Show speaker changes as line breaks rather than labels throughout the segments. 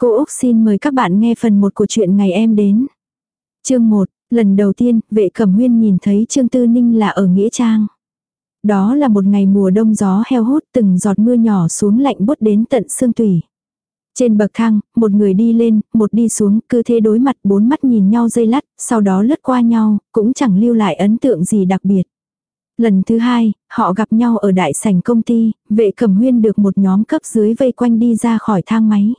Cô Úc xin mời các bạn nghe phần 1 của chuyện ngày em đến. Chương 1, lần đầu tiên, vệ cẩm huyên nhìn thấy Trương Tư Ninh là ở Nghĩa Trang. Đó là một ngày mùa đông gió heo hút từng giọt mưa nhỏ xuống lạnh bút đến tận xương tủy. Trên bậc thang, một người đi lên, một đi xuống, cứ thế đối mặt bốn mắt nhìn nhau dây lắt, sau đó lướt qua nhau, cũng chẳng lưu lại ấn tượng gì đặc biệt. Lần thứ hai, họ gặp nhau ở đại sảnh công ty, vệ cẩm huyên được một nhóm cấp dưới vây quanh đi ra khỏi thang máy.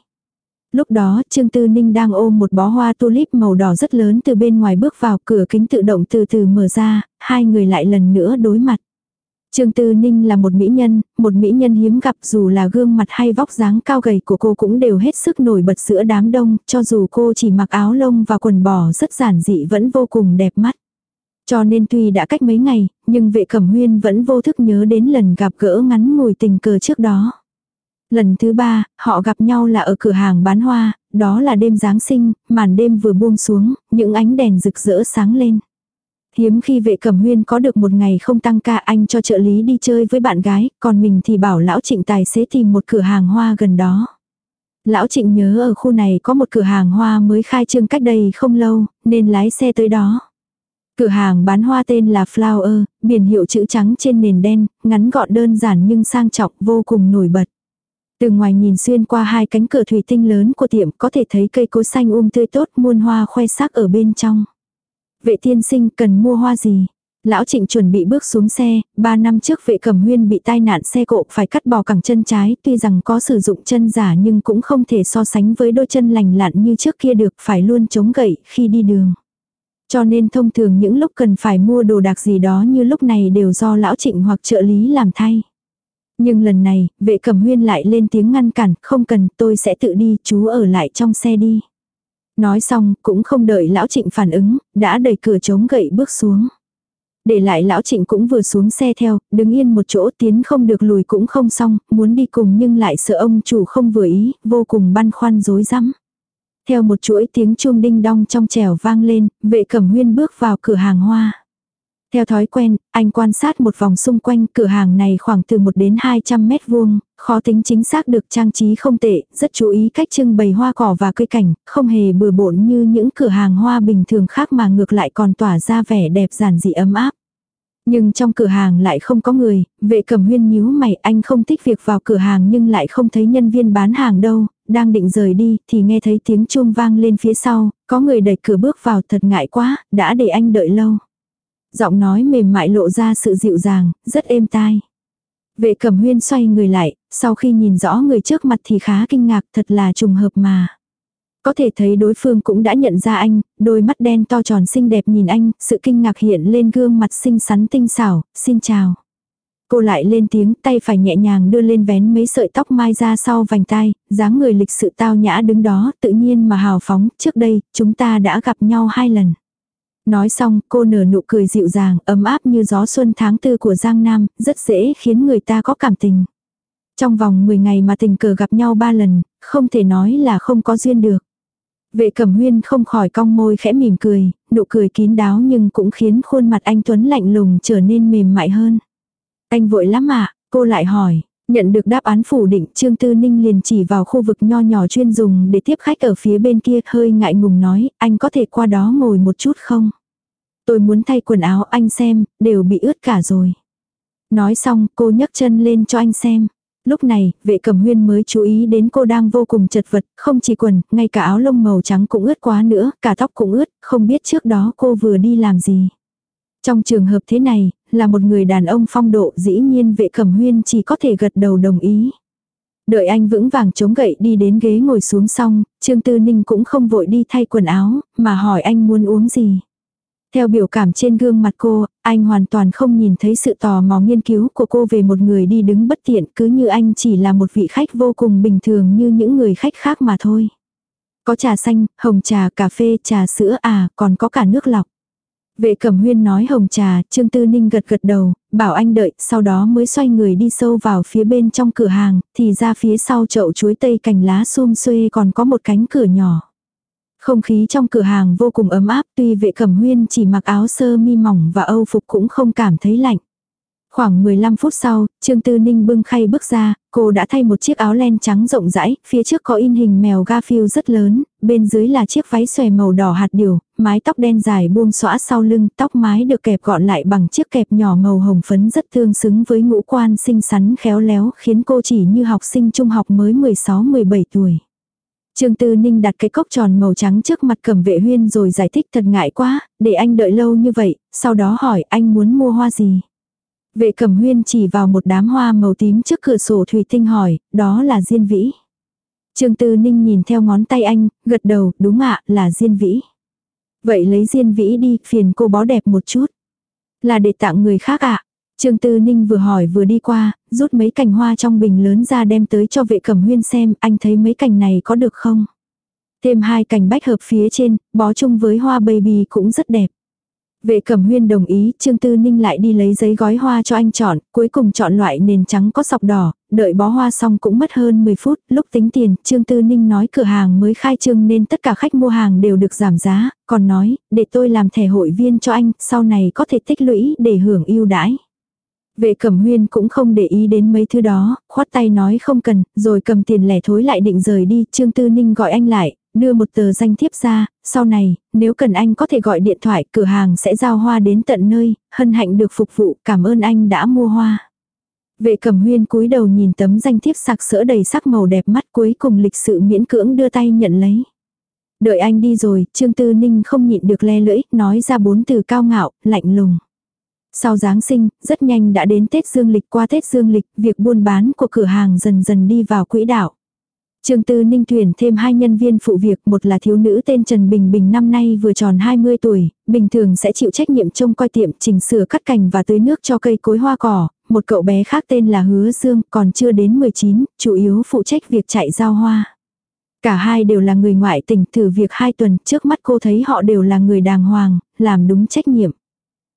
Lúc đó, Trương Tư Ninh đang ôm một bó hoa tulip màu đỏ rất lớn từ bên ngoài bước vào cửa kính tự động từ từ mở ra, hai người lại lần nữa đối mặt. Trương Tư Ninh là một mỹ nhân, một mỹ nhân hiếm gặp dù là gương mặt hay vóc dáng cao gầy của cô cũng đều hết sức nổi bật giữa đám đông, cho dù cô chỉ mặc áo lông và quần bò rất giản dị vẫn vô cùng đẹp mắt. Cho nên tuy đã cách mấy ngày, nhưng vệ cẩm huyên vẫn vô thức nhớ đến lần gặp gỡ ngắn ngủi tình cờ trước đó. Lần thứ ba, họ gặp nhau là ở cửa hàng bán hoa, đó là đêm Giáng sinh, màn đêm vừa buông xuống, những ánh đèn rực rỡ sáng lên. Hiếm khi vệ cẩm huyên có được một ngày không tăng ca anh cho trợ lý đi chơi với bạn gái, còn mình thì bảo lão trịnh tài xế tìm một cửa hàng hoa gần đó. Lão trịnh nhớ ở khu này có một cửa hàng hoa mới khai trương cách đây không lâu, nên lái xe tới đó. Cửa hàng bán hoa tên là Flower, biển hiệu chữ trắng trên nền đen, ngắn gọn đơn giản nhưng sang trọng vô cùng nổi bật. Từ ngoài nhìn xuyên qua hai cánh cửa thủy tinh lớn của tiệm có thể thấy cây cối xanh um tươi tốt muôn hoa khoe sắc ở bên trong. Vệ tiên sinh cần mua hoa gì? Lão Trịnh chuẩn bị bước xuống xe, ba năm trước vệ cẩm huyên bị tai nạn xe cộ phải cắt bỏ cẳng chân trái, tuy rằng có sử dụng chân giả nhưng cũng không thể so sánh với đôi chân lành lặn như trước kia được phải luôn chống gậy khi đi đường. Cho nên thông thường những lúc cần phải mua đồ đạc gì đó như lúc này đều do lão trịnh hoặc trợ lý làm thay. Nhưng lần này, vệ cẩm huyên lại lên tiếng ngăn cản, không cần, tôi sẽ tự đi, chú ở lại trong xe đi. Nói xong, cũng không đợi lão trịnh phản ứng, đã đẩy cửa chống gậy bước xuống. Để lại lão trịnh cũng vừa xuống xe theo, đứng yên một chỗ tiến không được lùi cũng không xong, muốn đi cùng nhưng lại sợ ông chủ không vừa ý, vô cùng băn khoăn rối rắm. Theo một chuỗi tiếng chuông đinh đong trong trèo vang lên, vệ cẩm huyên bước vào cửa hàng hoa. Theo thói quen, anh quan sát một vòng xung quanh cửa hàng này khoảng từ 1 đến 200 mét vuông, khó tính chính xác được trang trí không tệ, rất chú ý cách trưng bày hoa cỏ và cây cảnh, không hề bừa bộn như những cửa hàng hoa bình thường khác mà ngược lại còn tỏa ra vẻ đẹp giản dị ấm áp. Nhưng trong cửa hàng lại không có người, vệ cầm huyên nhíu mày anh không thích việc vào cửa hàng nhưng lại không thấy nhân viên bán hàng đâu, đang định rời đi thì nghe thấy tiếng chuông vang lên phía sau, có người đẩy cửa bước vào thật ngại quá, đã để anh đợi lâu. Giọng nói mềm mại lộ ra sự dịu dàng, rất êm tai. Vệ cẩm huyên xoay người lại, sau khi nhìn rõ người trước mặt thì khá kinh ngạc thật là trùng hợp mà. Có thể thấy đối phương cũng đã nhận ra anh, đôi mắt đen to tròn xinh đẹp nhìn anh, sự kinh ngạc hiện lên gương mặt xinh xắn tinh xảo, xin chào. Cô lại lên tiếng tay phải nhẹ nhàng đưa lên vén mấy sợi tóc mai ra sau vành tai, dáng người lịch sự tao nhã đứng đó tự nhiên mà hào phóng, trước đây, chúng ta đã gặp nhau hai lần. Nói xong, cô nở nụ cười dịu dàng, ấm áp như gió xuân tháng tư của Giang Nam, rất dễ khiến người ta có cảm tình. Trong vòng 10 ngày mà tình cờ gặp nhau ba lần, không thể nói là không có duyên được. Vệ cẩm huyên không khỏi cong môi khẽ mỉm cười, nụ cười kín đáo nhưng cũng khiến khuôn mặt anh Tuấn lạnh lùng trở nên mềm mại hơn. Anh vội lắm ạ, cô lại hỏi. Nhận được đáp án phủ định, Trương Tư Ninh liền chỉ vào khu vực nho nhỏ chuyên dùng để tiếp khách ở phía bên kia, hơi ngại ngùng nói, anh có thể qua đó ngồi một chút không? Tôi muốn thay quần áo anh xem, đều bị ướt cả rồi. Nói xong, cô nhấc chân lên cho anh xem. Lúc này, vệ cầm huyên mới chú ý đến cô đang vô cùng chật vật, không chỉ quần, ngay cả áo lông màu trắng cũng ướt quá nữa, cả tóc cũng ướt, không biết trước đó cô vừa đi làm gì. Trong trường hợp thế này, là một người đàn ông phong độ dĩ nhiên vệ cầm huyên chỉ có thể gật đầu đồng ý. Đợi anh vững vàng chống gậy đi đến ghế ngồi xuống xong, Trương Tư Ninh cũng không vội đi thay quần áo, mà hỏi anh muốn uống gì. Theo biểu cảm trên gương mặt cô, anh hoàn toàn không nhìn thấy sự tò mò nghiên cứu của cô về một người đi đứng bất tiện cứ như anh chỉ là một vị khách vô cùng bình thường như những người khách khác mà thôi. Có trà xanh, hồng trà, cà phê, trà sữa à, còn có cả nước lọc. Vệ cẩm huyên nói hồng trà, Trương Tư Ninh gật gật đầu, bảo anh đợi, sau đó mới xoay người đi sâu vào phía bên trong cửa hàng, thì ra phía sau chậu chuối tây cành lá xum xuê còn có một cánh cửa nhỏ. Không khí trong cửa hàng vô cùng ấm áp tuy vệ cẩm huyên chỉ mặc áo sơ mi mỏng và âu phục cũng không cảm thấy lạnh. Khoảng 15 phút sau, Trương Tư Ninh bưng khay bước ra, cô đã thay một chiếc áo len trắng rộng rãi, phía trước có in hình mèo Garfield rất lớn, bên dưới là chiếc váy xòe màu đỏ hạt điều, mái tóc đen dài buông xõa sau lưng, tóc mái được kẹp gọn lại bằng chiếc kẹp nhỏ màu hồng phấn rất tương xứng với ngũ quan xinh xắn khéo léo, khiến cô chỉ như học sinh trung học mới 16-17 tuổi. Trương Tư Ninh đặt cái cốc tròn màu trắng trước mặt cầm vệ huyên rồi giải thích thật ngại quá, để anh đợi lâu như vậy, sau đó hỏi anh muốn mua hoa gì. Vệ cẩm huyên chỉ vào một đám hoa màu tím trước cửa sổ thủy tinh hỏi, đó là diên vĩ. Trương Tư Ninh nhìn theo ngón tay anh, gật đầu, đúng ạ, là diên vĩ. Vậy lấy diên vĩ đi, phiền cô bó đẹp một chút. Là để tặng người khác ạ. Trương Tư Ninh vừa hỏi vừa đi qua, rút mấy cành hoa trong bình lớn ra đem tới cho vệ cẩm huyên xem, anh thấy mấy cành này có được không? Thêm hai cành bách hợp phía trên, bó chung với hoa baby cũng rất đẹp. Vệ cẩm huyên đồng ý, Trương Tư Ninh lại đi lấy giấy gói hoa cho anh chọn, cuối cùng chọn loại nền trắng có sọc đỏ, đợi bó hoa xong cũng mất hơn 10 phút, lúc tính tiền, Trương Tư Ninh nói cửa hàng mới khai trương nên tất cả khách mua hàng đều được giảm giá, còn nói, để tôi làm thẻ hội viên cho anh, sau này có thể tích lũy để hưởng ưu đãi. Vệ cẩm huyên cũng không để ý đến mấy thứ đó, khoát tay nói không cần, rồi cầm tiền lẻ thối lại định rời đi, Trương Tư Ninh gọi anh lại, đưa một tờ danh thiếp ra, sau này, nếu cần anh có thể gọi điện thoại, cửa hàng sẽ giao hoa đến tận nơi, hân hạnh được phục vụ, cảm ơn anh đã mua hoa. Vệ cẩm huyên cúi đầu nhìn tấm danh thiếp sặc sỡ đầy sắc màu đẹp mắt cuối cùng lịch sự miễn cưỡng đưa tay nhận lấy. Đợi anh đi rồi, Trương Tư Ninh không nhịn được le lưỡi, nói ra bốn từ cao ngạo, lạnh lùng. Sau Giáng sinh, rất nhanh đã đến Tết Dương lịch qua Tết Dương lịch, việc buôn bán của cửa hàng dần dần đi vào quỹ đạo. Trương Tư Ninh tuyển thêm hai nhân viên phụ việc, một là thiếu nữ tên Trần Bình Bình năm nay vừa tròn 20 tuổi, bình thường sẽ chịu trách nhiệm trông coi tiệm chỉnh sửa cắt cành và tưới nước cho cây cối hoa cỏ, một cậu bé khác tên là Hứa Dương, còn chưa đến 19, chủ yếu phụ trách việc chạy giao hoa. Cả hai đều là người ngoại tỉnh thử việc hai tuần, trước mắt cô thấy họ đều là người đàng hoàng, làm đúng trách nhiệm.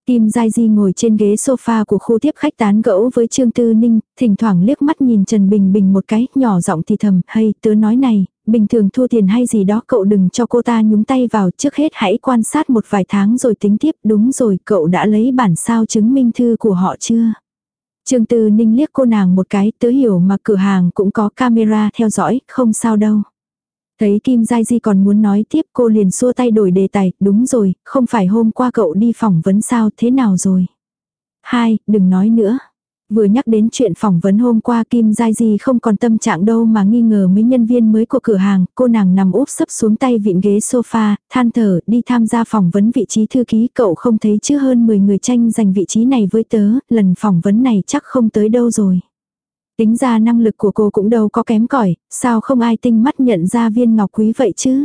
Kim Giai Di ngồi trên ghế sofa của khu tiếp khách tán gẫu với Trương Tư Ninh, thỉnh thoảng liếc mắt nhìn Trần Bình Bình một cái, nhỏ giọng thì thầm, hay tớ nói này, bình thường thua tiền hay gì đó cậu đừng cho cô ta nhúng tay vào trước hết hãy quan sát một vài tháng rồi tính tiếp, đúng rồi cậu đã lấy bản sao chứng minh thư của họ chưa? Trương Tư Ninh liếc cô nàng một cái, tớ hiểu mà cửa hàng cũng có camera theo dõi, không sao đâu. Thấy Kim Giai Di còn muốn nói tiếp cô liền xua tay đổi đề tài, đúng rồi, không phải hôm qua cậu đi phỏng vấn sao thế nào rồi. Hai, đừng nói nữa. Vừa nhắc đến chuyện phỏng vấn hôm qua Kim Giai Di không còn tâm trạng đâu mà nghi ngờ mấy nhân viên mới của cửa hàng, cô nàng nằm úp sấp xuống tay vịn ghế sofa, than thở, đi tham gia phỏng vấn vị trí thư ký cậu không thấy chứ hơn 10 người tranh giành vị trí này với tớ, lần phỏng vấn này chắc không tới đâu rồi. Tính ra năng lực của cô cũng đâu có kém cỏi sao không ai tinh mắt nhận ra viên ngọc quý vậy chứ.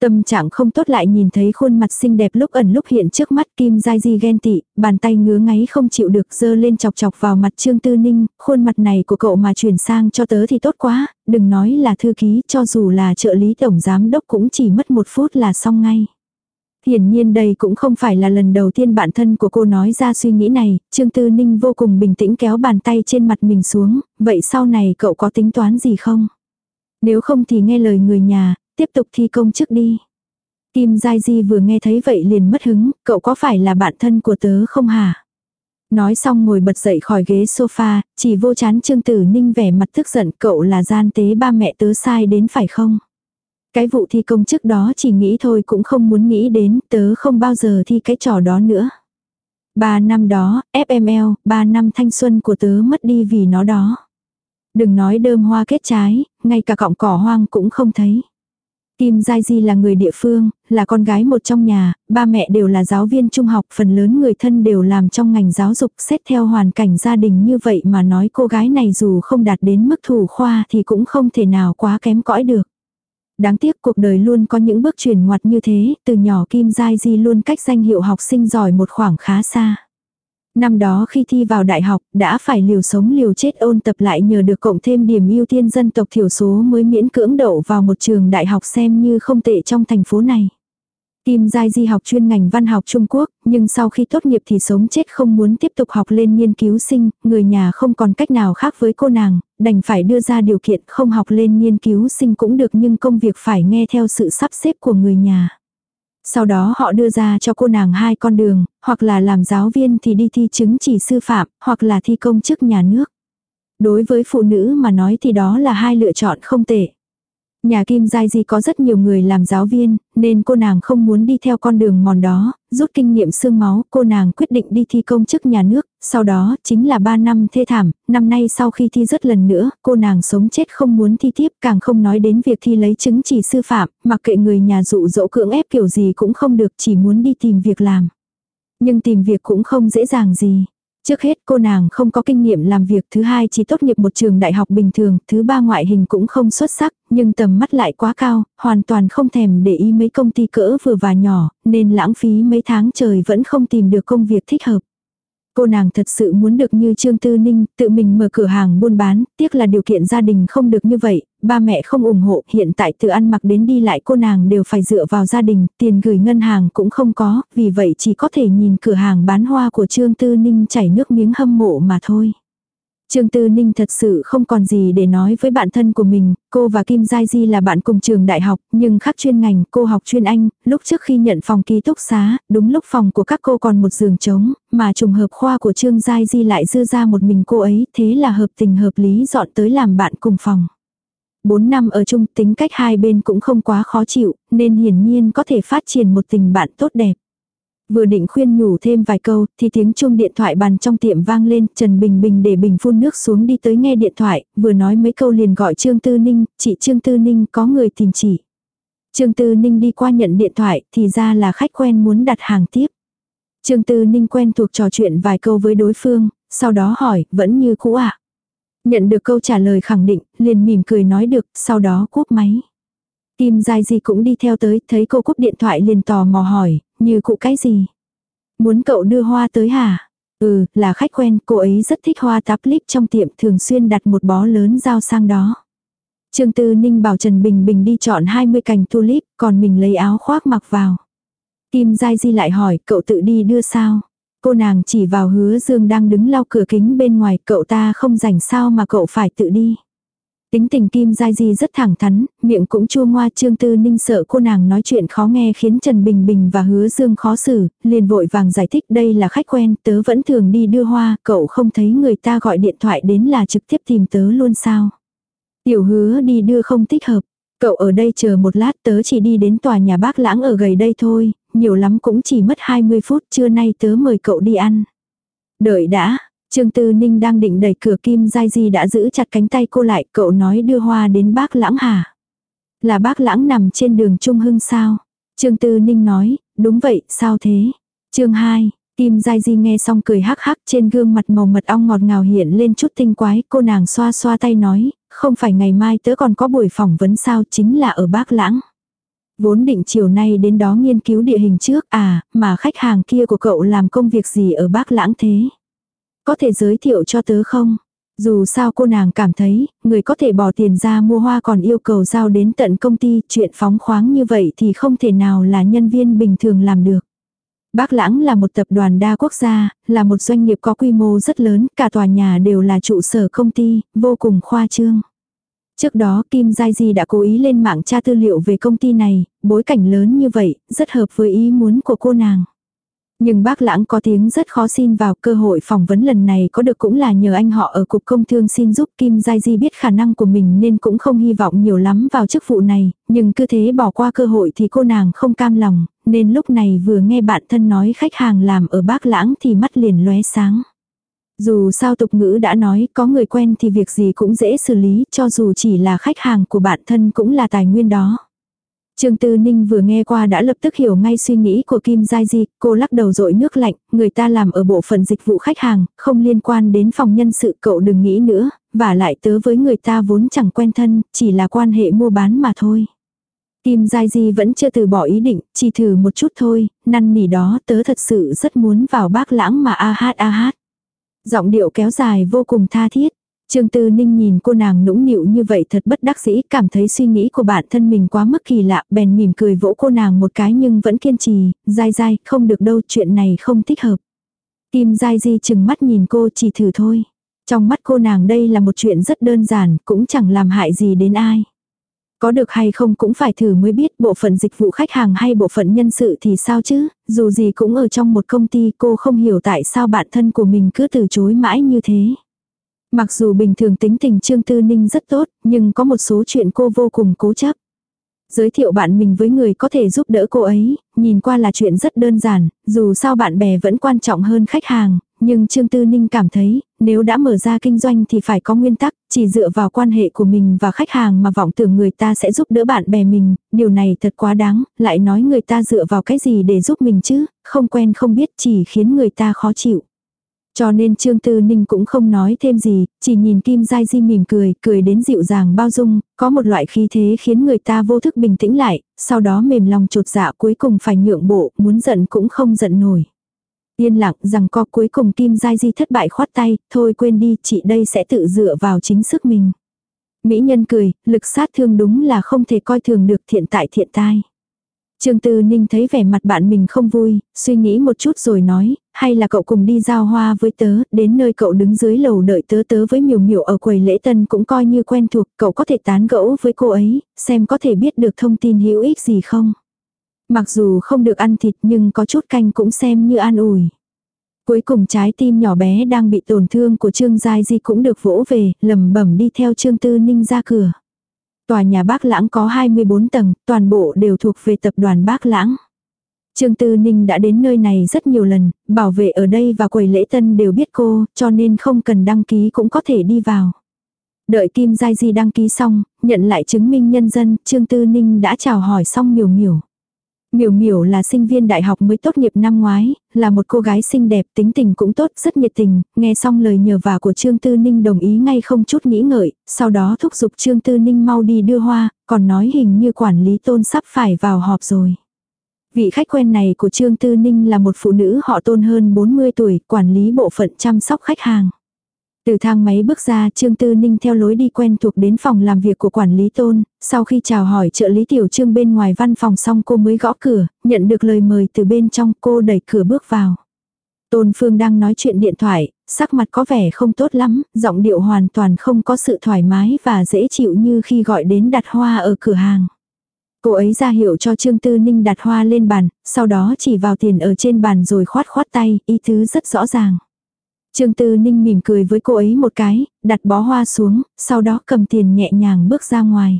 Tâm trạng không tốt lại nhìn thấy khuôn mặt xinh đẹp lúc ẩn lúc hiện trước mắt Kim Giai Di ghen tị, bàn tay ngứa ngáy không chịu được dơ lên chọc chọc vào mặt Trương Tư Ninh, khuôn mặt này của cậu mà chuyển sang cho tớ thì tốt quá, đừng nói là thư ký, cho dù là trợ lý tổng giám đốc cũng chỉ mất một phút là xong ngay. Hiển nhiên đây cũng không phải là lần đầu tiên bạn thân của cô nói ra suy nghĩ này, Trương Tư Ninh vô cùng bình tĩnh kéo bàn tay trên mặt mình xuống, vậy sau này cậu có tính toán gì không? Nếu không thì nghe lời người nhà, tiếp tục thi công chức đi. Kim Giai Di vừa nghe thấy vậy liền mất hứng, cậu có phải là bạn thân của tớ không hả? Nói xong ngồi bật dậy khỏi ghế sofa, chỉ vô chán Trương Tử Ninh vẻ mặt tức giận cậu là gian tế ba mẹ tớ sai đến phải không? Cái vụ thi công trước đó chỉ nghĩ thôi cũng không muốn nghĩ đến, tớ không bao giờ thi cái trò đó nữa. Ba năm đó, FML, ba năm thanh xuân của tớ mất đi vì nó đó. Đừng nói đơm hoa kết trái, ngay cả cọng cỏ hoang cũng không thấy. Kim Giai Di là người địa phương, là con gái một trong nhà, ba mẹ đều là giáo viên trung học, phần lớn người thân đều làm trong ngành giáo dục, xét theo hoàn cảnh gia đình như vậy mà nói cô gái này dù không đạt đến mức thủ khoa thì cũng không thể nào quá kém cõi được. Đáng tiếc cuộc đời luôn có những bước chuyển ngoặt như thế, từ nhỏ Kim Giai Di luôn cách danh hiệu học sinh giỏi một khoảng khá xa. Năm đó khi thi vào đại học, đã phải liều sống liều chết ôn tập lại nhờ được cộng thêm điểm ưu tiên dân tộc thiểu số mới miễn cưỡng đậu vào một trường đại học xem như không tệ trong thành phố này. Tim Giai Di học chuyên ngành văn học Trung Quốc, nhưng sau khi tốt nghiệp thì sống chết không muốn tiếp tục học lên nghiên cứu sinh, người nhà không còn cách nào khác với cô nàng, đành phải đưa ra điều kiện không học lên nghiên cứu sinh cũng được nhưng công việc phải nghe theo sự sắp xếp của người nhà. Sau đó họ đưa ra cho cô nàng hai con đường, hoặc là làm giáo viên thì đi thi chứng chỉ sư phạm, hoặc là thi công chức nhà nước. Đối với phụ nữ mà nói thì đó là hai lựa chọn không tệ. Nhà Kim Giai Di có rất nhiều người làm giáo viên, nên cô nàng không muốn đi theo con đường mòn đó, rút kinh nghiệm xương máu, cô nàng quyết định đi thi công chức nhà nước, sau đó chính là 3 năm thê thảm, năm nay sau khi thi rất lần nữa, cô nàng sống chết không muốn thi tiếp, càng không nói đến việc thi lấy chứng chỉ sư phạm, mặc kệ người nhà dụ dỗ cưỡng ép kiểu gì cũng không được, chỉ muốn đi tìm việc làm. Nhưng tìm việc cũng không dễ dàng gì. Trước hết cô nàng không có kinh nghiệm làm việc, thứ hai chỉ tốt nghiệp một trường đại học bình thường, thứ ba ngoại hình cũng không xuất sắc, nhưng tầm mắt lại quá cao, hoàn toàn không thèm để ý mấy công ty cỡ vừa và nhỏ, nên lãng phí mấy tháng trời vẫn không tìm được công việc thích hợp. Cô nàng thật sự muốn được như Trương Tư Ninh, tự mình mở cửa hàng buôn bán, tiếc là điều kiện gia đình không được như vậy, ba mẹ không ủng hộ, hiện tại từ ăn mặc đến đi lại cô nàng đều phải dựa vào gia đình, tiền gửi ngân hàng cũng không có, vì vậy chỉ có thể nhìn cửa hàng bán hoa của Trương Tư Ninh chảy nước miếng hâm mộ mà thôi. Trương Tư Ninh thật sự không còn gì để nói với bạn thân của mình, cô và Kim Giai Di là bạn cùng trường đại học, nhưng khác chuyên ngành, cô học chuyên Anh, lúc trước khi nhận phòng ký túc xá, đúng lúc phòng của các cô còn một giường trống, mà trùng hợp khoa của Trương Giai Di lại dư ra một mình cô ấy, thế là hợp tình hợp lý dọn tới làm bạn cùng phòng. Bốn năm ở chung tính cách hai bên cũng không quá khó chịu, nên hiển nhiên có thể phát triển một tình bạn tốt đẹp. Vừa định khuyên nhủ thêm vài câu, thì tiếng chuông điện thoại bàn trong tiệm vang lên, Trần Bình Bình để bình phun nước xuống đi tới nghe điện thoại, vừa nói mấy câu liền gọi Trương Tư Ninh, chị Trương Tư Ninh có người tìm chị. Trương Tư Ninh đi qua nhận điện thoại, thì ra là khách quen muốn đặt hàng tiếp. Trương Tư Ninh quen thuộc trò chuyện vài câu với đối phương, sau đó hỏi, vẫn như cũ ạ. À? Nhận được câu trả lời khẳng định, liền mỉm cười nói được, sau đó cúp máy. Kim Giai Di cũng đi theo tới, thấy cô cúp điện thoại liền tò mò hỏi, như cụ cái gì? Muốn cậu đưa hoa tới hả? Ừ, là khách quen, cô ấy rất thích hoa táp lip trong tiệm thường xuyên đặt một bó lớn giao sang đó. Trương Tư Ninh bảo Trần Bình Bình đi chọn 20 cành tulip, còn mình lấy áo khoác mặc vào. Kim Giai Di lại hỏi, cậu tự đi đưa sao? Cô nàng chỉ vào hứa dương đang đứng lau cửa kính bên ngoài, cậu ta không rảnh sao mà cậu phải tự đi. Tính tình Kim Giai Di rất thẳng thắn, miệng cũng chua ngoa Trương Tư Ninh sợ cô nàng nói chuyện khó nghe khiến Trần Bình Bình và Hứa Dương khó xử, liền vội vàng giải thích đây là khách quen, tớ vẫn thường đi đưa hoa, cậu không thấy người ta gọi điện thoại đến là trực tiếp tìm tớ luôn sao. Tiểu hứa đi đưa không thích hợp, cậu ở đây chờ một lát tớ chỉ đi đến tòa nhà bác lãng ở gầy đây thôi, nhiều lắm cũng chỉ mất 20 phút, trưa nay tớ mời cậu đi ăn. Đợi đã, Trương Tư Ninh đang định đẩy cửa Kim Giai Di đã giữ chặt cánh tay cô lại, cậu nói đưa hoa đến bác lãng hả? Là bác lãng nằm trên đường Trung Hưng sao? Trương Tư Ninh nói, đúng vậy, sao thế? chương 2, Kim Giai Di nghe xong cười hắc hắc trên gương mặt màu mật ong ngọt ngào hiện lên chút tinh quái, cô nàng xoa xoa tay nói, không phải ngày mai tớ còn có buổi phỏng vấn sao chính là ở bác lãng. Vốn định chiều nay đến đó nghiên cứu địa hình trước à, mà khách hàng kia của cậu làm công việc gì ở bác lãng thế? Có thể giới thiệu cho tớ không? Dù sao cô nàng cảm thấy, người có thể bỏ tiền ra mua hoa còn yêu cầu giao đến tận công ty, chuyện phóng khoáng như vậy thì không thể nào là nhân viên bình thường làm được. Bác Lãng là một tập đoàn đa quốc gia, là một doanh nghiệp có quy mô rất lớn, cả tòa nhà đều là trụ sở công ty, vô cùng khoa trương. Trước đó Kim Giai Di đã cố ý lên mạng tra tư liệu về công ty này, bối cảnh lớn như vậy, rất hợp với ý muốn của cô nàng. Nhưng bác lãng có tiếng rất khó xin vào cơ hội phỏng vấn lần này có được cũng là nhờ anh họ ở cục công thương xin giúp Kim Giai Di biết khả năng của mình nên cũng không hy vọng nhiều lắm vào chức vụ này, nhưng cứ thế bỏ qua cơ hội thì cô nàng không cam lòng, nên lúc này vừa nghe bạn thân nói khách hàng làm ở bác lãng thì mắt liền lóe sáng. Dù sao tục ngữ đã nói có người quen thì việc gì cũng dễ xử lý cho dù chỉ là khách hàng của bạn thân cũng là tài nguyên đó. Trương Tư Ninh vừa nghe qua đã lập tức hiểu ngay suy nghĩ của Kim Giai Di, cô lắc đầu rội nước lạnh, người ta làm ở bộ phận dịch vụ khách hàng, không liên quan đến phòng nhân sự cậu đừng nghĩ nữa, và lại tớ với người ta vốn chẳng quen thân, chỉ là quan hệ mua bán mà thôi. Kim Giai Di vẫn chưa từ bỏ ý định, chỉ thử một chút thôi, năn nỉ đó tớ thật sự rất muốn vào bác lãng mà a hát a hát. Giọng điệu kéo dài vô cùng tha thiết. Trương Tư Ninh nhìn cô nàng nũng nịu như vậy thật bất đắc dĩ, cảm thấy suy nghĩ của bản thân mình quá mức kỳ lạ, bèn mỉm cười vỗ cô nàng một cái nhưng vẫn kiên trì, dai dai, không được đâu, chuyện này không thích hợp. Kim dai di chừng mắt nhìn cô chỉ thử thôi. Trong mắt cô nàng đây là một chuyện rất đơn giản, cũng chẳng làm hại gì đến ai. Có được hay không cũng phải thử mới biết bộ phận dịch vụ khách hàng hay bộ phận nhân sự thì sao chứ, dù gì cũng ở trong một công ty cô không hiểu tại sao bản thân của mình cứ từ chối mãi như thế. Mặc dù bình thường tính tình Trương Tư Ninh rất tốt, nhưng có một số chuyện cô vô cùng cố chấp. Giới thiệu bạn mình với người có thể giúp đỡ cô ấy, nhìn qua là chuyện rất đơn giản, dù sao bạn bè vẫn quan trọng hơn khách hàng, nhưng Trương Tư Ninh cảm thấy, nếu đã mở ra kinh doanh thì phải có nguyên tắc, chỉ dựa vào quan hệ của mình và khách hàng mà vọng tưởng người ta sẽ giúp đỡ bạn bè mình, điều này thật quá đáng, lại nói người ta dựa vào cái gì để giúp mình chứ, không quen không biết chỉ khiến người ta khó chịu. Cho nên Trương Tư Ninh cũng không nói thêm gì, chỉ nhìn Kim Giai Di mỉm cười, cười đến dịu dàng bao dung, có một loại khí thế khiến người ta vô thức bình tĩnh lại, sau đó mềm lòng trột dạ cuối cùng phải nhượng bộ, muốn giận cũng không giận nổi. Yên lặng rằng co cuối cùng Kim Giai Di thất bại khoát tay, thôi quên đi, chị đây sẽ tự dựa vào chính sức mình. Mỹ nhân cười, lực sát thương đúng là không thể coi thường được thiện tại thiện tai. Trương Tư Ninh thấy vẻ mặt bạn mình không vui, suy nghĩ một chút rồi nói, hay là cậu cùng đi giao hoa với tớ, đến nơi cậu đứng dưới lầu đợi tớ tớ với miều miều ở quầy lễ tân cũng coi như quen thuộc, cậu có thể tán gẫu với cô ấy, xem có thể biết được thông tin hữu ích gì không. Mặc dù không được ăn thịt nhưng có chút canh cũng xem như an ủi. Cuối cùng trái tim nhỏ bé đang bị tổn thương của Trương Giai Di cũng được vỗ về, lầm bẩm đi theo Trương Tư Ninh ra cửa. Tòa nhà Bác Lãng có 24 tầng, toàn bộ đều thuộc về tập đoàn Bác Lãng. Trương Tư Ninh đã đến nơi này rất nhiều lần, bảo vệ ở đây và quầy lễ tân đều biết cô, cho nên không cần đăng ký cũng có thể đi vào. Đợi Kim Giai Di đăng ký xong, nhận lại chứng minh nhân dân, Trương Tư Ninh đã chào hỏi xong miểu miểu. Miểu miểu là sinh viên đại học mới tốt nghiệp năm ngoái, là một cô gái xinh đẹp, tính tình cũng tốt, rất nhiệt tình, nghe xong lời nhờ vả của Trương Tư Ninh đồng ý ngay không chút nghĩ ngợi, sau đó thúc giục Trương Tư Ninh mau đi đưa hoa, còn nói hình như quản lý tôn sắp phải vào họp rồi. Vị khách quen này của Trương Tư Ninh là một phụ nữ họ tôn hơn 40 tuổi, quản lý bộ phận chăm sóc khách hàng. Từ thang máy bước ra Trương Tư Ninh theo lối đi quen thuộc đến phòng làm việc của quản lý tôn, sau khi chào hỏi trợ lý tiểu trương bên ngoài văn phòng xong cô mới gõ cửa, nhận được lời mời từ bên trong cô đẩy cửa bước vào. Tôn Phương đang nói chuyện điện thoại, sắc mặt có vẻ không tốt lắm, giọng điệu hoàn toàn không có sự thoải mái và dễ chịu như khi gọi đến đặt hoa ở cửa hàng. Cô ấy ra hiệu cho Trương Tư Ninh đặt hoa lên bàn, sau đó chỉ vào tiền ở trên bàn rồi khoát khoát tay, ý thứ rất rõ ràng. Trương Tư Ninh mỉm cười với cô ấy một cái, đặt bó hoa xuống, sau đó cầm tiền nhẹ nhàng bước ra ngoài.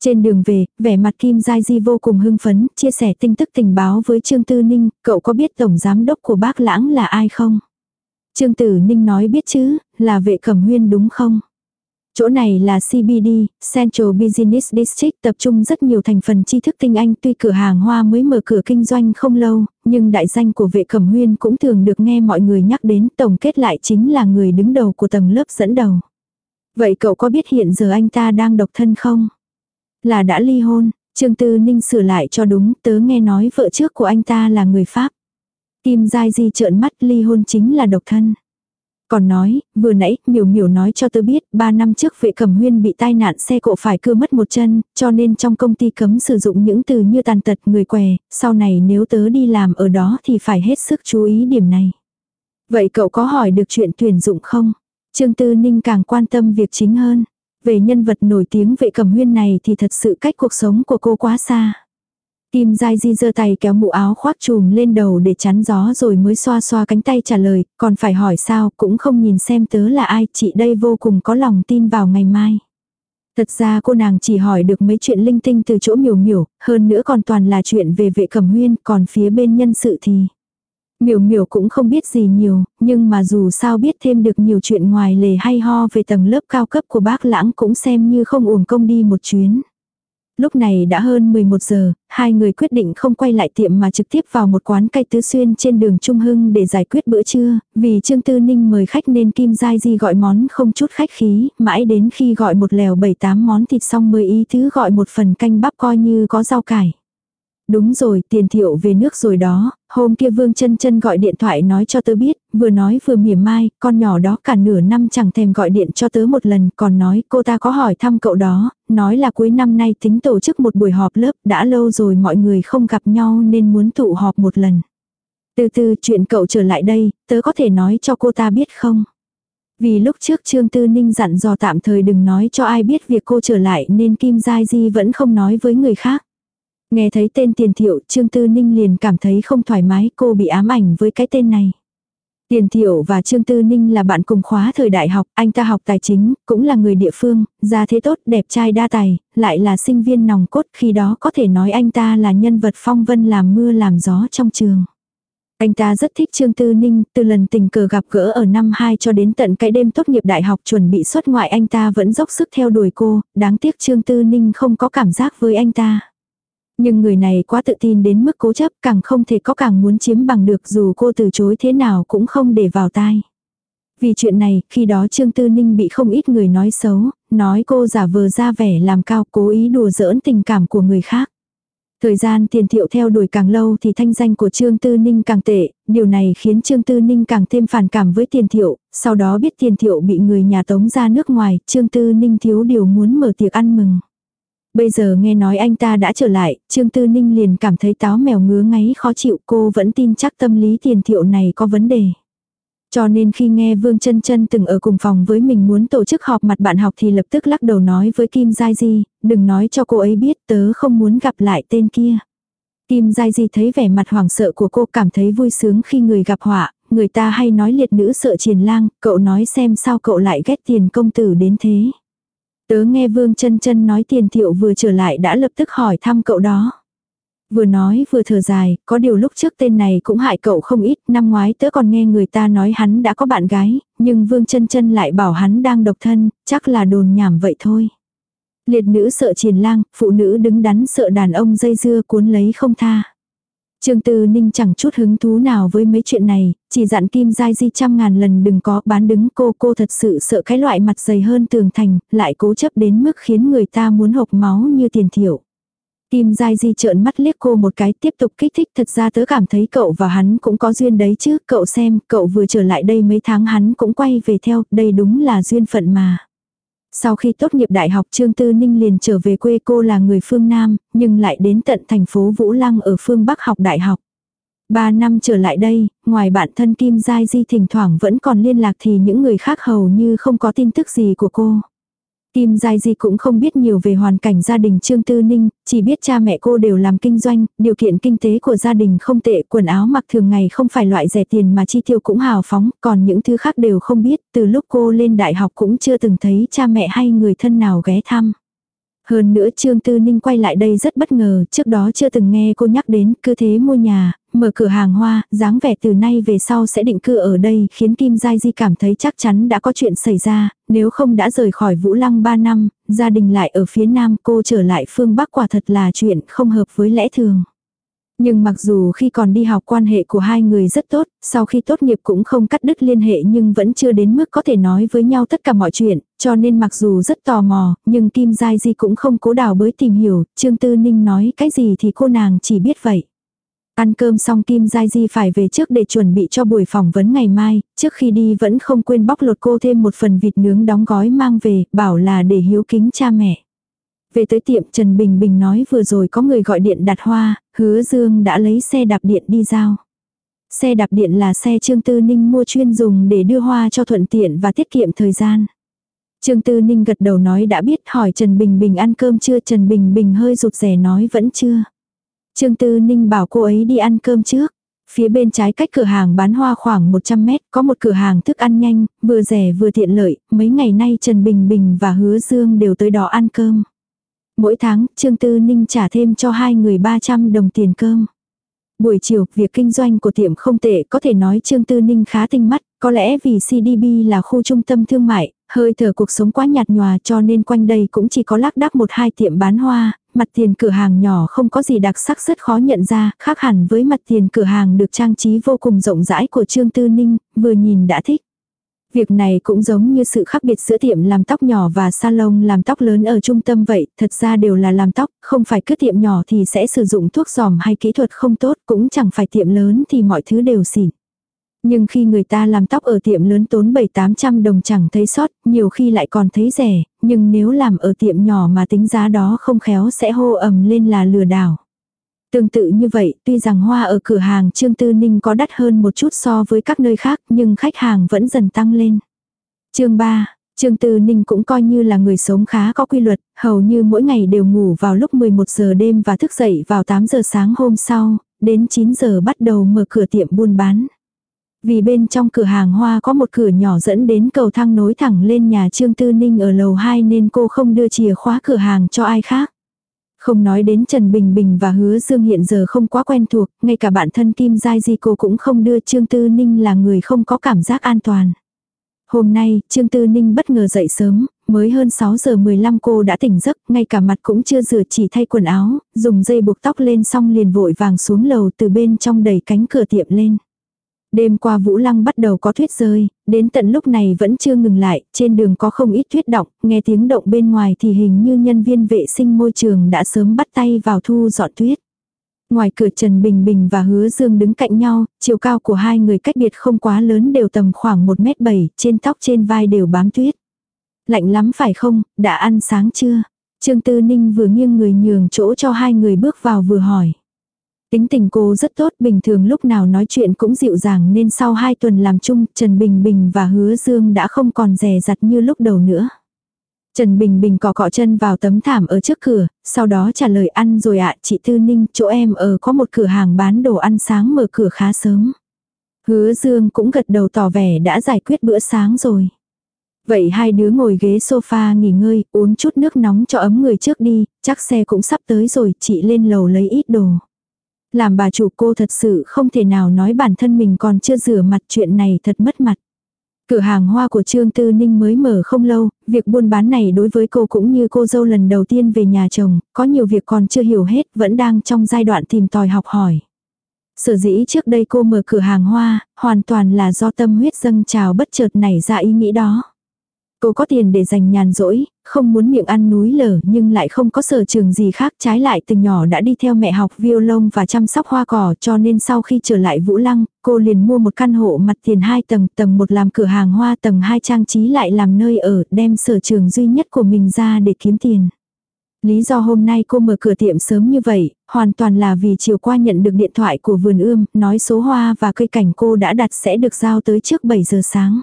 Trên đường về, vẻ mặt Kim Giai Di vô cùng hưng phấn, chia sẻ tin tức tình báo với Trương Tư Ninh, cậu có biết tổng giám đốc của bác lãng là ai không? Trương Tử Ninh nói biết chứ, là vệ cẩm huyên đúng không? Chỗ này là CBD, Central Business District tập trung rất nhiều thành phần tri thức tinh anh tuy cửa hàng hoa mới mở cửa kinh doanh không lâu, nhưng đại danh của vệ cẩm huyên cũng thường được nghe mọi người nhắc đến tổng kết lại chính là người đứng đầu của tầng lớp dẫn đầu. Vậy cậu có biết hiện giờ anh ta đang độc thân không? Là đã ly hôn, Trương Tư Ninh sửa lại cho đúng tớ nghe nói vợ trước của anh ta là người Pháp. Kim Giai Di trợn mắt ly hôn chính là độc thân. Còn nói, vừa nãy, miểu miểu nói cho tớ biết, 3 năm trước vệ cẩm huyên bị tai nạn xe cộ phải cưa mất một chân, cho nên trong công ty cấm sử dụng những từ như tàn tật người què, sau này nếu tớ đi làm ở đó thì phải hết sức chú ý điểm này. Vậy cậu có hỏi được chuyện tuyển dụng không? Trương Tư Ninh càng quan tâm việc chính hơn. Về nhân vật nổi tiếng vệ cẩm huyên này thì thật sự cách cuộc sống của cô quá xa. Kim Giai Di giơ tay kéo mũ áo khoác trùm lên đầu để chắn gió rồi mới xoa xoa cánh tay trả lời, còn phải hỏi sao cũng không nhìn xem tớ là ai, chị đây vô cùng có lòng tin vào ngày mai. Thật ra cô nàng chỉ hỏi được mấy chuyện linh tinh từ chỗ miểu miểu, hơn nữa còn toàn là chuyện về vệ cẩm huyên, còn phía bên nhân sự thì... Miểu miểu cũng không biết gì nhiều, nhưng mà dù sao biết thêm được nhiều chuyện ngoài lề hay ho về tầng lớp cao cấp của bác lãng cũng xem như không uổng công đi một chuyến. Lúc này đã hơn 11 giờ, hai người quyết định không quay lại tiệm mà trực tiếp vào một quán cây tứ xuyên trên đường Trung Hưng để giải quyết bữa trưa, vì Trương Tư Ninh mời khách nên Kim Giai Di gọi món không chút khách khí, mãi đến khi gọi một lèo 7-8 món thịt xong mới ý thứ gọi một phần canh bắp coi như có rau cải. Đúng rồi, tiền thiệu về nước rồi đó, hôm kia Vương chân chân gọi điện thoại nói cho tớ biết, vừa nói vừa mỉa mai, con nhỏ đó cả nửa năm chẳng thèm gọi điện cho tớ một lần, còn nói cô ta có hỏi thăm cậu đó, nói là cuối năm nay tính tổ chức một buổi họp lớp, đã lâu rồi mọi người không gặp nhau nên muốn tụ họp một lần. Từ từ chuyện cậu trở lại đây, tớ có thể nói cho cô ta biết không? Vì lúc trước Trương Tư Ninh dặn dò tạm thời đừng nói cho ai biết việc cô trở lại nên Kim Giai Di vẫn không nói với người khác. Nghe thấy tên tiền thiệu Trương Tư Ninh liền cảm thấy không thoải mái cô bị ám ảnh với cái tên này. Tiền Thiệu và Trương Tư Ninh là bạn cùng khóa thời đại học, anh ta học tài chính, cũng là người địa phương, gia thế tốt, đẹp trai đa tài, lại là sinh viên nòng cốt, khi đó có thể nói anh ta là nhân vật phong vân làm mưa làm gió trong trường. Anh ta rất thích Trương Tư Ninh, từ lần tình cờ gặp gỡ ở năm 2 cho đến tận cái đêm tốt nghiệp đại học chuẩn bị xuất ngoại anh ta vẫn dốc sức theo đuổi cô, đáng tiếc Trương Tư Ninh không có cảm giác với anh ta. Nhưng người này quá tự tin đến mức cố chấp càng không thể có càng muốn chiếm bằng được dù cô từ chối thế nào cũng không để vào tai. Vì chuyện này, khi đó Trương Tư Ninh bị không ít người nói xấu, nói cô giả vờ ra vẻ làm cao cố ý đùa giỡn tình cảm của người khác. Thời gian tiền thiệu theo đuổi càng lâu thì thanh danh của Trương Tư Ninh càng tệ, điều này khiến Trương Tư Ninh càng thêm phản cảm với tiền thiệu, sau đó biết tiền thiệu bị người nhà tống ra nước ngoài, Trương Tư Ninh thiếu điều muốn mở tiệc ăn mừng. Bây giờ nghe nói anh ta đã trở lại, Trương Tư Ninh liền cảm thấy táo mèo ngứa ngáy khó chịu cô vẫn tin chắc tâm lý tiền thiệu này có vấn đề. Cho nên khi nghe Vương chân chân từng ở cùng phòng với mình muốn tổ chức họp mặt bạn học thì lập tức lắc đầu nói với Kim Giai Di, đừng nói cho cô ấy biết tớ không muốn gặp lại tên kia. Kim Giai Di thấy vẻ mặt hoảng sợ của cô cảm thấy vui sướng khi người gặp họa, người ta hay nói liệt nữ sợ triền lang, cậu nói xem sao cậu lại ghét tiền công tử đến thế. Tớ nghe Vương chân chân nói tiền thiệu vừa trở lại đã lập tức hỏi thăm cậu đó. Vừa nói vừa thở dài, có điều lúc trước tên này cũng hại cậu không ít, năm ngoái tớ còn nghe người ta nói hắn đã có bạn gái, nhưng Vương chân chân lại bảo hắn đang độc thân, chắc là đồn nhảm vậy thôi. Liệt nữ sợ triền lang, phụ nữ đứng đắn sợ đàn ông dây dưa cuốn lấy không tha. Trương Tư Ninh chẳng chút hứng thú nào với mấy chuyện này, chỉ dặn Kim Giai Di trăm ngàn lần đừng có bán đứng cô. Cô thật sự sợ cái loại mặt dày hơn tường thành, lại cố chấp đến mức khiến người ta muốn hộc máu như tiền thiểu. Kim Giai Di trợn mắt liếc cô một cái tiếp tục kích thích thật ra tớ cảm thấy cậu và hắn cũng có duyên đấy chứ, cậu xem, cậu vừa trở lại đây mấy tháng hắn cũng quay về theo, đây đúng là duyên phận mà. Sau khi tốt nghiệp đại học Trương Tư Ninh liền trở về quê cô là người phương Nam, nhưng lại đến tận thành phố Vũ Lăng ở phương Bắc học đại học. Ba năm trở lại đây, ngoài bạn thân Kim Giai Di thỉnh thoảng vẫn còn liên lạc thì những người khác hầu như không có tin tức gì của cô. Kim Giai Di cũng không biết nhiều về hoàn cảnh gia đình Trương Tư Ninh, chỉ biết cha mẹ cô đều làm kinh doanh, điều kiện kinh tế của gia đình không tệ, quần áo mặc thường ngày không phải loại rẻ tiền mà chi tiêu cũng hào phóng, còn những thứ khác đều không biết, từ lúc cô lên đại học cũng chưa từng thấy cha mẹ hay người thân nào ghé thăm. Hơn nữa Trương Tư Ninh quay lại đây rất bất ngờ, trước đó chưa từng nghe cô nhắc đến, cứ thế mua nhà, mở cửa hàng hoa, dáng vẻ từ nay về sau sẽ định cư ở đây, khiến Kim Giai Di cảm thấy chắc chắn đã có chuyện xảy ra, nếu không đã rời khỏi Vũ Lăng 3 năm, gia đình lại ở phía Nam cô trở lại phương Bắc quả thật là chuyện không hợp với lẽ thường. Nhưng mặc dù khi còn đi học quan hệ của hai người rất tốt, sau khi tốt nghiệp cũng không cắt đứt liên hệ nhưng vẫn chưa đến mức có thể nói với nhau tất cả mọi chuyện, cho nên mặc dù rất tò mò, nhưng Kim Giai Di cũng không cố đào bới tìm hiểu, Trương Tư Ninh nói cái gì thì cô nàng chỉ biết vậy. Ăn cơm xong Kim Giai Di phải về trước để chuẩn bị cho buổi phỏng vấn ngày mai, trước khi đi vẫn không quên bóc lột cô thêm một phần vịt nướng đóng gói mang về, bảo là để hiếu kính cha mẹ. Về tới tiệm Trần Bình Bình nói vừa rồi có người gọi điện đặt hoa, hứa Dương đã lấy xe đạp điện đi giao. Xe đạp điện là xe Trương Tư Ninh mua chuyên dùng để đưa hoa cho thuận tiện và tiết kiệm thời gian. Trương Tư Ninh gật đầu nói đã biết hỏi Trần Bình Bình ăn cơm chưa Trần Bình Bình hơi rụt rè nói vẫn chưa. Trương Tư Ninh bảo cô ấy đi ăn cơm trước. Phía bên trái cách cửa hàng bán hoa khoảng 100 mét có một cửa hàng thức ăn nhanh, vừa rẻ vừa tiện lợi, mấy ngày nay Trần Bình Bình và Hứa Dương đều tới đó ăn cơm. Mỗi tháng, Trương Tư Ninh trả thêm cho hai người 300 đồng tiền cơm. Buổi chiều, việc kinh doanh của tiệm không tệ, có thể nói Trương Tư Ninh khá tinh mắt, có lẽ vì CDB là khu trung tâm thương mại, hơi thở cuộc sống quá nhạt nhòa cho nên quanh đây cũng chỉ có lác đác một hai tiệm bán hoa, mặt tiền cửa hàng nhỏ không có gì đặc sắc rất khó nhận ra, khác hẳn với mặt tiền cửa hàng được trang trí vô cùng rộng rãi của Trương Tư Ninh, vừa nhìn đã thích. Việc này cũng giống như sự khác biệt giữa tiệm làm tóc nhỏ và salon làm tóc lớn ở trung tâm vậy, thật ra đều là làm tóc, không phải cứ tiệm nhỏ thì sẽ sử dụng thuốc giòm hay kỹ thuật không tốt, cũng chẳng phải tiệm lớn thì mọi thứ đều xỉn. Nhưng khi người ta làm tóc ở tiệm lớn tốn 7-800 đồng chẳng thấy sót, nhiều khi lại còn thấy rẻ, nhưng nếu làm ở tiệm nhỏ mà tính giá đó không khéo sẽ hô ầm lên là lừa đảo. Tương tự như vậy, tuy rằng hoa ở cửa hàng Trương Tư Ninh có đắt hơn một chút so với các nơi khác nhưng khách hàng vẫn dần tăng lên. chương 3, Trương Tư Ninh cũng coi như là người sống khá có quy luật, hầu như mỗi ngày đều ngủ vào lúc 11 giờ đêm và thức dậy vào 8 giờ sáng hôm sau, đến 9 giờ bắt đầu mở cửa tiệm buôn bán. Vì bên trong cửa hàng hoa có một cửa nhỏ dẫn đến cầu thang nối thẳng lên nhà Trương Tư Ninh ở lầu 2 nên cô không đưa chìa khóa cửa hàng cho ai khác. Không nói đến Trần Bình Bình và Hứa Dương hiện giờ không quá quen thuộc, ngay cả bản thân Kim Giai Di cô cũng không đưa Trương Tư Ninh là người không có cảm giác an toàn. Hôm nay, Trương Tư Ninh bất ngờ dậy sớm, mới hơn 6 giờ 15 cô đã tỉnh giấc, ngay cả mặt cũng chưa rửa chỉ thay quần áo, dùng dây buộc tóc lên xong liền vội vàng xuống lầu từ bên trong đẩy cánh cửa tiệm lên. Đêm qua Vũ Lăng bắt đầu có tuyết rơi, đến tận lúc này vẫn chưa ngừng lại, trên đường có không ít tuyết động, nghe tiếng động bên ngoài thì hình như nhân viên vệ sinh môi trường đã sớm bắt tay vào thu dọn tuyết. Ngoài cửa Trần Bình Bình và Hứa Dương đứng cạnh nhau, chiều cao của hai người cách biệt không quá lớn đều tầm khoảng 1m7, trên tóc trên vai đều bám tuyết. Lạnh lắm phải không, đã ăn sáng chưa? Trương Tư Ninh vừa nghiêng người nhường chỗ cho hai người bước vào vừa hỏi. Tính tình cô rất tốt, bình thường lúc nào nói chuyện cũng dịu dàng nên sau hai tuần làm chung, Trần Bình Bình và Hứa Dương đã không còn rè rặt như lúc đầu nữa. Trần Bình Bình cọ cọ chân vào tấm thảm ở trước cửa, sau đó trả lời ăn rồi ạ, chị Tư Ninh, chỗ em ở có một cửa hàng bán đồ ăn sáng mở cửa khá sớm. Hứa Dương cũng gật đầu tỏ vẻ đã giải quyết bữa sáng rồi. Vậy hai đứa ngồi ghế sofa nghỉ ngơi, uống chút nước nóng cho ấm người trước đi, chắc xe cũng sắp tới rồi, chị lên lầu lấy ít đồ. Làm bà chủ cô thật sự không thể nào nói bản thân mình còn chưa rửa mặt chuyện này thật mất mặt. Cửa hàng hoa của Trương Tư Ninh mới mở không lâu, việc buôn bán này đối với cô cũng như cô dâu lần đầu tiên về nhà chồng, có nhiều việc còn chưa hiểu hết, vẫn đang trong giai đoạn tìm tòi học hỏi. Sở dĩ trước đây cô mở cửa hàng hoa, hoàn toàn là do tâm huyết dâng trào bất chợt nảy ra ý nghĩ đó. Cô có tiền để dành nhàn rỗi, không muốn miệng ăn núi lở nhưng lại không có sở trường gì khác trái lại từ nhỏ đã đi theo mẹ học violon và chăm sóc hoa cỏ cho nên sau khi trở lại Vũ Lăng, cô liền mua một căn hộ mặt tiền 2 tầng, tầng 1 làm cửa hàng hoa tầng 2 trang trí lại làm nơi ở, đem sở trường duy nhất của mình ra để kiếm tiền. Lý do hôm nay cô mở cửa tiệm sớm như vậy, hoàn toàn là vì chiều qua nhận được điện thoại của vườn ươm, nói số hoa và cây cảnh cô đã đặt sẽ được giao tới trước 7 giờ sáng.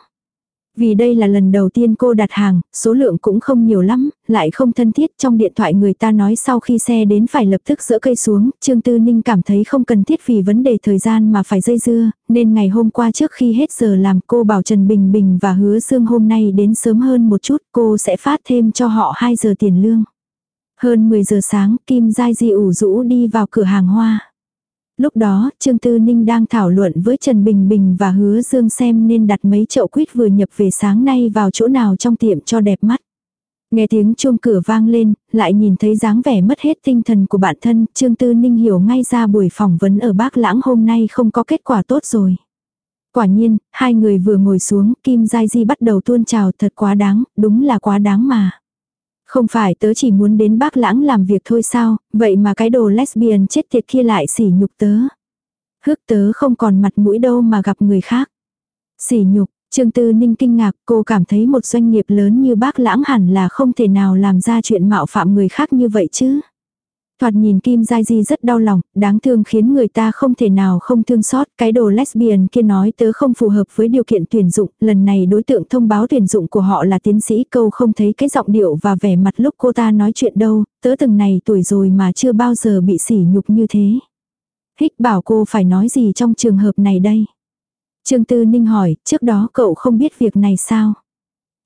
Vì đây là lần đầu tiên cô đặt hàng, số lượng cũng không nhiều lắm, lại không thân thiết trong điện thoại người ta nói sau khi xe đến phải lập tức dỡ cây xuống, Trương Tư Ninh cảm thấy không cần thiết vì vấn đề thời gian mà phải dây dưa, nên ngày hôm qua trước khi hết giờ làm cô bảo Trần Bình Bình và hứa Dương hôm nay đến sớm hơn một chút cô sẽ phát thêm cho họ 2 giờ tiền lương. Hơn 10 giờ sáng, Kim Giai Di ủ rũ đi vào cửa hàng hoa. Lúc đó, Trương Tư Ninh đang thảo luận với Trần Bình Bình và hứa Dương xem nên đặt mấy chậu quýt vừa nhập về sáng nay vào chỗ nào trong tiệm cho đẹp mắt. Nghe tiếng chuông cửa vang lên, lại nhìn thấy dáng vẻ mất hết tinh thần của bản thân, Trương Tư Ninh hiểu ngay ra buổi phỏng vấn ở Bác Lãng hôm nay không có kết quả tốt rồi. Quả nhiên, hai người vừa ngồi xuống, Kim Giai Di bắt đầu tuôn trào thật quá đáng, đúng là quá đáng mà. Không phải tớ chỉ muốn đến bác lãng làm việc thôi sao, vậy mà cái đồ lesbian chết tiệt kia lại sỉ nhục tớ. Hước tớ không còn mặt mũi đâu mà gặp người khác. Sỉ nhục, Trương Tư Ninh kinh ngạc, cô cảm thấy một doanh nghiệp lớn như bác lãng hẳn là không thể nào làm ra chuyện mạo phạm người khác như vậy chứ. Thoạt nhìn Kim Giai Di rất đau lòng, đáng thương khiến người ta không thể nào không thương xót. Cái đồ lesbian kia nói tớ không phù hợp với điều kiện tuyển dụng, lần này đối tượng thông báo tuyển dụng của họ là tiến sĩ câu không thấy cái giọng điệu và vẻ mặt lúc cô ta nói chuyện đâu, tớ từng này tuổi rồi mà chưa bao giờ bị sỉ nhục như thế. Hích bảo cô phải nói gì trong trường hợp này đây? Trương Tư Ninh hỏi, trước đó cậu không biết việc này sao?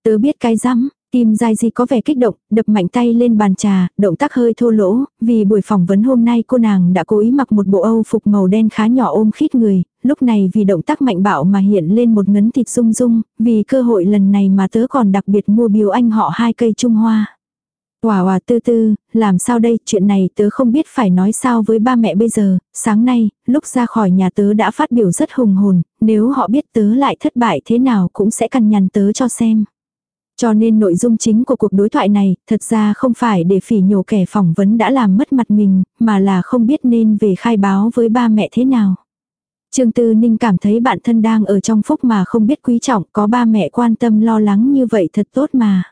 Tớ biết cái rắm, Tim dai Di có vẻ kích động, đập mạnh tay lên bàn trà, động tác hơi thô lỗ, vì buổi phỏng vấn hôm nay cô nàng đã cố ý mặc một bộ âu phục màu đen khá nhỏ ôm khít người, lúc này vì động tác mạnh bạo mà hiện lên một ngấn thịt rung rung, vì cơ hội lần này mà tớ còn đặc biệt mua biếu anh họ hai cây trung hoa. Hòa hòa tư tư, làm sao đây, chuyện này tớ không biết phải nói sao với ba mẹ bây giờ, sáng nay, lúc ra khỏi nhà tớ đã phát biểu rất hùng hồn, nếu họ biết tớ lại thất bại thế nào cũng sẽ cằn nhằn tớ cho xem. Cho nên nội dung chính của cuộc đối thoại này, thật ra không phải để phỉ nhổ kẻ phỏng vấn đã làm mất mặt mình, mà là không biết nên về khai báo với ba mẹ thế nào. Trương Tư Ninh cảm thấy bản thân đang ở trong phúc mà không biết quý trọng, có ba mẹ quan tâm lo lắng như vậy thật tốt mà.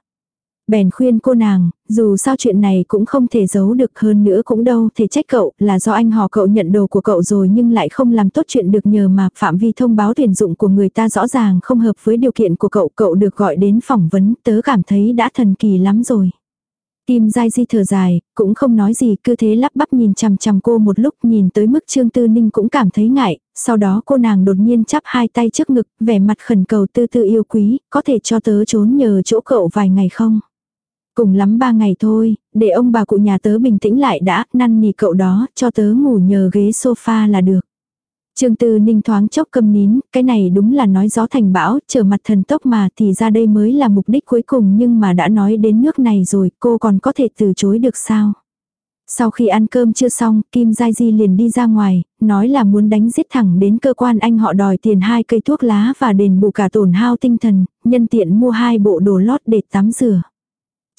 Bèn khuyên cô nàng, dù sao chuyện này cũng không thể giấu được hơn nữa cũng đâu thể trách cậu là do anh họ cậu nhận đồ của cậu rồi nhưng lại không làm tốt chuyện được nhờ mà phạm vi thông báo tuyển dụng của người ta rõ ràng không hợp với điều kiện của cậu. Cậu được gọi đến phỏng vấn tớ cảm thấy đã thần kỳ lắm rồi. Kim dai Di thở dài, cũng không nói gì, cứ thế lắp bắp nhìn chằm chằm cô một lúc nhìn tới mức Trương Tư Ninh cũng cảm thấy ngại, sau đó cô nàng đột nhiên chắp hai tay trước ngực, vẻ mặt khẩn cầu tư tư yêu quý, có thể cho tớ trốn nhờ chỗ cậu vài ngày không? Cùng lắm ba ngày thôi, để ông bà cụ nhà tớ bình tĩnh lại đã, năn nỉ cậu đó, cho tớ ngủ nhờ ghế sofa là được. Trương Tư Ninh thoáng chốc cầm nín, cái này đúng là nói gió thành bão, trở mặt thần tốc mà thì ra đây mới là mục đích cuối cùng nhưng mà đã nói đến nước này rồi, cô còn có thể từ chối được sao? Sau khi ăn cơm chưa xong, Kim Giai Di liền đi ra ngoài, nói là muốn đánh giết thẳng đến cơ quan anh họ đòi tiền hai cây thuốc lá và đền bù cả tổn hao tinh thần, nhân tiện mua hai bộ đồ lót để tắm rửa.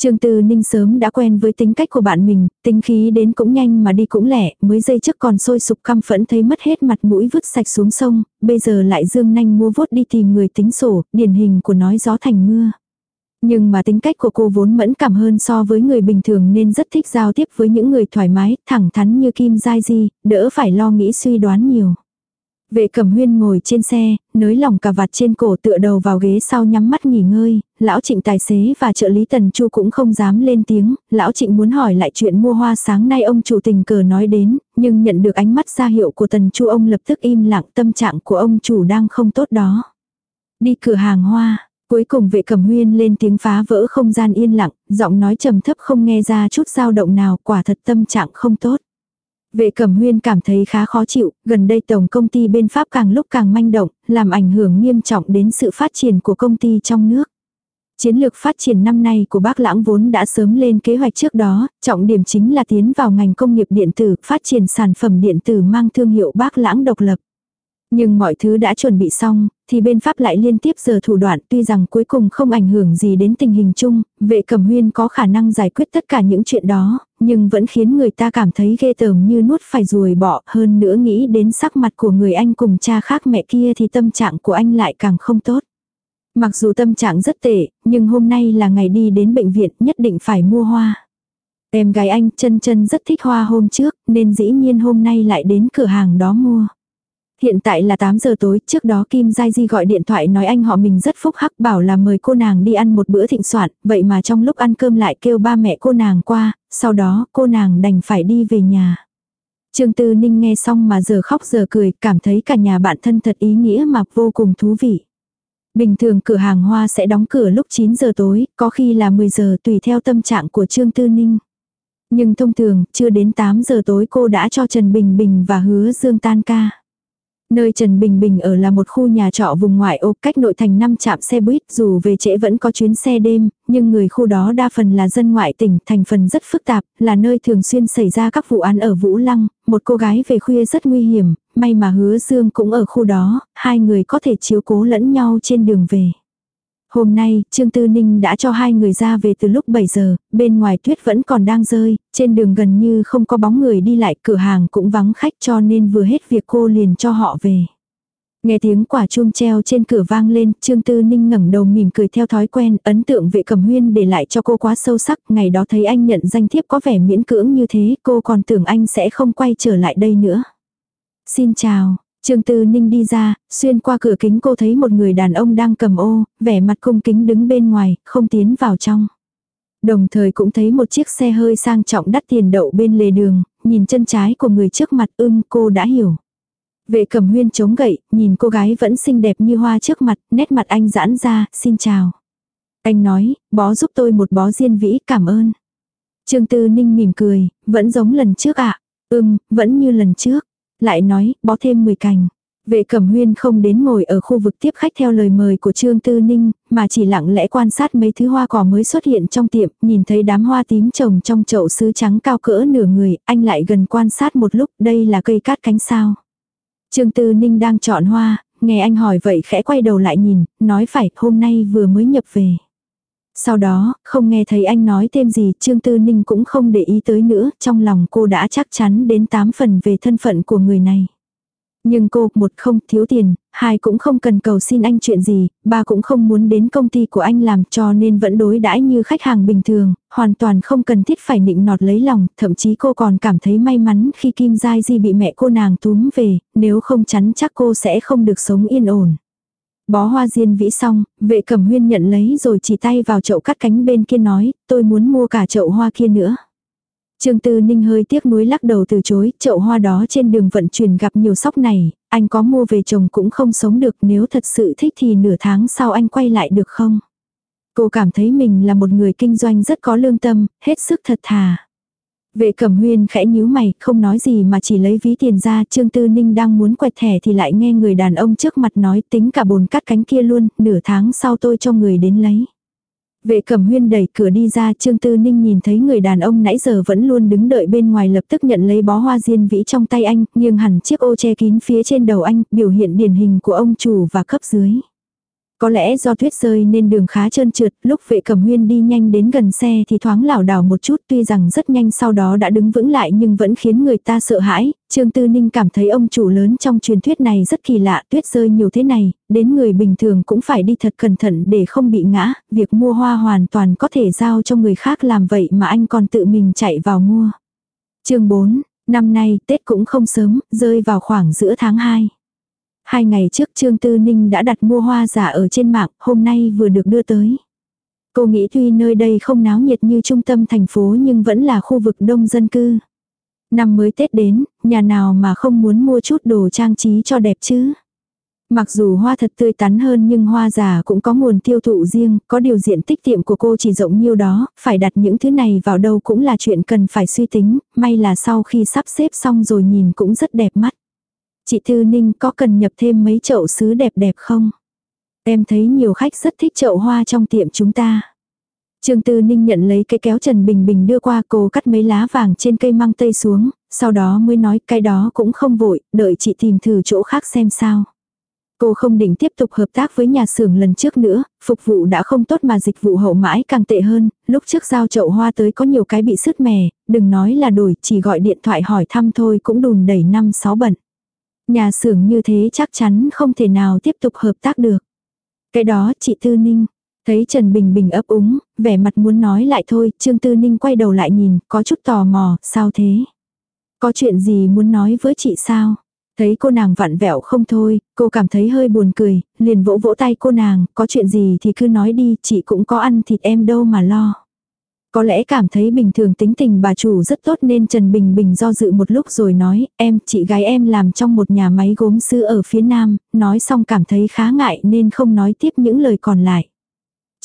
Trương Tư Ninh sớm đã quen với tính cách của bạn mình, tính khí đến cũng nhanh mà đi cũng lẻ, mới giây trước còn sôi sục căm phẫn thấy mất hết mặt mũi vứt sạch xuống sông, bây giờ lại dương nanh mua vốt đi tìm người tính sổ, điển hình của nói gió thành mưa. Nhưng mà tính cách của cô vốn mẫn cảm hơn so với người bình thường nên rất thích giao tiếp với những người thoải mái, thẳng thắn như Kim Giai Di, đỡ phải lo nghĩ suy đoán nhiều. Vệ cẩm huyên ngồi trên xe, nới lỏng cà vạt trên cổ tựa đầu vào ghế sau nhắm mắt nghỉ ngơi, lão trịnh tài xế và trợ lý tần chu cũng không dám lên tiếng, lão trịnh muốn hỏi lại chuyện mua hoa sáng nay ông chủ tình cờ nói đến, nhưng nhận được ánh mắt ra hiệu của tần chu ông lập tức im lặng tâm trạng của ông chủ đang không tốt đó. Đi cửa hàng hoa, Cuối cùng vệ cẩm huyên lên tiếng phá vỡ không gian yên lặng, giọng nói trầm thấp không nghe ra chút dao động nào, quả thật tâm trạng không tốt. Vệ cẩm huyên cảm thấy khá khó chịu, gần đây tổng công ty bên Pháp càng lúc càng manh động, làm ảnh hưởng nghiêm trọng đến sự phát triển của công ty trong nước. Chiến lược phát triển năm nay của bác lãng vốn đã sớm lên kế hoạch trước đó, trọng điểm chính là tiến vào ngành công nghiệp điện tử, phát triển sản phẩm điện tử mang thương hiệu bác lãng độc lập. Nhưng mọi thứ đã chuẩn bị xong, thì bên Pháp lại liên tiếp giờ thủ đoạn tuy rằng cuối cùng không ảnh hưởng gì đến tình hình chung, vệ cầm huyên có khả năng giải quyết tất cả những chuyện đó, nhưng vẫn khiến người ta cảm thấy ghê tởm như nuốt phải ruồi bọ hơn nữa nghĩ đến sắc mặt của người anh cùng cha khác mẹ kia thì tâm trạng của anh lại càng không tốt. Mặc dù tâm trạng rất tệ, nhưng hôm nay là ngày đi đến bệnh viện nhất định phải mua hoa. Em gái anh chân chân rất thích hoa hôm trước nên dĩ nhiên hôm nay lại đến cửa hàng đó mua. Hiện tại là 8 giờ tối, trước đó Kim Giai Di gọi điện thoại nói anh họ mình rất phúc hắc bảo là mời cô nàng đi ăn một bữa thịnh soạn, vậy mà trong lúc ăn cơm lại kêu ba mẹ cô nàng qua, sau đó cô nàng đành phải đi về nhà. Trương Tư Ninh nghe xong mà giờ khóc giờ cười, cảm thấy cả nhà bạn thân thật ý nghĩa mà vô cùng thú vị. Bình thường cửa hàng hoa sẽ đóng cửa lúc 9 giờ tối, có khi là 10 giờ tùy theo tâm trạng của Trương Tư Ninh. Nhưng thông thường, chưa đến 8 giờ tối cô đã cho Trần Bình Bình và hứa Dương tan ca. Nơi Trần Bình Bình ở là một khu nhà trọ vùng ngoại ô cách nội thành 5 trạm xe buýt dù về trễ vẫn có chuyến xe đêm, nhưng người khu đó đa phần là dân ngoại tỉnh, thành phần rất phức tạp, là nơi thường xuyên xảy ra các vụ án ở Vũ Lăng, một cô gái về khuya rất nguy hiểm, may mà hứa Dương cũng ở khu đó, hai người có thể chiếu cố lẫn nhau trên đường về. Hôm nay, Trương Tư Ninh đã cho hai người ra về từ lúc 7 giờ, bên ngoài tuyết vẫn còn đang rơi, trên đường gần như không có bóng người đi lại, cửa hàng cũng vắng khách cho nên vừa hết việc cô liền cho họ về. Nghe tiếng quả chuông treo trên cửa vang lên, Trương Tư Ninh ngẩng đầu mỉm cười theo thói quen, ấn tượng vệ cẩm huyên để lại cho cô quá sâu sắc, ngày đó thấy anh nhận danh thiếp có vẻ miễn cưỡng như thế, cô còn tưởng anh sẽ không quay trở lại đây nữa. Xin chào, Trương Tư Ninh đi ra, xuyên qua cửa kính cô thấy một người đàn ông đang cầm ô, vẻ mặt cung kính đứng bên ngoài, không tiến vào trong. Đồng thời cũng thấy một chiếc xe hơi sang trọng đắt tiền đậu bên lề đường, nhìn chân trái của người trước mặt ưng cô đã hiểu. Vệ cầm huyên chống gậy, nhìn cô gái vẫn xinh đẹp như hoa trước mặt, nét mặt anh giãn ra, xin chào. Anh nói, bó giúp tôi một bó diên vĩ, cảm ơn. Trương Tư Ninh mỉm cười, vẫn giống lần trước ạ. À? Ừm, vẫn như lần trước lại nói, bó thêm 10 cành. Vệ cẩm huyên không đến ngồi ở khu vực tiếp khách theo lời mời của Trương Tư Ninh, mà chỉ lặng lẽ quan sát mấy thứ hoa cỏ mới xuất hiện trong tiệm, nhìn thấy đám hoa tím trồng trong chậu sứ trắng cao cỡ nửa người, anh lại gần quan sát một lúc, đây là cây cát cánh sao. Trương Tư Ninh đang chọn hoa, nghe anh hỏi vậy khẽ quay đầu lại nhìn, nói phải, hôm nay vừa mới nhập về. Sau đó, không nghe thấy anh nói thêm gì, Trương Tư Ninh cũng không để ý tới nữa, trong lòng cô đã chắc chắn đến tám phần về thân phận của người này. Nhưng cô, một không thiếu tiền, hai cũng không cần cầu xin anh chuyện gì, ba cũng không muốn đến công ty của anh làm cho nên vẫn đối đãi như khách hàng bình thường, hoàn toàn không cần thiết phải nịnh nọt lấy lòng, thậm chí cô còn cảm thấy may mắn khi Kim Giai Di bị mẹ cô nàng túm về, nếu không chắn chắc cô sẽ không được sống yên ổn. Bó hoa diên vĩ xong, vệ cẩm huyên nhận lấy rồi chỉ tay vào chậu cắt cánh bên kia nói, tôi muốn mua cả chậu hoa kia nữa. Trương Tư Ninh hơi tiếc nuối lắc đầu từ chối, chậu hoa đó trên đường vận chuyển gặp nhiều sóc này, anh có mua về chồng cũng không sống được nếu thật sự thích thì nửa tháng sau anh quay lại được không? Cô cảm thấy mình là một người kinh doanh rất có lương tâm, hết sức thật thà. Vệ cẩm huyên khẽ nhíu mày, không nói gì mà chỉ lấy ví tiền ra, Trương Tư Ninh đang muốn quẹt thẻ thì lại nghe người đàn ông trước mặt nói tính cả bồn cắt cánh kia luôn, nửa tháng sau tôi cho người đến lấy. Vệ cẩm huyên đẩy cửa đi ra Trương Tư Ninh nhìn thấy người đàn ông nãy giờ vẫn luôn đứng đợi bên ngoài lập tức nhận lấy bó hoa diên vĩ trong tay anh, nghiêng hẳn chiếc ô che kín phía trên đầu anh, biểu hiện điển hình của ông chủ và cấp dưới. Có lẽ do tuyết rơi nên đường khá trơn trượt, lúc vệ cẩm huyên đi nhanh đến gần xe thì thoáng lảo đảo một chút tuy rằng rất nhanh sau đó đã đứng vững lại nhưng vẫn khiến người ta sợ hãi. Trương Tư Ninh cảm thấy ông chủ lớn trong truyền thuyết này rất kỳ lạ, tuyết rơi nhiều thế này, đến người bình thường cũng phải đi thật cẩn thận để không bị ngã, việc mua hoa hoàn toàn có thể giao cho người khác làm vậy mà anh còn tự mình chạy vào mua. chương 4, năm nay Tết cũng không sớm, rơi vào khoảng giữa tháng 2. Hai ngày trước Trương Tư Ninh đã đặt mua hoa giả ở trên mạng, hôm nay vừa được đưa tới. Cô nghĩ tuy nơi đây không náo nhiệt như trung tâm thành phố nhưng vẫn là khu vực đông dân cư. Năm mới Tết đến, nhà nào mà không muốn mua chút đồ trang trí cho đẹp chứ. Mặc dù hoa thật tươi tắn hơn nhưng hoa giả cũng có nguồn tiêu thụ riêng, có điều diện tích tiệm của cô chỉ rộng nhiêu đó, phải đặt những thứ này vào đâu cũng là chuyện cần phải suy tính, may là sau khi sắp xếp xong rồi nhìn cũng rất đẹp mắt. Chị Thư Ninh có cần nhập thêm mấy chậu sứ đẹp đẹp không? Em thấy nhiều khách rất thích chậu hoa trong tiệm chúng ta. Trương Tư Ninh nhận lấy cái kéo Trần Bình Bình đưa qua cô cắt mấy lá vàng trên cây măng tây xuống, sau đó mới nói cái đó cũng không vội, đợi chị tìm thử chỗ khác xem sao. Cô không định tiếp tục hợp tác với nhà xưởng lần trước nữa, phục vụ đã không tốt mà dịch vụ hậu mãi càng tệ hơn, lúc trước giao chậu hoa tới có nhiều cái bị sứt mè, đừng nói là đổi, chỉ gọi điện thoại hỏi thăm thôi cũng đùn đẩy năm sáu bận. Nhà xưởng như thế chắc chắn không thể nào tiếp tục hợp tác được. Cái đó chị Tư Ninh. Thấy Trần Bình Bình ấp úng, vẻ mặt muốn nói lại thôi, Trương Tư Ninh quay đầu lại nhìn, có chút tò mò, sao thế? Có chuyện gì muốn nói với chị sao? Thấy cô nàng vặn vẹo không thôi, cô cảm thấy hơi buồn cười, liền vỗ vỗ tay cô nàng, có chuyện gì thì cứ nói đi, chị cũng có ăn thịt em đâu mà lo. Có lẽ cảm thấy bình thường tính tình bà chủ rất tốt nên Trần Bình Bình do dự một lúc rồi nói, em, chị gái em làm trong một nhà máy gốm sứ ở phía nam, nói xong cảm thấy khá ngại nên không nói tiếp những lời còn lại.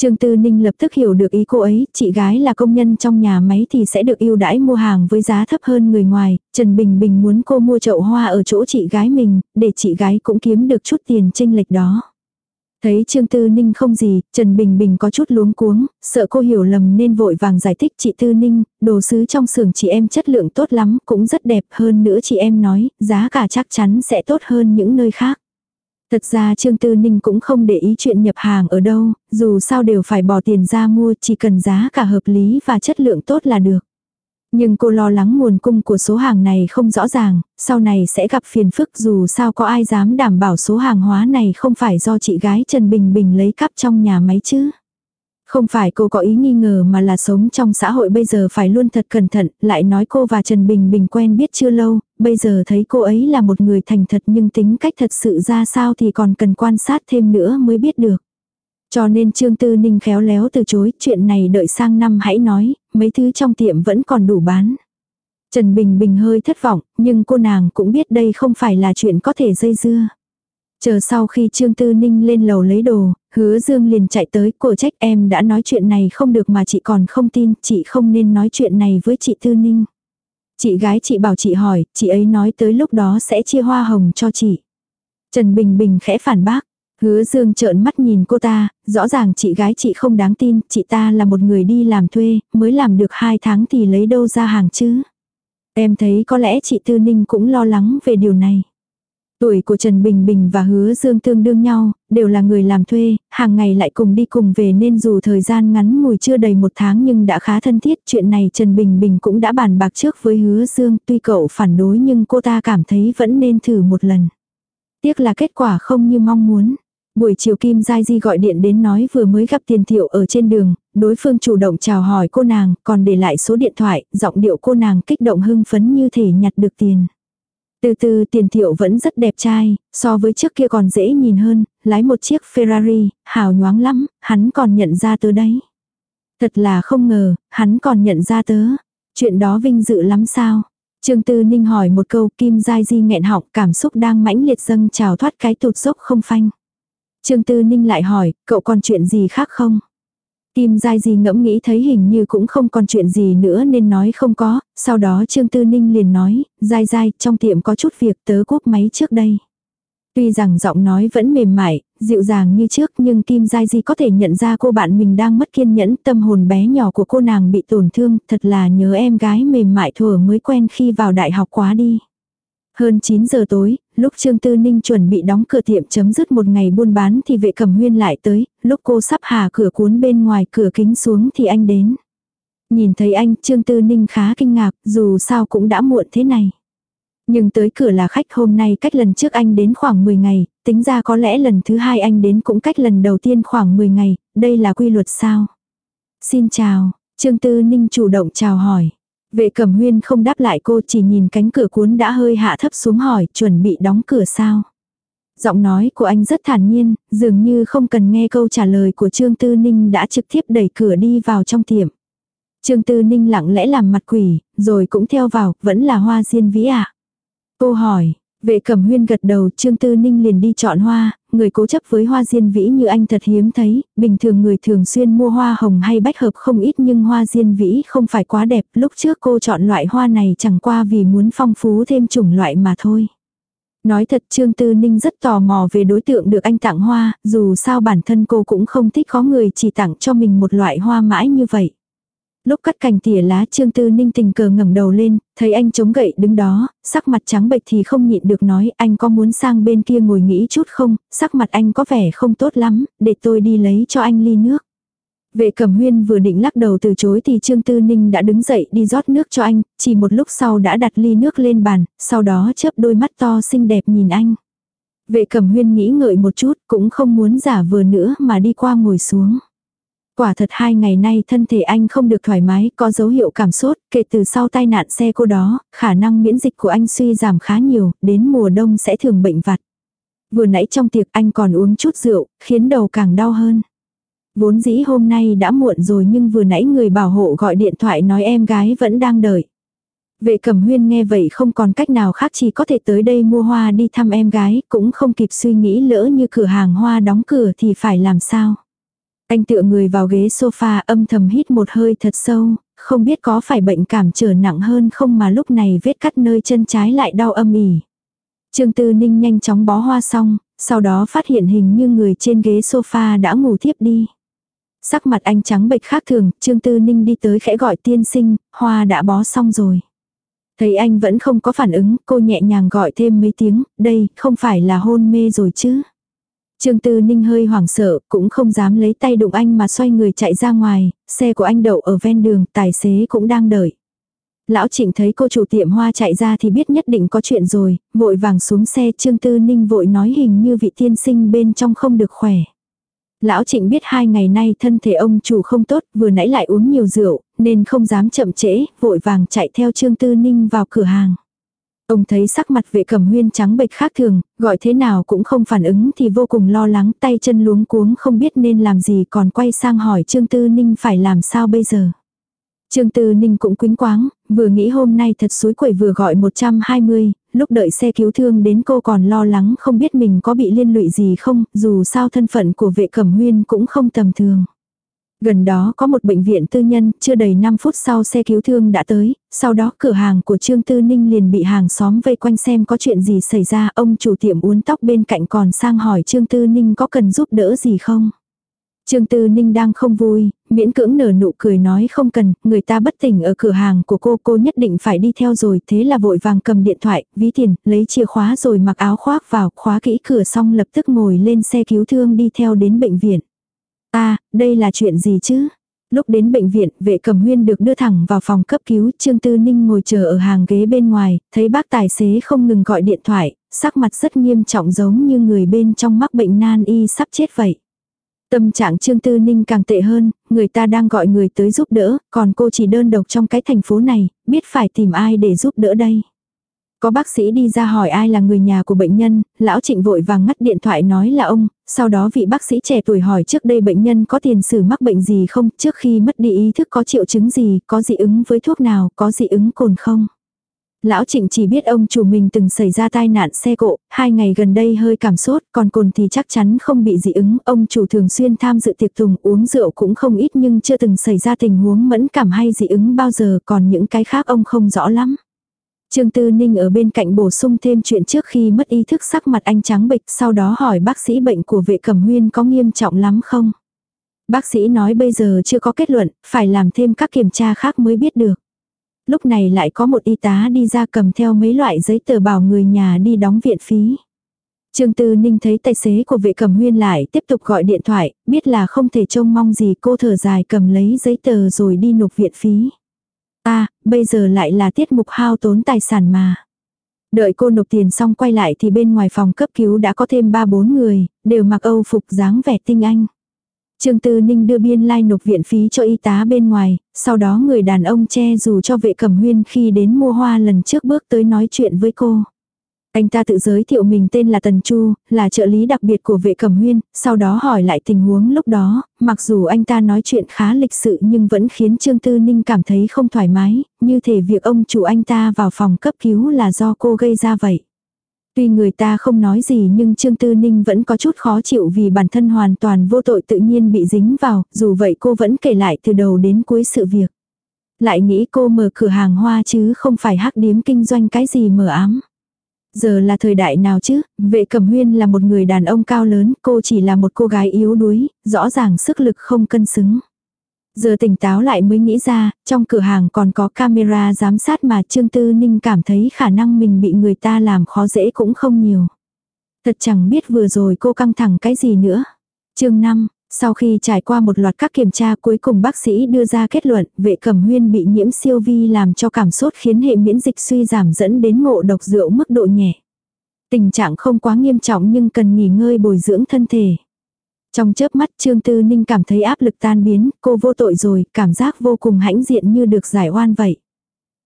Trương Tư Ninh lập tức hiểu được ý cô ấy, chị gái là công nhân trong nhà máy thì sẽ được ưu đãi mua hàng với giá thấp hơn người ngoài, Trần Bình Bình muốn cô mua chậu hoa ở chỗ chị gái mình, để chị gái cũng kiếm được chút tiền tranh lệch đó. Thấy Trương Tư Ninh không gì, Trần Bình Bình có chút luống cuống, sợ cô hiểu lầm nên vội vàng giải thích chị Tư Ninh, đồ sứ trong xưởng chị em chất lượng tốt lắm, cũng rất đẹp hơn nữa chị em nói, giá cả chắc chắn sẽ tốt hơn những nơi khác. Thật ra Trương Tư Ninh cũng không để ý chuyện nhập hàng ở đâu, dù sao đều phải bỏ tiền ra mua, chỉ cần giá cả hợp lý và chất lượng tốt là được. Nhưng cô lo lắng nguồn cung của số hàng này không rõ ràng, sau này sẽ gặp phiền phức dù sao có ai dám đảm bảo số hàng hóa này không phải do chị gái Trần Bình Bình lấy cắp trong nhà máy chứ. Không phải cô có ý nghi ngờ mà là sống trong xã hội bây giờ phải luôn thật cẩn thận, lại nói cô và Trần Bình Bình quen biết chưa lâu, bây giờ thấy cô ấy là một người thành thật nhưng tính cách thật sự ra sao thì còn cần quan sát thêm nữa mới biết được. Cho nên Trương Tư Ninh khéo léo từ chối, chuyện này đợi sang năm hãy nói, mấy thứ trong tiệm vẫn còn đủ bán. Trần Bình Bình hơi thất vọng, nhưng cô nàng cũng biết đây không phải là chuyện có thể dây dưa. Chờ sau khi Trương Tư Ninh lên lầu lấy đồ, hứa Dương liền chạy tới, cổ trách em đã nói chuyện này không được mà chị còn không tin, chị không nên nói chuyện này với chị Tư Ninh. Chị gái chị bảo chị hỏi, chị ấy nói tới lúc đó sẽ chia hoa hồng cho chị. Trần Bình Bình khẽ phản bác, Hứa Dương trợn mắt nhìn cô ta, rõ ràng chị gái chị không đáng tin, chị ta là một người đi làm thuê, mới làm được 2 tháng thì lấy đâu ra hàng chứ. Em thấy có lẽ chị Tư Ninh cũng lo lắng về điều này. Tuổi của Trần Bình Bình và Hứa Dương tương đương nhau, đều là người làm thuê, hàng ngày lại cùng đi cùng về nên dù thời gian ngắn ngủi chưa đầy một tháng nhưng đã khá thân thiết. Chuyện này Trần Bình Bình cũng đã bàn bạc trước với Hứa Dương, tuy cậu phản đối nhưng cô ta cảm thấy vẫn nên thử một lần. Tiếc là kết quả không như mong muốn. Buổi chiều Kim Giai Di gọi điện đến nói vừa mới gặp tiền thiệu ở trên đường, đối phương chủ động chào hỏi cô nàng, còn để lại số điện thoại, giọng điệu cô nàng kích động hưng phấn như thể nhặt được tiền. Từ từ tiền thiệu vẫn rất đẹp trai, so với trước kia còn dễ nhìn hơn, lái một chiếc Ferrari, hào nhoáng lắm, hắn còn nhận ra tớ đấy. Thật là không ngờ, hắn còn nhận ra tớ. Chuyện đó vinh dự lắm sao? Trương Tư Ninh hỏi một câu Kim Giai Di nghẹn họng cảm xúc đang mãnh liệt dâng trào thoát cái tụt dốc không phanh. Trương Tư Ninh lại hỏi, cậu còn chuyện gì khác không? Kim Giai Di ngẫm nghĩ thấy hình như cũng không còn chuyện gì nữa nên nói không có, sau đó Trương Tư Ninh liền nói, Giai Giai, trong tiệm có chút việc tớ cúp máy trước đây. Tuy rằng giọng nói vẫn mềm mại, dịu dàng như trước nhưng Kim Giai Di có thể nhận ra cô bạn mình đang mất kiên nhẫn tâm hồn bé nhỏ của cô nàng bị tổn thương, thật là nhớ em gái mềm mại thuở mới quen khi vào đại học quá đi. Hơn 9 giờ tối, lúc Trương Tư Ninh chuẩn bị đóng cửa tiệm chấm dứt một ngày buôn bán thì vệ cẩm huyên lại tới, lúc cô sắp hà cửa cuốn bên ngoài cửa kính xuống thì anh đến. Nhìn thấy anh Trương Tư Ninh khá kinh ngạc, dù sao cũng đã muộn thế này. Nhưng tới cửa là khách hôm nay cách lần trước anh đến khoảng 10 ngày, tính ra có lẽ lần thứ hai anh đến cũng cách lần đầu tiên khoảng 10 ngày, đây là quy luật sao? Xin chào, Trương Tư Ninh chủ động chào hỏi. Vệ cẩm huyên không đáp lại cô chỉ nhìn cánh cửa cuốn đã hơi hạ thấp xuống hỏi chuẩn bị đóng cửa sao. Giọng nói của anh rất thản nhiên, dường như không cần nghe câu trả lời của Trương Tư Ninh đã trực tiếp đẩy cửa đi vào trong tiệm. Trương Tư Ninh lặng lẽ làm mặt quỷ, rồi cũng theo vào, vẫn là hoa diên vĩ ạ. À? Cô hỏi, vệ cẩm huyên gật đầu Trương Tư Ninh liền đi chọn hoa, người cố chấp với hoa diên vĩ như anh thật hiếm thấy, bình thường người thường xuyên mua hoa hồng hay bách hợp không ít nhưng hoa diên vĩ không phải quá đẹp, lúc trước cô chọn loại hoa này chẳng qua vì muốn phong phú thêm chủng loại mà thôi. Nói thật Trương Tư Ninh rất tò mò về đối tượng được anh tặng hoa, dù sao bản thân cô cũng không thích có người chỉ tặng cho mình một loại hoa mãi như vậy. Lúc cắt cành tỉa lá Trương Tư Ninh tình cờ ngẩng đầu lên, thấy anh chống gậy đứng đó, sắc mặt trắng bệch thì không nhịn được nói anh có muốn sang bên kia ngồi nghĩ chút không, sắc mặt anh có vẻ không tốt lắm, để tôi đi lấy cho anh ly nước. Vệ cẩm huyên vừa định lắc đầu từ chối thì Trương Tư Ninh đã đứng dậy đi rót nước cho anh, chỉ một lúc sau đã đặt ly nước lên bàn, sau đó chớp đôi mắt to xinh đẹp nhìn anh. Vệ cẩm huyên nghĩ ngợi một chút cũng không muốn giả vừa nữa mà đi qua ngồi xuống. Quả thật hai ngày nay thân thể anh không được thoải mái, có dấu hiệu cảm sốt, kể từ sau tai nạn xe cô đó, khả năng miễn dịch của anh suy giảm khá nhiều, đến mùa đông sẽ thường bệnh vặt. Vừa nãy trong tiệc anh còn uống chút rượu, khiến đầu càng đau hơn. Vốn dĩ hôm nay đã muộn rồi nhưng vừa nãy người bảo hộ gọi điện thoại nói em gái vẫn đang đợi. Vệ cẩm huyên nghe vậy không còn cách nào khác chỉ có thể tới đây mua hoa đi thăm em gái, cũng không kịp suy nghĩ lỡ như cửa hàng hoa đóng cửa thì phải làm sao. Anh tựa người vào ghế sofa âm thầm hít một hơi thật sâu, không biết có phải bệnh cảm trở nặng hơn không mà lúc này vết cắt nơi chân trái lại đau âm ỉ. Trương Tư Ninh nhanh chóng bó hoa xong, sau đó phát hiện hình như người trên ghế sofa đã ngủ thiếp đi. Sắc mặt anh trắng bệch khác thường, Trương Tư Ninh đi tới khẽ gọi tiên sinh, hoa đã bó xong rồi. Thấy anh vẫn không có phản ứng, cô nhẹ nhàng gọi thêm mấy tiếng, đây, không phải là hôn mê rồi chứ. Trương Tư Ninh hơi hoảng sợ, cũng không dám lấy tay đụng anh mà xoay người chạy ra ngoài, xe của anh đậu ở ven đường, tài xế cũng đang đợi. Lão Trịnh thấy cô chủ tiệm hoa chạy ra thì biết nhất định có chuyện rồi, vội vàng xuống xe Trương Tư Ninh vội nói hình như vị tiên sinh bên trong không được khỏe. Lão Trịnh biết hai ngày nay thân thể ông chủ không tốt, vừa nãy lại uống nhiều rượu, nên không dám chậm trễ, vội vàng chạy theo Trương Tư Ninh vào cửa hàng. Ông thấy sắc mặt vệ cẩm huyên trắng bệch khác thường, gọi thế nào cũng không phản ứng thì vô cùng lo lắng tay chân luống cuống không biết nên làm gì còn quay sang hỏi Trương Tư Ninh phải làm sao bây giờ. Trương Tư Ninh cũng quính quáng, vừa nghĩ hôm nay thật suối quẩy vừa gọi 120, lúc đợi xe cứu thương đến cô còn lo lắng không biết mình có bị liên lụy gì không, dù sao thân phận của vệ cẩm huyên cũng không tầm thường. Gần đó có một bệnh viện tư nhân, chưa đầy 5 phút sau xe cứu thương đã tới, sau đó cửa hàng của Trương Tư Ninh liền bị hàng xóm vây quanh xem có chuyện gì xảy ra, ông chủ tiệm uốn tóc bên cạnh còn sang hỏi Trương Tư Ninh có cần giúp đỡ gì không. Trương Tư Ninh đang không vui, miễn cưỡng nở nụ cười nói không cần, người ta bất tỉnh ở cửa hàng của cô, cô nhất định phải đi theo rồi, thế là vội vàng cầm điện thoại, ví tiền, lấy chìa khóa rồi mặc áo khoác vào, khóa kỹ cửa xong lập tức ngồi lên xe cứu thương đi theo đến bệnh viện a đây là chuyện gì chứ? Lúc đến bệnh viện, vệ cầm huyên được đưa thẳng vào phòng cấp cứu, Trương Tư Ninh ngồi chờ ở hàng ghế bên ngoài, thấy bác tài xế không ngừng gọi điện thoại, sắc mặt rất nghiêm trọng giống như người bên trong mắc bệnh nan y sắp chết vậy. Tâm trạng Trương Tư Ninh càng tệ hơn, người ta đang gọi người tới giúp đỡ, còn cô chỉ đơn độc trong cái thành phố này, biết phải tìm ai để giúp đỡ đây. Có bác sĩ đi ra hỏi ai là người nhà của bệnh nhân, lão trịnh vội vàng ngắt điện thoại nói là ông, sau đó vị bác sĩ trẻ tuổi hỏi trước đây bệnh nhân có tiền sử mắc bệnh gì không, trước khi mất đi ý thức có triệu chứng gì, có dị ứng với thuốc nào, có dị ứng cồn không. Lão Trịnh chỉ biết ông chủ mình từng xảy ra tai nạn xe cộ, hai ngày gần đây hơi cảm sốt, còn cồn thì chắc chắn không bị dị ứng. Ông chủ thường xuyên tham dự tiệc tùng uống rượu cũng không ít nhưng chưa từng xảy ra tình huống mẫn cảm hay dị ứng bao giờ, còn những cái khác ông không rõ lắm. Trương Tư Ninh ở bên cạnh bổ sung thêm chuyện trước khi mất ý thức sắc mặt anh trắng bệch, sau đó hỏi bác sĩ bệnh của vệ cẩm huyên có nghiêm trọng lắm không? Bác sĩ nói bây giờ chưa có kết luận, phải làm thêm các kiểm tra khác mới biết được. Lúc này lại có một y tá đi ra cầm theo mấy loại giấy tờ bảo người nhà đi đóng viện phí. Trương Tư Ninh thấy tài xế của vệ cẩm huyên lại tiếp tục gọi điện thoại, biết là không thể trông mong gì cô thở dài cầm lấy giấy tờ rồi đi nộp viện phí ta, bây giờ lại là tiết mục hao tốn tài sản mà. Đợi cô nộp tiền xong quay lại thì bên ngoài phòng cấp cứu đã có thêm 3-4 người, đều mặc âu phục dáng vẻ tinh anh. Trương Tư Ninh đưa biên lai like nộp viện phí cho y tá bên ngoài, sau đó người đàn ông che dù cho vệ cẩm huyên khi đến mua hoa lần trước bước tới nói chuyện với cô. Anh ta tự giới thiệu mình tên là Tần Chu, là trợ lý đặc biệt của vệ cẩm huyên, sau đó hỏi lại tình huống lúc đó, mặc dù anh ta nói chuyện khá lịch sự nhưng vẫn khiến Trương Tư Ninh cảm thấy không thoải mái, như thể việc ông chủ anh ta vào phòng cấp cứu là do cô gây ra vậy. Tuy người ta không nói gì nhưng Trương Tư Ninh vẫn có chút khó chịu vì bản thân hoàn toàn vô tội tự nhiên bị dính vào, dù vậy cô vẫn kể lại từ đầu đến cuối sự việc. Lại nghĩ cô mở cửa hàng hoa chứ không phải hắc điếm kinh doanh cái gì mở ám. Giờ là thời đại nào chứ, vệ cẩm huyên là một người đàn ông cao lớn, cô chỉ là một cô gái yếu đuối, rõ ràng sức lực không cân xứng. Giờ tỉnh táo lại mới nghĩ ra, trong cửa hàng còn có camera giám sát mà Trương Tư Ninh cảm thấy khả năng mình bị người ta làm khó dễ cũng không nhiều. Thật chẳng biết vừa rồi cô căng thẳng cái gì nữa. chương 5, sau khi trải qua một loạt các kiểm tra cuối cùng bác sĩ đưa ra kết luận vệ cẩm huyên bị nhiễm siêu vi làm cho cảm sốt khiến hệ miễn dịch suy giảm dẫn đến ngộ độc rượu mức độ nhẹ. Tình trạng không quá nghiêm trọng nhưng cần nghỉ ngơi bồi dưỡng thân thể. Trong chớp mắt Trương Tư Ninh cảm thấy áp lực tan biến, cô vô tội rồi, cảm giác vô cùng hãnh diện như được giải oan vậy.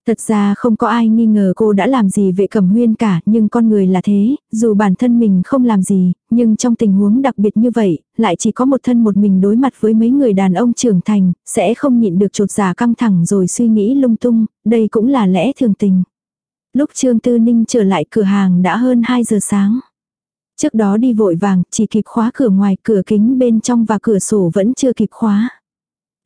Thật ra không có ai nghi ngờ cô đã làm gì vệ cẩm huyên cả, nhưng con người là thế, dù bản thân mình không làm gì, nhưng trong tình huống đặc biệt như vậy, lại chỉ có một thân một mình đối mặt với mấy người đàn ông trưởng thành, sẽ không nhịn được trột giả dạ căng thẳng rồi suy nghĩ lung tung, đây cũng là lẽ thường tình. Lúc Trương Tư Ninh trở lại cửa hàng đã hơn 2 giờ sáng. Trước đó đi vội vàng, chỉ kịp khóa cửa ngoài, cửa kính bên trong và cửa sổ vẫn chưa kịp khóa.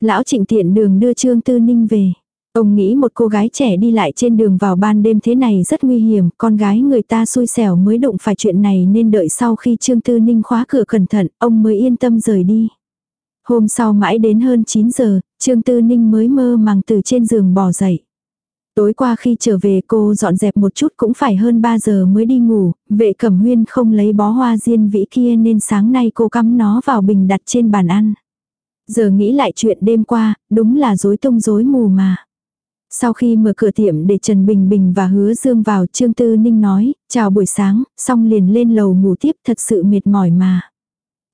Lão trịnh tiện đường đưa Trương Tư Ninh về. Ông nghĩ một cô gái trẻ đi lại trên đường vào ban đêm thế này rất nguy hiểm, con gái người ta xui xẻo mới đụng phải chuyện này nên đợi sau khi Trương Tư Ninh khóa cửa cẩn thận, ông mới yên tâm rời đi. Hôm sau mãi đến hơn 9 giờ, Trương Tư Ninh mới mơ màng từ trên giường bò dậy. Tối qua khi trở về cô dọn dẹp một chút cũng phải hơn 3 giờ mới đi ngủ, vệ cẩm huyên không lấy bó hoa diên vĩ kia nên sáng nay cô cắm nó vào bình đặt trên bàn ăn. Giờ nghĩ lại chuyện đêm qua, đúng là rối tung rối mù mà. Sau khi mở cửa tiệm để Trần Bình Bình và Hứa Dương vào Trương Tư Ninh nói, chào buổi sáng, xong liền lên lầu ngủ tiếp thật sự mệt mỏi mà.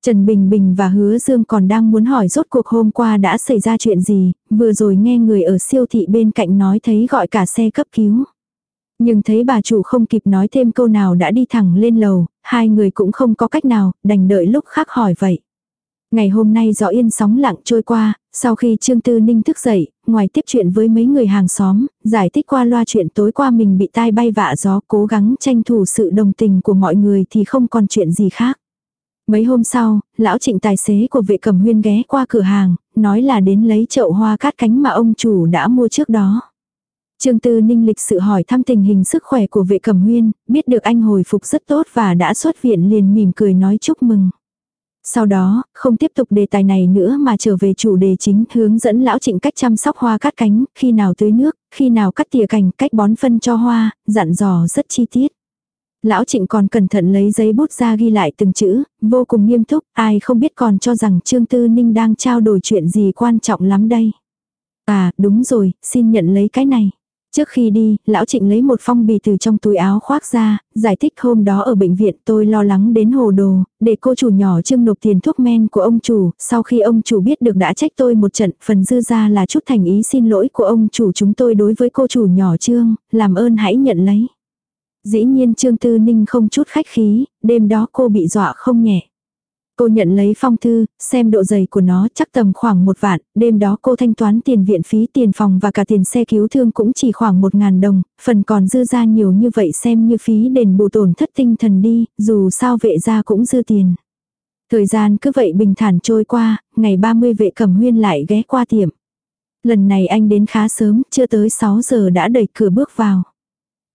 Trần Bình Bình và Hứa Dương còn đang muốn hỏi rốt cuộc hôm qua đã xảy ra chuyện gì, vừa rồi nghe người ở siêu thị bên cạnh nói thấy gọi cả xe cấp cứu. Nhưng thấy bà chủ không kịp nói thêm câu nào đã đi thẳng lên lầu, hai người cũng không có cách nào, đành đợi lúc khác hỏi vậy. Ngày hôm nay gió yên sóng lặng trôi qua, sau khi Trương Tư Ninh thức dậy, ngoài tiếp chuyện với mấy người hàng xóm, giải thích qua loa chuyện tối qua mình bị tai bay vạ gió cố gắng tranh thủ sự đồng tình của mọi người thì không còn chuyện gì khác. Mấy hôm sau, lão trịnh tài xế của vệ cẩm huyên ghé qua cửa hàng, nói là đến lấy chậu hoa cát cánh mà ông chủ đã mua trước đó. Trương Tư Ninh lịch sự hỏi thăm tình hình sức khỏe của vệ cẩm huyên, biết được anh hồi phục rất tốt và đã xuất viện liền mỉm cười nói chúc mừng. Sau đó, không tiếp tục đề tài này nữa mà trở về chủ đề chính hướng dẫn lão trịnh cách chăm sóc hoa cắt cánh, khi nào tưới nước, khi nào cắt tỉa cành, cách bón phân cho hoa, dặn dò rất chi tiết. Lão trịnh còn cẩn thận lấy giấy bút ra ghi lại từng chữ, vô cùng nghiêm túc, ai không biết còn cho rằng Trương Tư Ninh đang trao đổi chuyện gì quan trọng lắm đây. À, đúng rồi, xin nhận lấy cái này. Trước khi đi, lão trịnh lấy một phong bì từ trong túi áo khoác ra, giải thích hôm đó ở bệnh viện tôi lo lắng đến hồ đồ, để cô chủ nhỏ trưng nộp tiền thuốc men của ông chủ, sau khi ông chủ biết được đã trách tôi một trận, phần dư ra là chút thành ý xin lỗi của ông chủ chúng tôi đối với cô chủ nhỏ trương, làm ơn hãy nhận lấy. Dĩ nhiên trương tư ninh không chút khách khí, đêm đó cô bị dọa không nhẹ. Cô nhận lấy phong thư, xem độ dày của nó chắc tầm khoảng một vạn, đêm đó cô thanh toán tiền viện phí tiền phòng và cả tiền xe cứu thương cũng chỉ khoảng một ngàn đồng, phần còn dư ra nhiều như vậy xem như phí đền bù tổn thất tinh thần đi, dù sao vệ ra cũng dư tiền. Thời gian cứ vậy bình thản trôi qua, ngày 30 vệ cẩm huyên lại ghé qua tiệm. Lần này anh đến khá sớm, chưa tới 6 giờ đã đẩy cửa bước vào.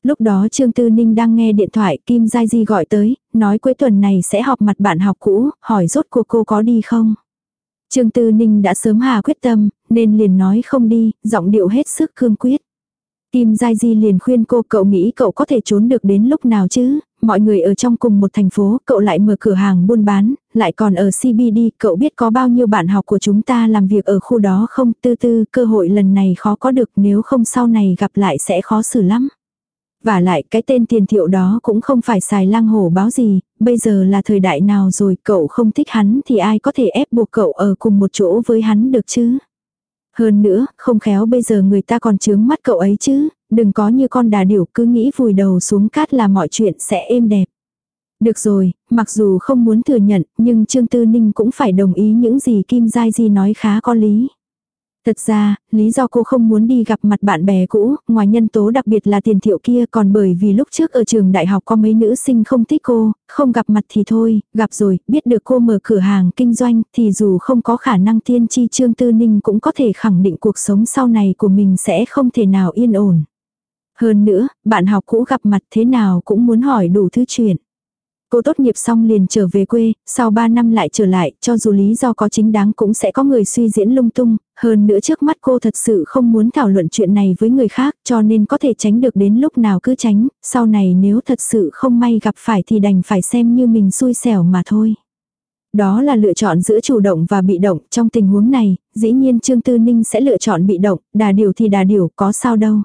Lúc đó Trương Tư Ninh đang nghe điện thoại Kim Giai Di gọi tới, nói cuối tuần này sẽ họp mặt bạn học cũ, hỏi rốt cuộc cô có đi không. Trương Tư Ninh đã sớm hà quyết tâm, nên liền nói không đi, giọng điệu hết sức cương quyết. Kim Giai Di liền khuyên cô cậu nghĩ cậu có thể trốn được đến lúc nào chứ, mọi người ở trong cùng một thành phố, cậu lại mở cửa hàng buôn bán, lại còn ở CBD, cậu biết có bao nhiêu bạn học của chúng ta làm việc ở khu đó không, tư tư, cơ hội lần này khó có được nếu không sau này gặp lại sẽ khó xử lắm. Và lại cái tên tiền thiệu đó cũng không phải xài lang hổ báo gì, bây giờ là thời đại nào rồi cậu không thích hắn thì ai có thể ép buộc cậu ở cùng một chỗ với hắn được chứ. Hơn nữa, không khéo bây giờ người ta còn chướng mắt cậu ấy chứ, đừng có như con đà điểu cứ nghĩ vùi đầu xuống cát là mọi chuyện sẽ êm đẹp. Được rồi, mặc dù không muốn thừa nhận, nhưng Trương Tư Ninh cũng phải đồng ý những gì Kim Giai Di nói khá có lý. Thật ra, lý do cô không muốn đi gặp mặt bạn bè cũ, ngoài nhân tố đặc biệt là tiền thiệu kia còn bởi vì lúc trước ở trường đại học có mấy nữ sinh không thích cô, không gặp mặt thì thôi, gặp rồi, biết được cô mở cửa hàng kinh doanh thì dù không có khả năng tiên tri trương tư ninh cũng có thể khẳng định cuộc sống sau này của mình sẽ không thể nào yên ổn. Hơn nữa, bạn học cũ gặp mặt thế nào cũng muốn hỏi đủ thứ chuyện. Cô tốt nghiệp xong liền trở về quê, sau 3 năm lại trở lại, cho dù lý do có chính đáng cũng sẽ có người suy diễn lung tung, hơn nữa trước mắt cô thật sự không muốn thảo luận chuyện này với người khác cho nên có thể tránh được đến lúc nào cứ tránh, sau này nếu thật sự không may gặp phải thì đành phải xem như mình xui xẻo mà thôi. Đó là lựa chọn giữa chủ động và bị động, trong tình huống này, dĩ nhiên Trương Tư Ninh sẽ lựa chọn bị động, đà điều thì đà điều, có sao đâu.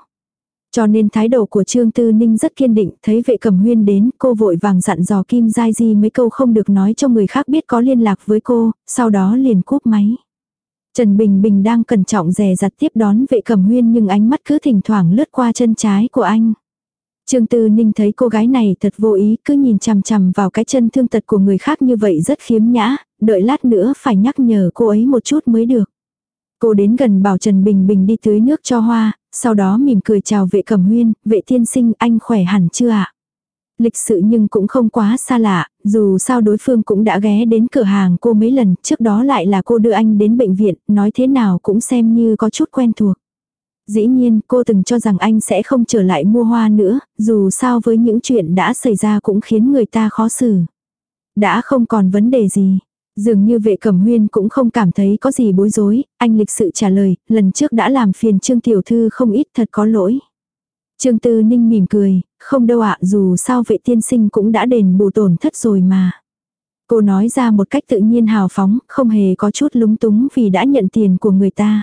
Cho nên thái độ của Trương Tư Ninh rất kiên định, thấy vệ cẩm huyên đến, cô vội vàng dặn dò Kim Giai Di mấy câu không được nói cho người khác biết có liên lạc với cô, sau đó liền cúp máy. Trần Bình Bình đang cẩn trọng dè dặt tiếp đón vệ cẩm huyên nhưng ánh mắt cứ thỉnh thoảng lướt qua chân trái của anh. Trương Tư Ninh thấy cô gái này thật vô ý cứ nhìn chằm chằm vào cái chân thương tật của người khác như vậy rất khiếm nhã, đợi lát nữa phải nhắc nhở cô ấy một chút mới được. Cô đến gần bảo Trần Bình Bình đi tưới nước cho hoa, sau đó mỉm cười chào vệ cẩm huyên, vệ tiên sinh anh khỏe hẳn chưa ạ? Lịch sự nhưng cũng không quá xa lạ, dù sao đối phương cũng đã ghé đến cửa hàng cô mấy lần, trước đó lại là cô đưa anh đến bệnh viện, nói thế nào cũng xem như có chút quen thuộc. Dĩ nhiên, cô từng cho rằng anh sẽ không trở lại mua hoa nữa, dù sao với những chuyện đã xảy ra cũng khiến người ta khó xử. Đã không còn vấn đề gì, Dường như vệ cẩm huyên cũng không cảm thấy có gì bối rối, anh lịch sự trả lời, lần trước đã làm phiền Trương Tiểu Thư không ít thật có lỗi. Trương Tư Ninh mỉm cười, không đâu ạ dù sao vệ tiên sinh cũng đã đền bù tổn thất rồi mà. Cô nói ra một cách tự nhiên hào phóng, không hề có chút lúng túng vì đã nhận tiền của người ta.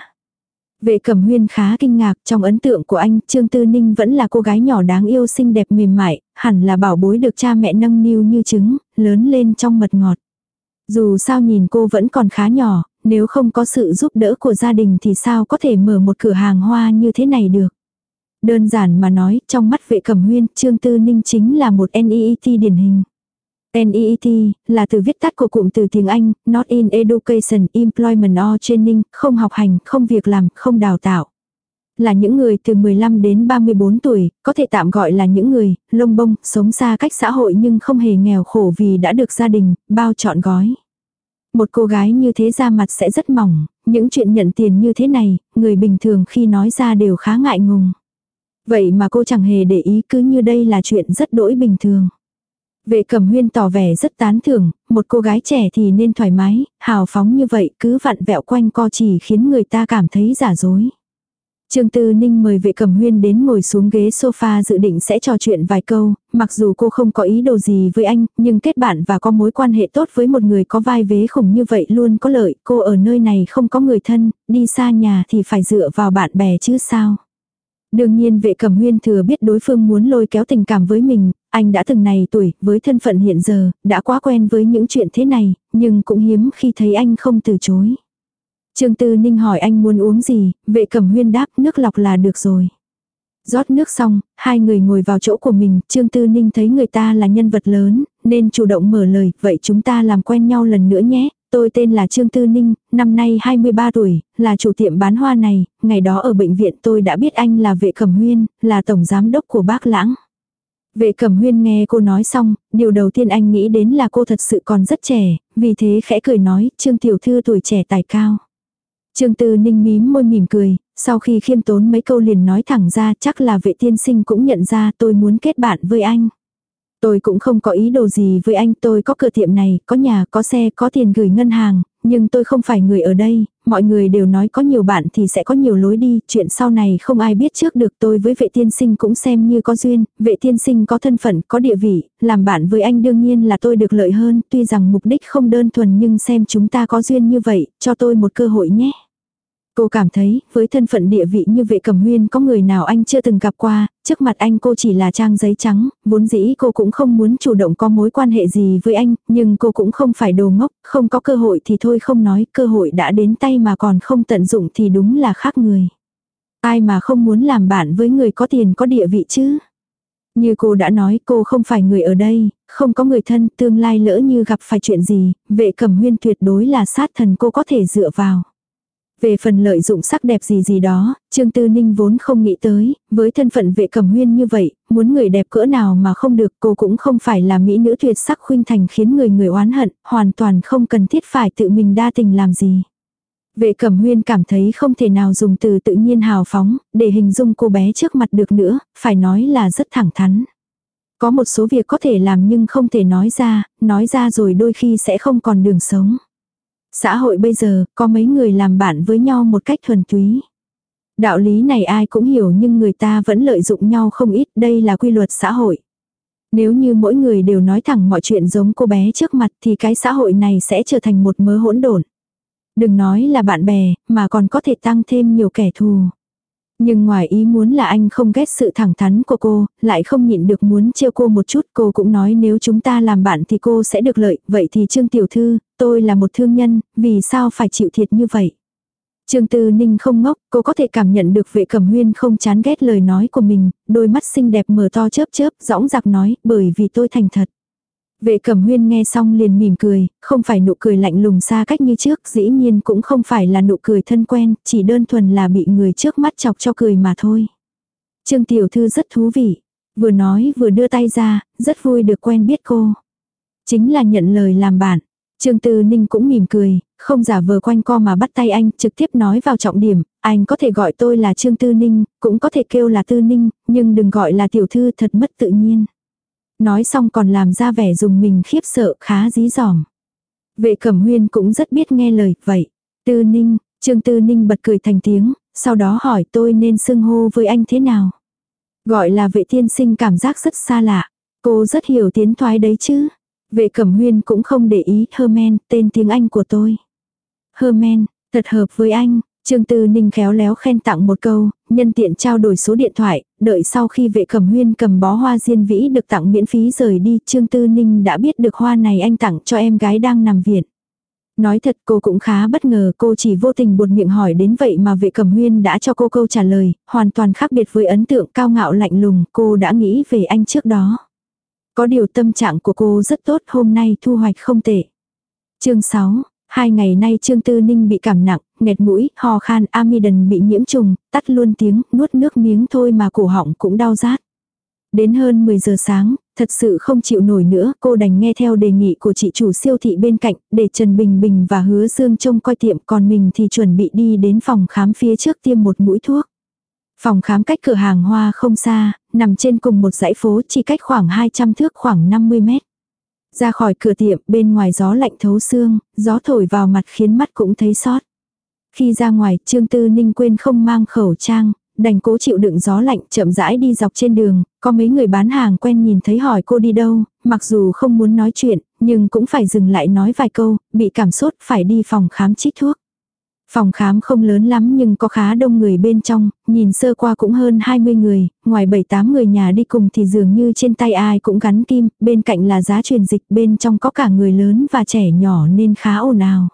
Vệ cẩm huyên khá kinh ngạc, trong ấn tượng của anh, Trương Tư Ninh vẫn là cô gái nhỏ đáng yêu xinh đẹp mềm mại, hẳn là bảo bối được cha mẹ nâng niu như trứng, lớn lên trong mật ngọt. Dù sao nhìn cô vẫn còn khá nhỏ, nếu không có sự giúp đỡ của gia đình thì sao có thể mở một cửa hàng hoa như thế này được. Đơn giản mà nói, trong mắt vệ cẩm huyên, Trương Tư Ninh chính là một NEET điển hình. NEET là từ viết tắt của cụm từ tiếng Anh, Not in Education, Employment or Training, không học hành, không việc làm, không đào tạo. Là những người từ 15 đến 34 tuổi, có thể tạm gọi là những người, lông bông, sống xa cách xã hội nhưng không hề nghèo khổ vì đã được gia đình, bao trọn gói. Một cô gái như thế ra mặt sẽ rất mỏng, những chuyện nhận tiền như thế này, người bình thường khi nói ra đều khá ngại ngùng. Vậy mà cô chẳng hề để ý cứ như đây là chuyện rất đỗi bình thường. Vệ cẩm huyên tỏ vẻ rất tán thưởng, một cô gái trẻ thì nên thoải mái, hào phóng như vậy cứ vặn vẹo quanh co chỉ khiến người ta cảm thấy giả dối. Trương Tư Ninh mời vệ cẩm huyên đến ngồi xuống ghế sofa dự định sẽ trò chuyện vài câu, mặc dù cô không có ý đồ gì với anh, nhưng kết bạn và có mối quan hệ tốt với một người có vai vế khủng như vậy luôn có lợi, cô ở nơi này không có người thân, đi xa nhà thì phải dựa vào bạn bè chứ sao. Đương nhiên vệ cẩm huyên thừa biết đối phương muốn lôi kéo tình cảm với mình, anh đã từng này tuổi, với thân phận hiện giờ, đã quá quen với những chuyện thế này, nhưng cũng hiếm khi thấy anh không từ chối. Trương Tư Ninh hỏi anh muốn uống gì, vệ cẩm huyên đáp nước lọc là được rồi. Rót nước xong, hai người ngồi vào chỗ của mình, Trương Tư Ninh thấy người ta là nhân vật lớn, nên chủ động mở lời, vậy chúng ta làm quen nhau lần nữa nhé, tôi tên là Trương Tư Ninh, năm nay 23 tuổi, là chủ tiệm bán hoa này, ngày đó ở bệnh viện tôi đã biết anh là vệ cẩm huyên, là tổng giám đốc của bác lãng. Vệ cẩm huyên nghe cô nói xong, điều đầu tiên anh nghĩ đến là cô thật sự còn rất trẻ, vì thế khẽ cười nói, Trương Tiểu Thư tuổi trẻ tài cao. Trương Tư Ninh mím môi mỉm cười, sau khi khiêm tốn mấy câu liền nói thẳng ra chắc là vệ tiên sinh cũng nhận ra tôi muốn kết bạn với anh. Tôi cũng không có ý đồ gì với anh, tôi có cửa tiệm này, có nhà, có xe, có tiền gửi ngân hàng, nhưng tôi không phải người ở đây, mọi người đều nói có nhiều bạn thì sẽ có nhiều lối đi, chuyện sau này không ai biết trước được tôi với vệ tiên sinh cũng xem như có duyên, vệ tiên sinh có thân phận, có địa vị, làm bạn với anh đương nhiên là tôi được lợi hơn, tuy rằng mục đích không đơn thuần nhưng xem chúng ta có duyên như vậy, cho tôi một cơ hội nhé. Cô cảm thấy, với thân phận địa vị như vệ cẩm huyên có người nào anh chưa từng gặp qua, trước mặt anh cô chỉ là trang giấy trắng, vốn dĩ cô cũng không muốn chủ động có mối quan hệ gì với anh, nhưng cô cũng không phải đồ ngốc, không có cơ hội thì thôi không nói, cơ hội đã đến tay mà còn không tận dụng thì đúng là khác người. Ai mà không muốn làm bạn với người có tiền có địa vị chứ? Như cô đã nói cô không phải người ở đây, không có người thân, tương lai lỡ như gặp phải chuyện gì, vệ cẩm huyên tuyệt đối là sát thần cô có thể dựa vào. Về phần lợi dụng sắc đẹp gì gì đó, Trương Tư Ninh vốn không nghĩ tới, với thân phận vệ cẩm huyên như vậy, muốn người đẹp cỡ nào mà không được cô cũng không phải là mỹ nữ tuyệt sắc khuynh thành khiến người người oán hận, hoàn toàn không cần thiết phải tự mình đa tình làm gì. Vệ cẩm huyên cảm thấy không thể nào dùng từ tự nhiên hào phóng, để hình dung cô bé trước mặt được nữa, phải nói là rất thẳng thắn. Có một số việc có thể làm nhưng không thể nói ra, nói ra rồi đôi khi sẽ không còn đường sống. Xã hội bây giờ, có mấy người làm bạn với nhau một cách thuần túy. Đạo lý này ai cũng hiểu nhưng người ta vẫn lợi dụng nhau không ít, đây là quy luật xã hội. Nếu như mỗi người đều nói thẳng mọi chuyện giống cô bé trước mặt thì cái xã hội này sẽ trở thành một mớ hỗn độn. Đừng nói là bạn bè, mà còn có thể tăng thêm nhiều kẻ thù. Nhưng ngoài ý muốn là anh không ghét sự thẳng thắn của cô, lại không nhịn được muốn trêu cô một chút. Cô cũng nói nếu chúng ta làm bạn thì cô sẽ được lợi, vậy thì Trương Tiểu Thư, tôi là một thương nhân, vì sao phải chịu thiệt như vậy? Trương Tư Ninh không ngốc, cô có thể cảm nhận được vệ cẩm huyên không chán ghét lời nói của mình, đôi mắt xinh đẹp mở to chớp chớp, dõng dạc nói, bởi vì tôi thành thật. Vệ cẩm huyên nghe xong liền mỉm cười, không phải nụ cười lạnh lùng xa cách như trước, dĩ nhiên cũng không phải là nụ cười thân quen, chỉ đơn thuần là bị người trước mắt chọc cho cười mà thôi. Trương Tiểu Thư rất thú vị, vừa nói vừa đưa tay ra, rất vui được quen biết cô. Chính là nhận lời làm bạn. Trương Tư Ninh cũng mỉm cười, không giả vờ quanh co mà bắt tay anh, trực tiếp nói vào trọng điểm, anh có thể gọi tôi là Trương Tư Ninh, cũng có thể kêu là Tư Ninh, nhưng đừng gọi là tiểu thư thật mất tự nhiên. Nói xong còn làm ra vẻ dùng mình khiếp sợ khá dí dỏm. Vệ cẩm huyên cũng rất biết nghe lời, vậy. Tư ninh, trương tư ninh bật cười thành tiếng, sau đó hỏi tôi nên xưng hô với anh thế nào. Gọi là vệ tiên sinh cảm giác rất xa lạ. Cô rất hiểu tiến thoái đấy chứ. Vệ cẩm huyên cũng không để ý Herman, tên tiếng Anh của tôi. Herman, thật hợp với anh, Trương Tư Ninh khéo léo khen tặng một câu, nhân tiện trao đổi số điện thoại, đợi sau khi vệ cẩm huyên cầm bó hoa diên vĩ được tặng miễn phí rời đi, Trương Tư Ninh đã biết được hoa này anh tặng cho em gái đang nằm viện. Nói thật cô cũng khá bất ngờ cô chỉ vô tình buột miệng hỏi đến vậy mà vệ cẩm huyên đã cho cô câu trả lời, hoàn toàn khác biệt với ấn tượng cao ngạo lạnh lùng cô đã nghĩ về anh trước đó. Có điều tâm trạng của cô rất tốt hôm nay thu hoạch không tệ. chương 6 Hai ngày nay Trương Tư Ninh bị cảm nặng, nghẹt mũi, ho khan, amidon bị nhiễm trùng, tắt luôn tiếng, nuốt nước miếng thôi mà cổ họng cũng đau rát. Đến hơn 10 giờ sáng, thật sự không chịu nổi nữa, cô đành nghe theo đề nghị của chị chủ siêu thị bên cạnh, để Trần Bình Bình và Hứa Dương trông coi tiệm, còn mình thì chuẩn bị đi đến phòng khám phía trước tiêm một mũi thuốc. Phòng khám cách cửa hàng hoa không xa, nằm trên cùng một dãy phố chỉ cách khoảng 200 thước khoảng 50 mét. Ra khỏi cửa tiệm, bên ngoài gió lạnh thấu xương, gió thổi vào mặt khiến mắt cũng thấy sót. Khi ra ngoài, Trương Tư Ninh quên không mang khẩu trang, đành cố chịu đựng gió lạnh chậm rãi đi dọc trên đường, có mấy người bán hàng quen nhìn thấy hỏi cô đi đâu, mặc dù không muốn nói chuyện, nhưng cũng phải dừng lại nói vài câu, bị cảm sốt phải đi phòng khám chích thuốc. Phòng khám không lớn lắm nhưng có khá đông người bên trong, nhìn sơ qua cũng hơn 20 người, ngoài 7-8 người nhà đi cùng thì dường như trên tay ai cũng gắn kim, bên cạnh là giá truyền dịch, bên trong có cả người lớn và trẻ nhỏ nên khá ồn ào.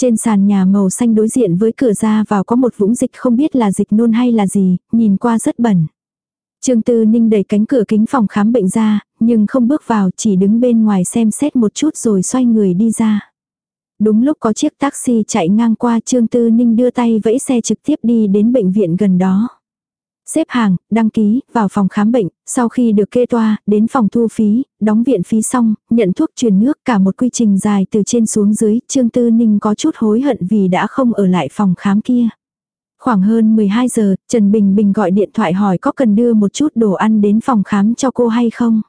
Trên sàn nhà màu xanh đối diện với cửa ra vào có một vũng dịch không biết là dịch nôn hay là gì, nhìn qua rất bẩn. Trương Tư Ninh đẩy cánh cửa kính phòng khám bệnh ra, nhưng không bước vào chỉ đứng bên ngoài xem xét một chút rồi xoay người đi ra. Đúng lúc có chiếc taxi chạy ngang qua Trương Tư Ninh đưa tay vẫy xe trực tiếp đi đến bệnh viện gần đó. Xếp hàng, đăng ký, vào phòng khám bệnh, sau khi được kê toa, đến phòng thu phí, đóng viện phí xong, nhận thuốc truyền nước cả một quy trình dài từ trên xuống dưới, Trương Tư Ninh có chút hối hận vì đã không ở lại phòng khám kia. Khoảng hơn 12 giờ, Trần Bình Bình gọi điện thoại hỏi có cần đưa một chút đồ ăn đến phòng khám cho cô hay không.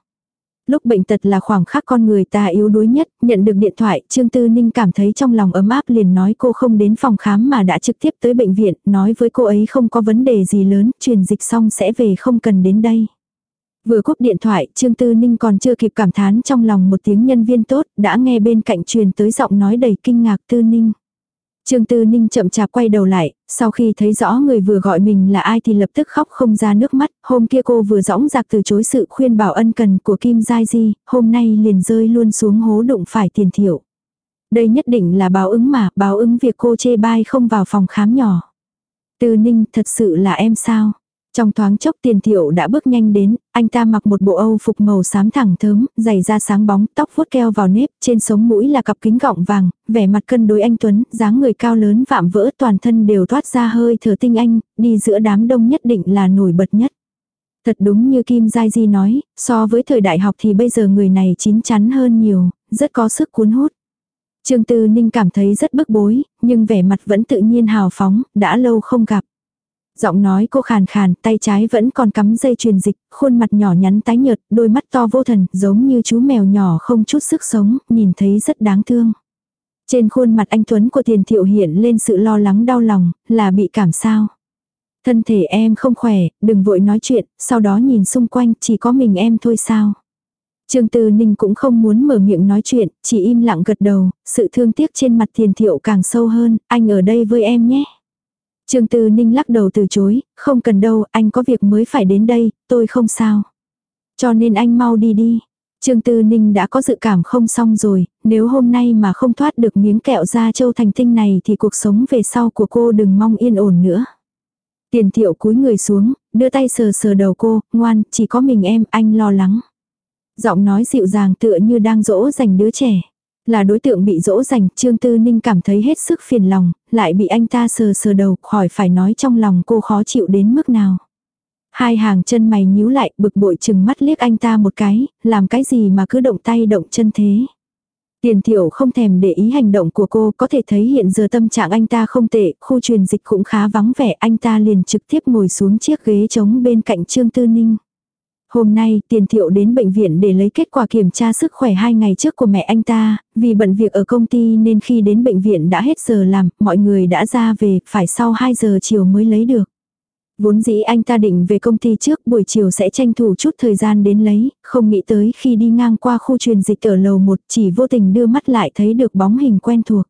Lúc bệnh tật là khoảng khắc con người ta yếu đuối nhất, nhận được điện thoại, Trương Tư Ninh cảm thấy trong lòng ấm áp liền nói cô không đến phòng khám mà đã trực tiếp tới bệnh viện, nói với cô ấy không có vấn đề gì lớn, truyền dịch xong sẽ về không cần đến đây. Vừa cúp điện thoại, Trương Tư Ninh còn chưa kịp cảm thán trong lòng một tiếng nhân viên tốt, đã nghe bên cạnh truyền tới giọng nói đầy kinh ngạc Tư Ninh. Trương Tư Ninh chậm chạp quay đầu lại, sau khi thấy rõ người vừa gọi mình là ai thì lập tức khóc không ra nước mắt, hôm kia cô vừa dõng dạc từ chối sự khuyên bảo ân cần của Kim Giai Di, hôm nay liền rơi luôn xuống hố đụng phải tiền thiểu. Đây nhất định là báo ứng mà, báo ứng việc cô chê bai không vào phòng khám nhỏ. Tư Ninh thật sự là em sao? Trong thoáng chốc tiền thiệu đã bước nhanh đến, anh ta mặc một bộ âu phục màu xám thẳng thớm, giày da sáng bóng, tóc vuốt keo vào nếp, trên sống mũi là cặp kính gọng vàng, vẻ mặt cân đối anh Tuấn, dáng người cao lớn vạm vỡ toàn thân đều thoát ra hơi thở tinh anh, đi giữa đám đông nhất định là nổi bật nhất. Thật đúng như Kim Giai Di nói, so với thời đại học thì bây giờ người này chín chắn hơn nhiều, rất có sức cuốn hút. Trương Tư Ninh cảm thấy rất bức bối, nhưng vẻ mặt vẫn tự nhiên hào phóng, đã lâu không gặp. Giọng nói cô khàn khàn, tay trái vẫn còn cắm dây truyền dịch, khuôn mặt nhỏ nhắn tái nhợt, đôi mắt to vô thần, giống như chú mèo nhỏ không chút sức sống, nhìn thấy rất đáng thương. Trên khuôn mặt anh Tuấn của tiền thiệu hiện lên sự lo lắng đau lòng, là bị cảm sao. Thân thể em không khỏe, đừng vội nói chuyện, sau đó nhìn xung quanh, chỉ có mình em thôi sao. Trương Tư Ninh cũng không muốn mở miệng nói chuyện, chỉ im lặng gật đầu, sự thương tiếc trên mặt tiền thiệu càng sâu hơn, anh ở đây với em nhé. Trương Tư Ninh lắc đầu từ chối, không cần đâu, anh có việc mới phải đến đây, tôi không sao. Cho nên anh mau đi đi. Trương Tư Ninh đã có dự cảm không xong rồi, nếu hôm nay mà không thoát được miếng kẹo da châu thành tinh này thì cuộc sống về sau của cô đừng mong yên ổn nữa. Tiền thiệu cúi người xuống, đưa tay sờ sờ đầu cô, ngoan, chỉ có mình em, anh lo lắng. Giọng nói dịu dàng tựa như đang dỗ dành đứa trẻ. Là đối tượng bị dỗ dành, Trương Tư Ninh cảm thấy hết sức phiền lòng, lại bị anh ta sờ sờ đầu, khỏi phải nói trong lòng cô khó chịu đến mức nào. Hai hàng chân mày nhíu lại, bực bội chừng mắt liếc anh ta một cái, làm cái gì mà cứ động tay động chân thế. Tiền thiểu không thèm để ý hành động của cô, có thể thấy hiện giờ tâm trạng anh ta không tệ, khu truyền dịch cũng khá vắng vẻ, anh ta liền trực tiếp ngồi xuống chiếc ghế trống bên cạnh Trương Tư Ninh. Hôm nay, tiền thiệu đến bệnh viện để lấy kết quả kiểm tra sức khỏe hai ngày trước của mẹ anh ta, vì bận việc ở công ty nên khi đến bệnh viện đã hết giờ làm, mọi người đã ra về, phải sau 2 giờ chiều mới lấy được. Vốn dĩ anh ta định về công ty trước buổi chiều sẽ tranh thủ chút thời gian đến lấy, không nghĩ tới khi đi ngang qua khu truyền dịch ở lầu 1 chỉ vô tình đưa mắt lại thấy được bóng hình quen thuộc.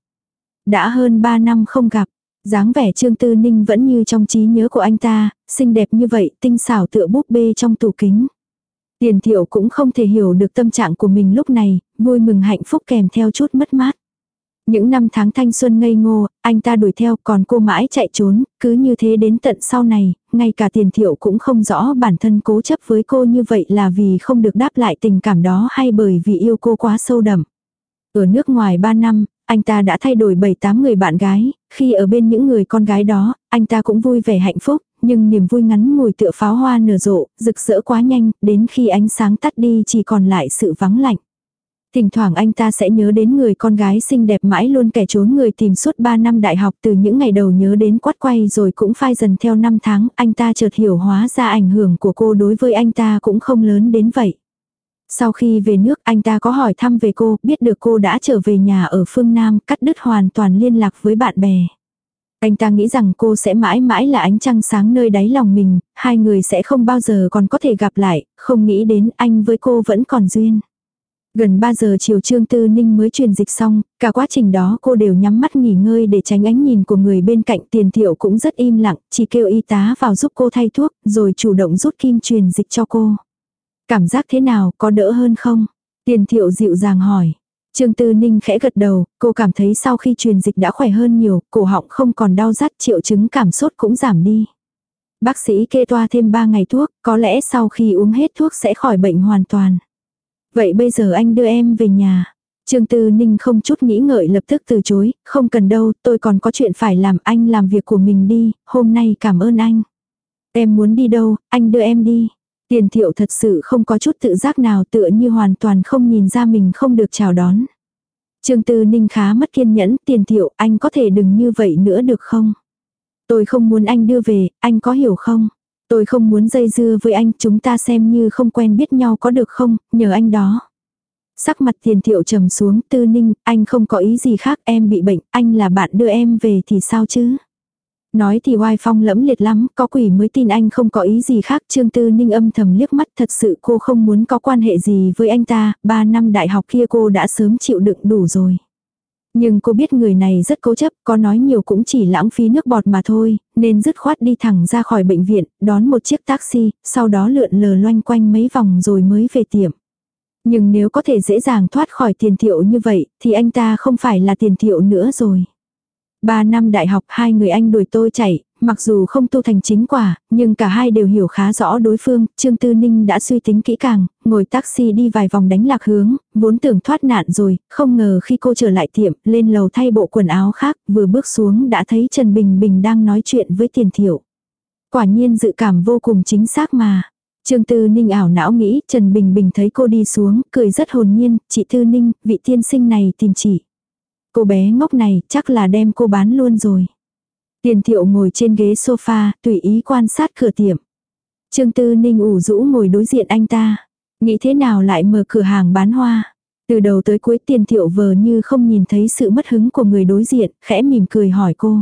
Đã hơn 3 năm không gặp, dáng vẻ Trương Tư Ninh vẫn như trong trí nhớ của anh ta, xinh đẹp như vậy, tinh xảo tựa búp bê trong tủ kính. Tiền thiệu cũng không thể hiểu được tâm trạng của mình lúc này, vui mừng hạnh phúc kèm theo chút mất mát. Những năm tháng thanh xuân ngây ngô, anh ta đuổi theo còn cô mãi chạy trốn, cứ như thế đến tận sau này, ngay cả tiền thiệu cũng không rõ bản thân cố chấp với cô như vậy là vì không được đáp lại tình cảm đó hay bởi vì yêu cô quá sâu đậm. Ở nước ngoài 3 năm, anh ta đã thay đổi 7-8 người bạn gái, khi ở bên những người con gái đó, anh ta cũng vui vẻ hạnh phúc, nhưng niềm vui ngắn ngồi tựa pháo hoa nở rộ, rực rỡ quá nhanh, đến khi ánh sáng tắt đi chỉ còn lại sự vắng lạnh. Thỉnh thoảng anh ta sẽ nhớ đến người con gái xinh đẹp mãi luôn kẻ trốn người tìm suốt 3 năm đại học từ những ngày đầu nhớ đến quát quay rồi cũng phai dần theo năm tháng, anh ta chợt hiểu hóa ra ảnh hưởng của cô đối với anh ta cũng không lớn đến vậy. Sau khi về nước anh ta có hỏi thăm về cô, biết được cô đã trở về nhà ở phương Nam, cắt đứt hoàn toàn liên lạc với bạn bè. Anh ta nghĩ rằng cô sẽ mãi mãi là ánh trăng sáng nơi đáy lòng mình, hai người sẽ không bao giờ còn có thể gặp lại, không nghĩ đến anh với cô vẫn còn duyên. Gần 3 giờ chiều Trương Tư Ninh mới truyền dịch xong, cả quá trình đó cô đều nhắm mắt nghỉ ngơi để tránh ánh nhìn của người bên cạnh tiền thiệu cũng rất im lặng, chỉ kêu y tá vào giúp cô thay thuốc, rồi chủ động rút kim truyền dịch cho cô. Cảm giác thế nào, có đỡ hơn không? Tiền thiệu dịu dàng hỏi. Trương Tư Ninh khẽ gật đầu, cô cảm thấy sau khi truyền dịch đã khỏe hơn nhiều, cổ họng không còn đau rát triệu chứng cảm sốt cũng giảm đi. Bác sĩ kê toa thêm 3 ngày thuốc, có lẽ sau khi uống hết thuốc sẽ khỏi bệnh hoàn toàn. Vậy bây giờ anh đưa em về nhà. Trương Tư Ninh không chút nghĩ ngợi lập tức từ chối, không cần đâu, tôi còn có chuyện phải làm, anh làm việc của mình đi, hôm nay cảm ơn anh. Em muốn đi đâu, anh đưa em đi. Tiền thiệu thật sự không có chút tự giác nào tựa như hoàn toàn không nhìn ra mình không được chào đón. Trương Tư Ninh khá mất kiên nhẫn, tiền thiệu anh có thể đừng như vậy nữa được không? Tôi không muốn anh đưa về, anh có hiểu không? Tôi không muốn dây dưa với anh, chúng ta xem như không quen biết nhau có được không, nhờ anh đó. Sắc mặt tiền thiệu trầm xuống, tư ninh, anh không có ý gì khác, em bị bệnh, anh là bạn đưa em về thì sao chứ? Nói thì oai phong lẫm liệt lắm, có quỷ mới tin anh không có ý gì khác. Trương Tư Ninh âm thầm liếc mắt thật sự cô không muốn có quan hệ gì với anh ta, ba năm đại học kia cô đã sớm chịu đựng đủ rồi. Nhưng cô biết người này rất cố chấp, có nói nhiều cũng chỉ lãng phí nước bọt mà thôi, nên dứt khoát đi thẳng ra khỏi bệnh viện, đón một chiếc taxi, sau đó lượn lờ loanh quanh mấy vòng rồi mới về tiệm. Nhưng nếu có thể dễ dàng thoát khỏi tiền thiệu như vậy, thì anh ta không phải là tiền thiệu nữa rồi. Ba năm đại học hai người anh đuổi tôi chạy, mặc dù không tu thành chính quả, nhưng cả hai đều hiểu khá rõ đối phương, Trương Tư Ninh đã suy tính kỹ càng, ngồi taxi đi vài vòng đánh lạc hướng, vốn tưởng thoát nạn rồi, không ngờ khi cô trở lại tiệm, lên lầu thay bộ quần áo khác, vừa bước xuống đã thấy Trần Bình Bình đang nói chuyện với tiền thiệu Quả nhiên dự cảm vô cùng chính xác mà. Trương Tư Ninh ảo não nghĩ, Trần Bình Bình thấy cô đi xuống, cười rất hồn nhiên, chị Tư Ninh, vị tiên sinh này tìm chị. Cô bé ngốc này chắc là đem cô bán luôn rồi. Tiền thiệu ngồi trên ghế sofa, tùy ý quan sát cửa tiệm. Trương Tư Ninh ủ rũ ngồi đối diện anh ta. Nghĩ thế nào lại mở cửa hàng bán hoa. Từ đầu tới cuối tiền thiệu vờ như không nhìn thấy sự mất hứng của người đối diện, khẽ mỉm cười hỏi cô.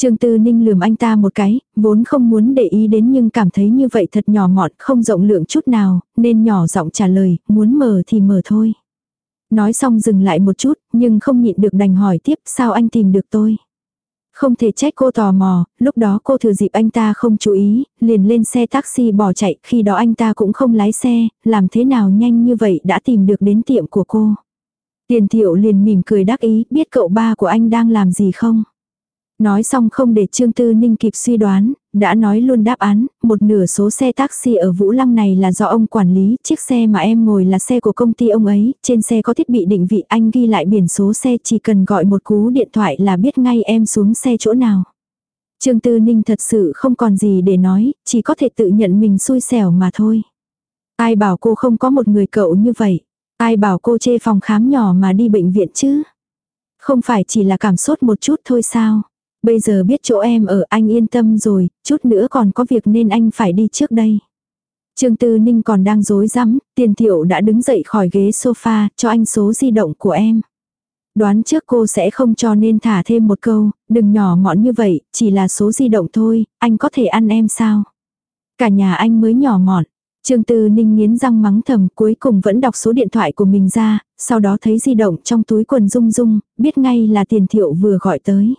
Trương Tư Ninh lườm anh ta một cái, vốn không muốn để ý đến nhưng cảm thấy như vậy thật nhỏ mọn, không rộng lượng chút nào, nên nhỏ giọng trả lời, muốn mở thì mở thôi. Nói xong dừng lại một chút, nhưng không nhịn được đành hỏi tiếp sao anh tìm được tôi. Không thể trách cô tò mò, lúc đó cô thừa dịp anh ta không chú ý, liền lên xe taxi bỏ chạy, khi đó anh ta cũng không lái xe, làm thế nào nhanh như vậy đã tìm được đến tiệm của cô. Tiền thiệu liền mỉm cười đắc ý, biết cậu ba của anh đang làm gì không? Nói xong không để Trương Tư Ninh kịp suy đoán, đã nói luôn đáp án, một nửa số xe taxi ở Vũ Lăng này là do ông quản lý, chiếc xe mà em ngồi là xe của công ty ông ấy, trên xe có thiết bị định vị anh ghi lại biển số xe chỉ cần gọi một cú điện thoại là biết ngay em xuống xe chỗ nào. Trương Tư Ninh thật sự không còn gì để nói, chỉ có thể tự nhận mình xui xẻo mà thôi. Ai bảo cô không có một người cậu như vậy? Ai bảo cô chê phòng khám nhỏ mà đi bệnh viện chứ? Không phải chỉ là cảm sốt một chút thôi sao? Bây giờ biết chỗ em ở anh yên tâm rồi, chút nữa còn có việc nên anh phải đi trước đây. Trương Tư Ninh còn đang dối rắm tiền thiệu đã đứng dậy khỏi ghế sofa, cho anh số di động của em. Đoán trước cô sẽ không cho nên thả thêm một câu, đừng nhỏ mọn như vậy, chỉ là số di động thôi, anh có thể ăn em sao? Cả nhà anh mới nhỏ mọn. Trương Tư Ninh nghiến răng mắng thầm cuối cùng vẫn đọc số điện thoại của mình ra, sau đó thấy di động trong túi quần rung rung, biết ngay là tiền thiệu vừa gọi tới.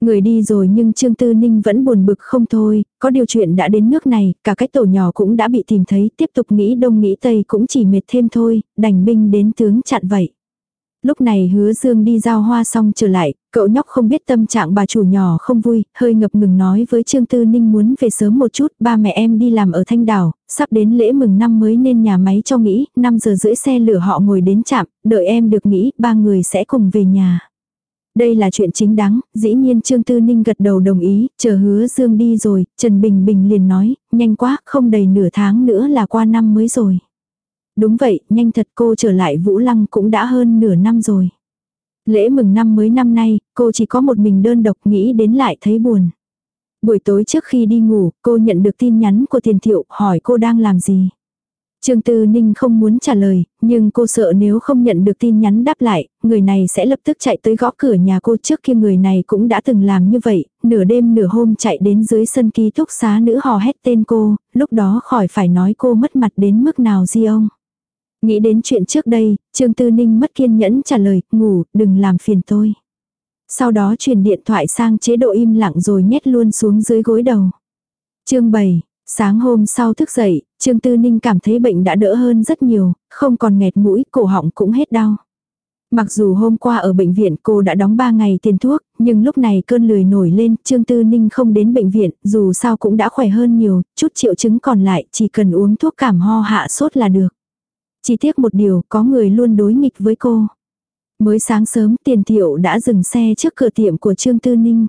Người đi rồi nhưng Trương Tư Ninh vẫn buồn bực không thôi, có điều chuyện đã đến nước này, cả cái tổ nhỏ cũng đã bị tìm thấy, tiếp tục nghĩ đông nghĩ tây cũng chỉ mệt thêm thôi, đành binh đến tướng chặn vậy. Lúc này hứa dương đi giao hoa xong trở lại, cậu nhóc không biết tâm trạng bà chủ nhỏ không vui, hơi ngập ngừng nói với Trương Tư Ninh muốn về sớm một chút, ba mẹ em đi làm ở Thanh Đảo, sắp đến lễ mừng năm mới nên nhà máy cho nghỉ, 5 giờ rưỡi xe lửa họ ngồi đến trạm, đợi em được nghỉ, ba người sẽ cùng về nhà. Đây là chuyện chính đáng, dĩ nhiên Trương Tư Ninh gật đầu đồng ý, chờ hứa Dương đi rồi, Trần Bình Bình liền nói, nhanh quá, không đầy nửa tháng nữa là qua năm mới rồi. Đúng vậy, nhanh thật cô trở lại Vũ Lăng cũng đã hơn nửa năm rồi. Lễ mừng năm mới năm nay, cô chỉ có một mình đơn độc nghĩ đến lại thấy buồn. Buổi tối trước khi đi ngủ, cô nhận được tin nhắn của tiền thiệu hỏi cô đang làm gì. Trương Tư Ninh không muốn trả lời, nhưng cô sợ nếu không nhận được tin nhắn đáp lại, người này sẽ lập tức chạy tới gõ cửa nhà cô trước kia người này cũng đã từng làm như vậy, nửa đêm nửa hôm chạy đến dưới sân ký túc xá nữ hò hét tên cô, lúc đó khỏi phải nói cô mất mặt đến mức nào di ông. Nghĩ đến chuyện trước đây, Trương Tư Ninh mất kiên nhẫn trả lời, ngủ, đừng làm phiền tôi. Sau đó truyền điện thoại sang chế độ im lặng rồi nhét luôn xuống dưới gối đầu. chương 7, sáng hôm sau thức dậy, Trương Tư Ninh cảm thấy bệnh đã đỡ hơn rất nhiều, không còn nghẹt mũi, cổ họng cũng hết đau. Mặc dù hôm qua ở bệnh viện cô đã đóng 3 ngày tiền thuốc, nhưng lúc này cơn lười nổi lên, Trương Tư Ninh không đến bệnh viện, dù sao cũng đã khỏe hơn nhiều, chút triệu chứng còn lại chỉ cần uống thuốc cảm ho hạ sốt là được. Chỉ tiếc một điều, có người luôn đối nghịch với cô. Mới sáng sớm tiền thiệu đã dừng xe trước cửa tiệm của Trương Tư Ninh.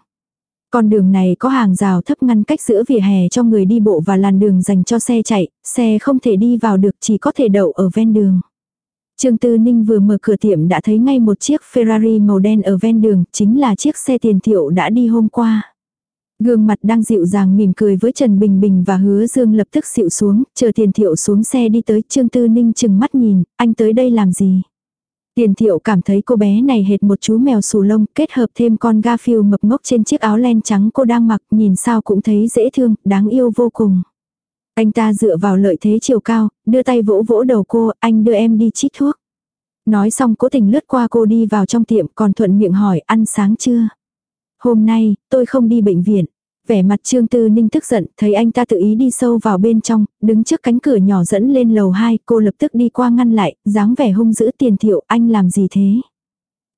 Con đường này có hàng rào thấp ngăn cách giữa vỉa hè cho người đi bộ và làn đường dành cho xe chạy, xe không thể đi vào được chỉ có thể đậu ở ven đường. Trương Tư Ninh vừa mở cửa tiệm đã thấy ngay một chiếc Ferrari màu đen ở ven đường, chính là chiếc xe tiền thiệu đã đi hôm qua. Gương mặt đang dịu dàng mỉm cười với Trần Bình Bình và hứa Dương lập tức xịu xuống, chờ tiền thiệu xuống xe đi tới Trương Tư Ninh chừng mắt nhìn, anh tới đây làm gì? Tiền thiệu cảm thấy cô bé này hệt một chú mèo xù lông, kết hợp thêm con Garfield mập ngốc trên chiếc áo len trắng cô đang mặc, nhìn sao cũng thấy dễ thương, đáng yêu vô cùng. Anh ta dựa vào lợi thế chiều cao, đưa tay vỗ vỗ đầu cô, anh đưa em đi chích thuốc. Nói xong cố tình lướt qua cô đi vào trong tiệm còn thuận miệng hỏi ăn sáng chưa. Hôm nay, tôi không đi bệnh viện. Vẻ mặt Trương Tư Ninh tức giận, thấy anh ta tự ý đi sâu vào bên trong, đứng trước cánh cửa nhỏ dẫn lên lầu 2, cô lập tức đi qua ngăn lại, dáng vẻ hung dữ tiền thiệu, anh làm gì thế?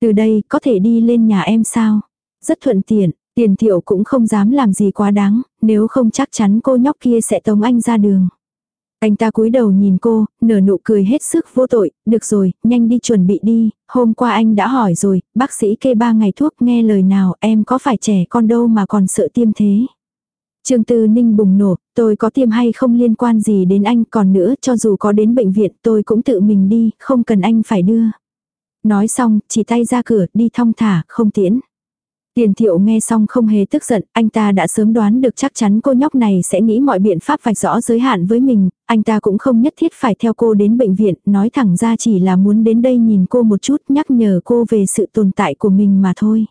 Từ đây, có thể đi lên nhà em sao? Rất thuận tiện, tiền thiệu cũng không dám làm gì quá đáng, nếu không chắc chắn cô nhóc kia sẽ tống anh ra đường. Anh ta cúi đầu nhìn cô, nở nụ cười hết sức vô tội, được rồi, nhanh đi chuẩn bị đi, hôm qua anh đã hỏi rồi, bác sĩ kê ba ngày thuốc nghe lời nào em có phải trẻ con đâu mà còn sợ tiêm thế. Trương Tư Ninh bùng nổ, tôi có tiêm hay không liên quan gì đến anh còn nữa cho dù có đến bệnh viện tôi cũng tự mình đi, không cần anh phải đưa. Nói xong, chỉ tay ra cửa, đi thong thả, không tiễn. Tiền thiệu nghe xong không hề tức giận, anh ta đã sớm đoán được chắc chắn cô nhóc này sẽ nghĩ mọi biện pháp vạch rõ giới hạn với mình, anh ta cũng không nhất thiết phải theo cô đến bệnh viện, nói thẳng ra chỉ là muốn đến đây nhìn cô một chút nhắc nhở cô về sự tồn tại của mình mà thôi.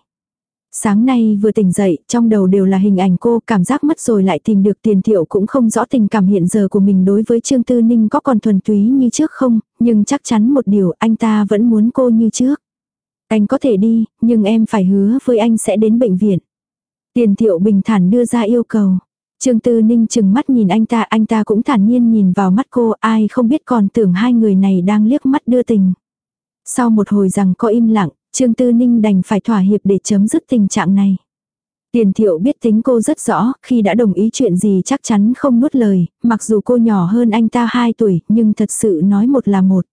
Sáng nay vừa tỉnh dậy, trong đầu đều là hình ảnh cô, cảm giác mất rồi lại tìm được tiền thiệu cũng không rõ tình cảm hiện giờ của mình đối với Trương Tư Ninh có còn thuần túy như trước không, nhưng chắc chắn một điều anh ta vẫn muốn cô như trước. Anh có thể đi, nhưng em phải hứa với anh sẽ đến bệnh viện. Tiền thiệu bình thản đưa ra yêu cầu. Trương Tư Ninh chừng mắt nhìn anh ta, anh ta cũng thản nhiên nhìn vào mắt cô, ai không biết còn tưởng hai người này đang liếc mắt đưa tình. Sau một hồi rằng có im lặng, Trương Tư Ninh đành phải thỏa hiệp để chấm dứt tình trạng này. Tiền thiệu biết tính cô rất rõ, khi đã đồng ý chuyện gì chắc chắn không nuốt lời, mặc dù cô nhỏ hơn anh ta 2 tuổi, nhưng thật sự nói một là một.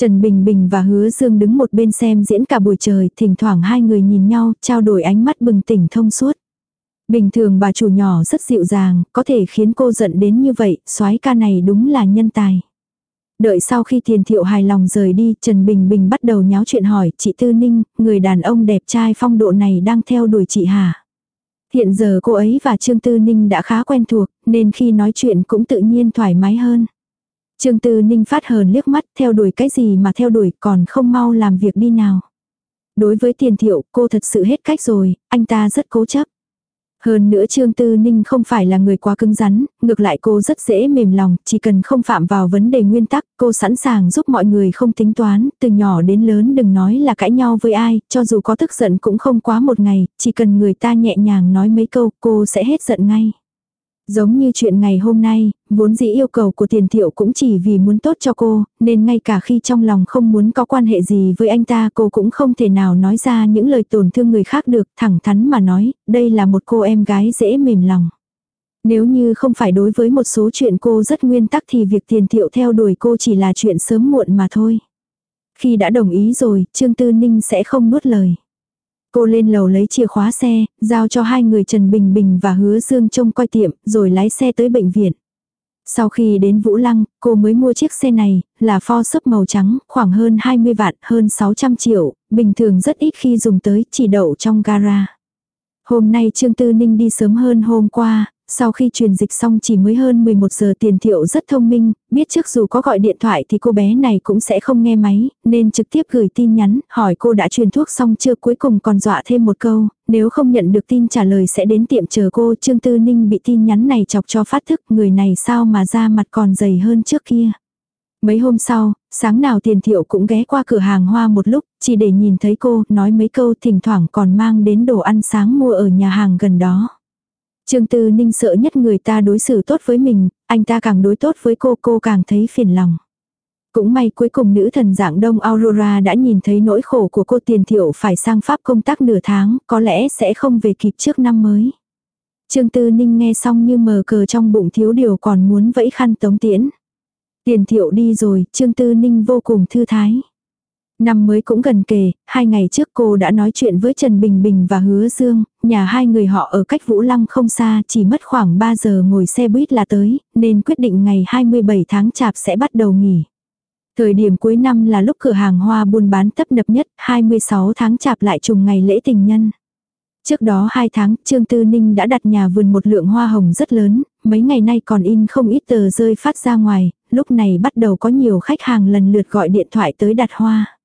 Trần Bình Bình và Hứa Dương đứng một bên xem diễn cả buổi trời, thỉnh thoảng hai người nhìn nhau, trao đổi ánh mắt bừng tỉnh thông suốt. Bình thường bà chủ nhỏ rất dịu dàng, có thể khiến cô giận đến như vậy, soái ca này đúng là nhân tài. Đợi sau khi tiền thiệu hài lòng rời đi, Trần Bình Bình bắt đầu nháo chuyện hỏi, chị Tư Ninh, người đàn ông đẹp trai phong độ này đang theo đuổi chị hả? Hiện giờ cô ấy và Trương Tư Ninh đã khá quen thuộc, nên khi nói chuyện cũng tự nhiên thoải mái hơn. Trương Tư Ninh phát hờn liếc mắt, theo đuổi cái gì mà theo đuổi còn không mau làm việc đi nào. Đối với tiền thiệu, cô thật sự hết cách rồi, anh ta rất cố chấp. Hơn nữa Trương Tư Ninh không phải là người quá cứng rắn, ngược lại cô rất dễ mềm lòng, chỉ cần không phạm vào vấn đề nguyên tắc, cô sẵn sàng giúp mọi người không tính toán, từ nhỏ đến lớn đừng nói là cãi nhau với ai, cho dù có tức giận cũng không quá một ngày, chỉ cần người ta nhẹ nhàng nói mấy câu, cô sẽ hết giận ngay. Giống như chuyện ngày hôm nay, vốn dĩ yêu cầu của tiền thiệu cũng chỉ vì muốn tốt cho cô, nên ngay cả khi trong lòng không muốn có quan hệ gì với anh ta cô cũng không thể nào nói ra những lời tổn thương người khác được, thẳng thắn mà nói, đây là một cô em gái dễ mềm lòng. Nếu như không phải đối với một số chuyện cô rất nguyên tắc thì việc tiền thiệu theo đuổi cô chỉ là chuyện sớm muộn mà thôi. Khi đã đồng ý rồi, Trương Tư Ninh sẽ không nuốt lời. Cô lên lầu lấy chìa khóa xe, giao cho hai người Trần Bình Bình và Hứa Dương trông coi tiệm, rồi lái xe tới bệnh viện. Sau khi đến Vũ Lăng, cô mới mua chiếc xe này, là Ford sấp màu trắng, khoảng hơn 20 vạn, hơn 600 triệu, bình thường rất ít khi dùng tới, chỉ đậu trong gara. Hôm nay Trương Tư Ninh đi sớm hơn hôm qua, sau khi truyền dịch xong chỉ mới hơn 11 giờ tiền thiệu rất thông minh, biết trước dù có gọi điện thoại thì cô bé này cũng sẽ không nghe máy, nên trực tiếp gửi tin nhắn, hỏi cô đã truyền thuốc xong chưa cuối cùng còn dọa thêm một câu, nếu không nhận được tin trả lời sẽ đến tiệm chờ cô. Trương Tư Ninh bị tin nhắn này chọc cho phát thức người này sao mà da mặt còn dày hơn trước kia. Mấy hôm sau, sáng nào tiền thiệu cũng ghé qua cửa hàng hoa một lúc, chỉ để nhìn thấy cô, nói mấy câu thỉnh thoảng còn mang đến đồ ăn sáng mua ở nhà hàng gần đó. Trương Tư Ninh sợ nhất người ta đối xử tốt với mình, anh ta càng đối tốt với cô, cô càng thấy phiền lòng. Cũng may cuối cùng nữ thần dạng đông Aurora đã nhìn thấy nỗi khổ của cô tiền thiệu phải sang Pháp công tác nửa tháng, có lẽ sẽ không về kịp trước năm mới. Trương Tư Ninh nghe xong như mờ cờ trong bụng thiếu điều còn muốn vẫy khăn tống tiễn. Tiền thiệu đi rồi, Trương Tư Ninh vô cùng thư thái. Năm mới cũng gần kề, hai ngày trước cô đã nói chuyện với Trần Bình Bình và Hứa Dương, nhà hai người họ ở cách Vũ Lăng không xa, chỉ mất khoảng 3 giờ ngồi xe buýt là tới, nên quyết định ngày 27 tháng chạp sẽ bắt đầu nghỉ. Thời điểm cuối năm là lúc cửa hàng hoa buôn bán tấp nập nhất, 26 tháng chạp lại trùng ngày lễ tình nhân. Trước đó 2 tháng, Trương Tư Ninh đã đặt nhà vườn một lượng hoa hồng rất lớn, mấy ngày nay còn in không ít tờ rơi phát ra ngoài, lúc này bắt đầu có nhiều khách hàng lần lượt gọi điện thoại tới đặt hoa.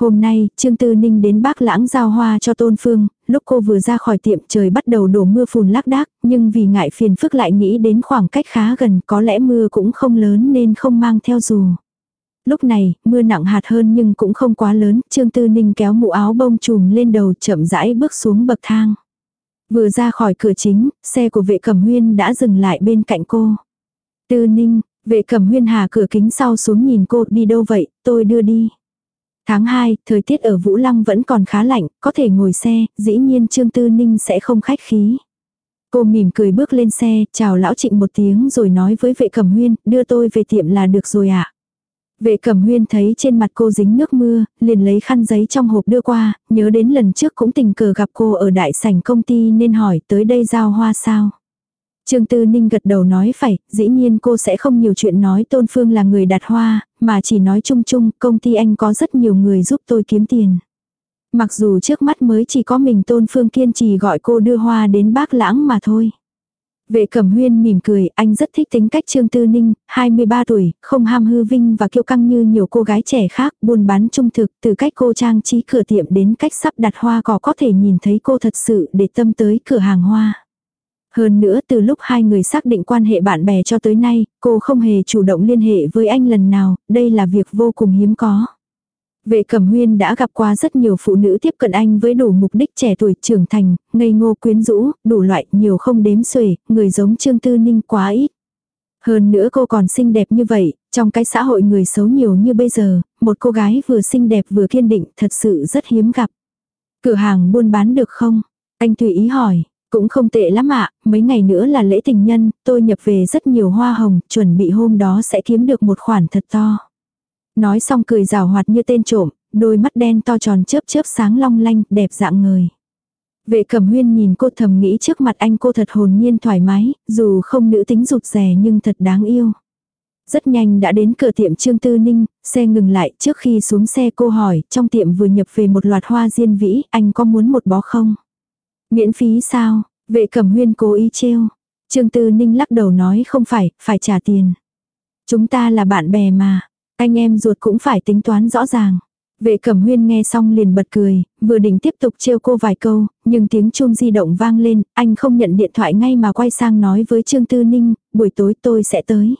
Hôm nay, Trương Tư Ninh đến bác lãng giao hoa cho Tôn Phương, lúc cô vừa ra khỏi tiệm trời bắt đầu đổ mưa phùn lác đác, nhưng vì ngại phiền phức lại nghĩ đến khoảng cách khá gần có lẽ mưa cũng không lớn nên không mang theo dù. Lúc này, mưa nặng hạt hơn nhưng cũng không quá lớn, Trương Tư Ninh kéo mũ áo bông trùm lên đầu chậm rãi bước xuống bậc thang. Vừa ra khỏi cửa chính, xe của vệ cẩm huyên đã dừng lại bên cạnh cô. Tư Ninh, vệ cẩm huyên hà cửa kính sau xuống nhìn cô đi đâu vậy, tôi đưa đi. Tháng 2, thời tiết ở Vũ Lăng vẫn còn khá lạnh, có thể ngồi xe, dĩ nhiên Trương Tư Ninh sẽ không khách khí. Cô mỉm cười bước lên xe, chào lão trịnh một tiếng rồi nói với vệ cẩm huyên, đưa tôi về tiệm là được rồi ạ. À? Vệ cẩm huyên thấy trên mặt cô dính nước mưa, liền lấy khăn giấy trong hộp đưa qua, nhớ đến lần trước cũng tình cờ gặp cô ở đại sảnh công ty nên hỏi tới đây giao hoa sao. Trương Tư Ninh gật đầu nói phải, dĩ nhiên cô sẽ không nhiều chuyện nói Tôn Phương là người đặt hoa, mà chỉ nói chung chung công ty anh có rất nhiều người giúp tôi kiếm tiền. Mặc dù trước mắt mới chỉ có mình Tôn Phương kiên trì gọi cô đưa hoa đến bác lãng mà thôi. Vệ cẩm huyên mỉm cười, anh rất thích tính cách Trương Tư Ninh, 23 tuổi, không ham hư vinh và kiêu căng như nhiều cô gái trẻ khác, buôn bán trung thực, từ cách cô trang trí cửa tiệm đến cách sắp đặt hoa cỏ có thể nhìn thấy cô thật sự để tâm tới cửa hàng hoa. Hơn nữa từ lúc hai người xác định quan hệ bạn bè cho tới nay, cô không hề chủ động liên hệ với anh lần nào, đây là việc vô cùng hiếm có. Vệ Cẩm Huyên đã gặp qua rất nhiều phụ nữ tiếp cận anh với đủ mục đích trẻ tuổi trưởng thành, ngây ngô quyến rũ, đủ loại, nhiều không đếm xuể, người giống Trương Tư Ninh quá ít. Hơn nữa cô còn xinh đẹp như vậy, trong cái xã hội người xấu nhiều như bây giờ, một cô gái vừa xinh đẹp vừa kiên định thật sự rất hiếm gặp. Cửa hàng buôn bán được không? Anh tùy ý hỏi, cũng không tệ lắm ạ, mấy ngày nữa là lễ tình nhân, tôi nhập về rất nhiều hoa hồng, chuẩn bị hôm đó sẽ kiếm được một khoản thật to. Nói xong cười rào hoạt như tên trộm, đôi mắt đen to tròn chớp chớp sáng long lanh, đẹp dạng người. Vệ cẩm huyên nhìn cô thầm nghĩ trước mặt anh cô thật hồn nhiên thoải mái, dù không nữ tính rụt rè nhưng thật đáng yêu. Rất nhanh đã đến cửa tiệm Trương Tư Ninh, xe ngừng lại trước khi xuống xe cô hỏi, trong tiệm vừa nhập về một loạt hoa diên vĩ, anh có muốn một bó không? Miễn phí sao? Vệ cẩm huyên cố ý trêu. Trương Tư Ninh lắc đầu nói không phải, phải trả tiền. Chúng ta là bạn bè mà. Anh em ruột cũng phải tính toán rõ ràng. Vệ cẩm huyên nghe xong liền bật cười, vừa định tiếp tục trêu cô vài câu, nhưng tiếng chuông di động vang lên, anh không nhận điện thoại ngay mà quay sang nói với Trương Tư Ninh, buổi tối tôi sẽ tới.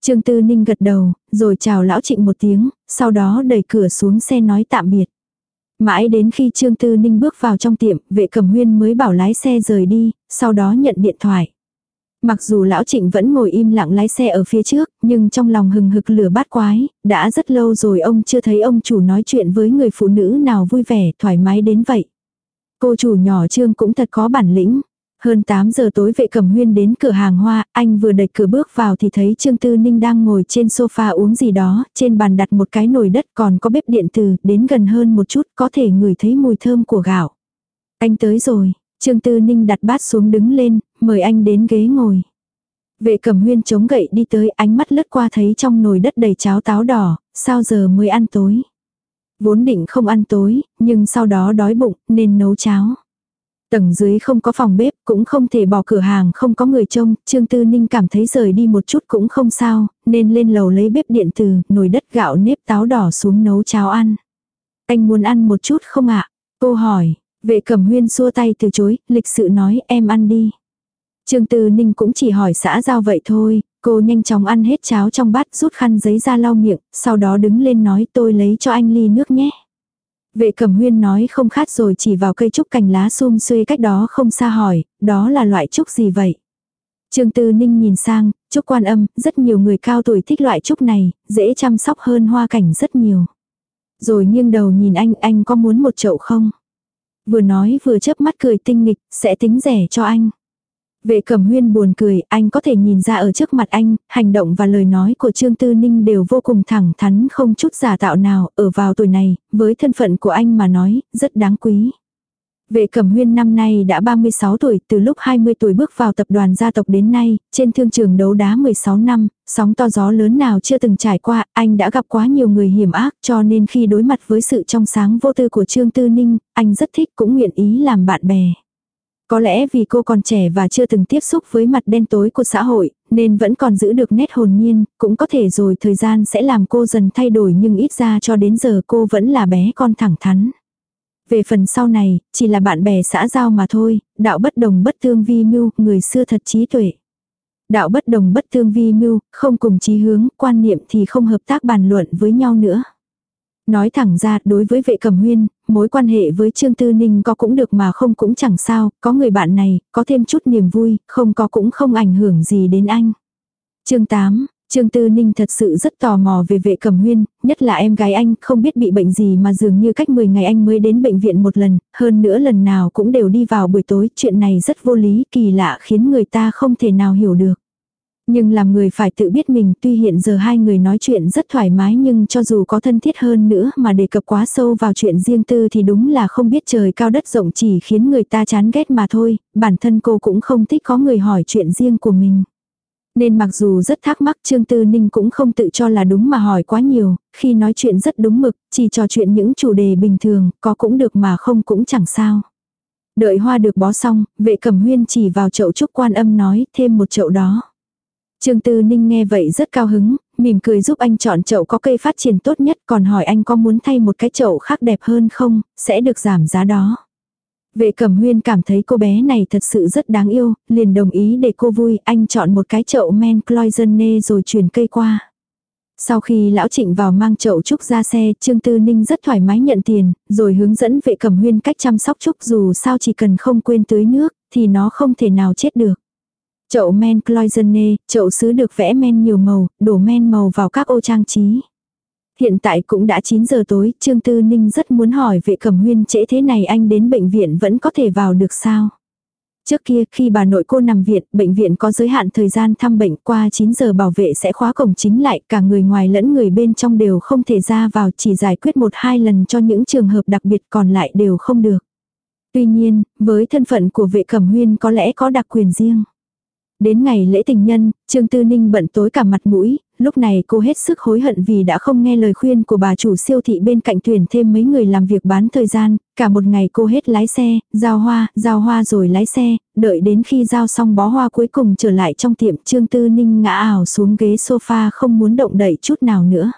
Trương Tư Ninh gật đầu, rồi chào lão trịnh một tiếng, sau đó đẩy cửa xuống xe nói tạm biệt. Mãi đến khi Trương Tư Ninh bước vào trong tiệm, vệ cẩm huyên mới bảo lái xe rời đi, sau đó nhận điện thoại. Mặc dù lão trịnh vẫn ngồi im lặng lái xe ở phía trước, nhưng trong lòng hừng hực lửa bát quái, đã rất lâu rồi ông chưa thấy ông chủ nói chuyện với người phụ nữ nào vui vẻ, thoải mái đến vậy. Cô chủ nhỏ trương cũng thật có bản lĩnh. Hơn 8 giờ tối vệ cẩm huyên đến cửa hàng hoa, anh vừa đẩy cửa bước vào thì thấy Trương Tư Ninh đang ngồi trên sofa uống gì đó, trên bàn đặt một cái nồi đất còn có bếp điện từ, đến gần hơn một chút có thể ngửi thấy mùi thơm của gạo. Anh tới rồi, Trương Tư Ninh đặt bát xuống đứng lên, mời anh đến ghế ngồi. Vệ cẩm huyên chống gậy đi tới ánh mắt lướt qua thấy trong nồi đất đầy cháo táo đỏ, sao giờ mới ăn tối. Vốn định không ăn tối, nhưng sau đó đói bụng nên nấu cháo. Tầng dưới không có phòng bếp, cũng không thể bỏ cửa hàng không có người trông, Trương Tư Ninh cảm thấy rời đi một chút cũng không sao, nên lên lầu lấy bếp điện từ, nồi đất gạo nếp táo đỏ xuống nấu cháo ăn. Anh muốn ăn một chút không ạ? Cô hỏi, vệ cẩm huyên xua tay từ chối, lịch sự nói em ăn đi. Trương Tư Ninh cũng chỉ hỏi xã giao vậy thôi, Cô nhanh chóng ăn hết cháo trong bát rút khăn giấy ra lau miệng, sau đó đứng lên nói tôi lấy cho anh ly nước nhé. Vệ cẩm huyên nói không khát rồi chỉ vào cây trúc cành lá xum xuê cách đó không xa hỏi, đó là loại trúc gì vậy? Trương Tư Ninh nhìn sang, trúc quan âm, rất nhiều người cao tuổi thích loại trúc này, dễ chăm sóc hơn hoa cảnh rất nhiều. Rồi nghiêng đầu nhìn anh, anh có muốn một chậu không? Vừa nói vừa chớp mắt cười tinh nghịch, sẽ tính rẻ cho anh. Vệ cẩm huyên buồn cười, anh có thể nhìn ra ở trước mặt anh, hành động và lời nói của Trương Tư Ninh đều vô cùng thẳng thắn không chút giả tạo nào, ở vào tuổi này, với thân phận của anh mà nói, rất đáng quý. Vệ Cẩm Huyên năm nay đã 36 tuổi, từ lúc 20 tuổi bước vào tập đoàn gia tộc đến nay, trên thương trường đấu đá 16 năm, sóng to gió lớn nào chưa từng trải qua, anh đã gặp quá nhiều người hiểm ác cho nên khi đối mặt với sự trong sáng vô tư của Trương Tư Ninh, anh rất thích cũng nguyện ý làm bạn bè. Có lẽ vì cô còn trẻ và chưa từng tiếp xúc với mặt đen tối của xã hội, nên vẫn còn giữ được nét hồn nhiên, cũng có thể rồi thời gian sẽ làm cô dần thay đổi nhưng ít ra cho đến giờ cô vẫn là bé con thẳng thắn. Về phần sau này, chỉ là bạn bè xã giao mà thôi, đạo bất đồng bất tương vi mưu, người xưa thật trí tuệ. Đạo bất đồng bất tương vi mưu, không cùng chí hướng, quan niệm thì không hợp tác bàn luận với nhau nữa. Nói thẳng ra, đối với vệ cẩm huyên, mối quan hệ với Trương Tư Ninh có cũng được mà không cũng chẳng sao, có người bạn này, có thêm chút niềm vui, không có cũng không ảnh hưởng gì đến anh. chương 8, Trương Tư Ninh thật sự rất tò mò về vệ cẩm huyên, nhất là em gái anh không biết bị bệnh gì mà dường như cách 10 ngày anh mới đến bệnh viện một lần, hơn nữa lần nào cũng đều đi vào buổi tối, chuyện này rất vô lý, kỳ lạ khiến người ta không thể nào hiểu được. Nhưng làm người phải tự biết mình tuy hiện giờ hai người nói chuyện rất thoải mái nhưng cho dù có thân thiết hơn nữa mà đề cập quá sâu vào chuyện riêng tư thì đúng là không biết trời cao đất rộng chỉ khiến người ta chán ghét mà thôi, bản thân cô cũng không thích có người hỏi chuyện riêng của mình. Nên mặc dù rất thắc mắc Trương Tư Ninh cũng không tự cho là đúng mà hỏi quá nhiều, khi nói chuyện rất đúng mực, chỉ trò chuyện những chủ đề bình thường, có cũng được mà không cũng chẳng sao. Đợi hoa được bó xong, vệ cẩm huyên chỉ vào chậu trúc quan âm nói thêm một chậu đó. Trương Tư Ninh nghe vậy rất cao hứng, mỉm cười giúp anh chọn chậu có cây phát triển tốt nhất còn hỏi anh có muốn thay một cái chậu khác đẹp hơn không, sẽ được giảm giá đó. Vệ cẩm huyên cảm thấy cô bé này thật sự rất đáng yêu, liền đồng ý để cô vui, anh chọn một cái chậu men cloisonne rồi chuyển cây qua. Sau khi lão trịnh vào mang chậu trúc ra xe, Trương Tư Ninh rất thoải mái nhận tiền, rồi hướng dẫn vệ cẩm huyên cách chăm sóc trúc dù sao chỉ cần không quên tưới nước, thì nó không thể nào chết được. Chậu men cloisonne, chậu sứ được vẽ men nhiều màu, đổ men màu vào các ô trang trí. Hiện tại cũng đã 9 giờ tối, Trương Tư Ninh rất muốn hỏi vệ cẩm huyên trễ thế này anh đến bệnh viện vẫn có thể vào được sao? Trước kia khi bà nội cô nằm viện, bệnh viện có giới hạn thời gian thăm bệnh qua 9 giờ bảo vệ sẽ khóa cổng chính lại, cả người ngoài lẫn người bên trong đều không thể ra vào chỉ giải quyết một hai lần cho những trường hợp đặc biệt còn lại đều không được. Tuy nhiên, với thân phận của vệ cẩm huyên có lẽ có đặc quyền riêng. Đến ngày lễ tình nhân, Trương Tư Ninh bận tối cả mặt mũi, lúc này cô hết sức hối hận vì đã không nghe lời khuyên của bà chủ siêu thị bên cạnh tuyển thêm mấy người làm việc bán thời gian, cả một ngày cô hết lái xe, giao hoa, giao hoa rồi lái xe, đợi đến khi giao xong bó hoa cuối cùng trở lại trong tiệm Trương Tư Ninh ngã ảo xuống ghế sofa không muốn động đậy chút nào nữa.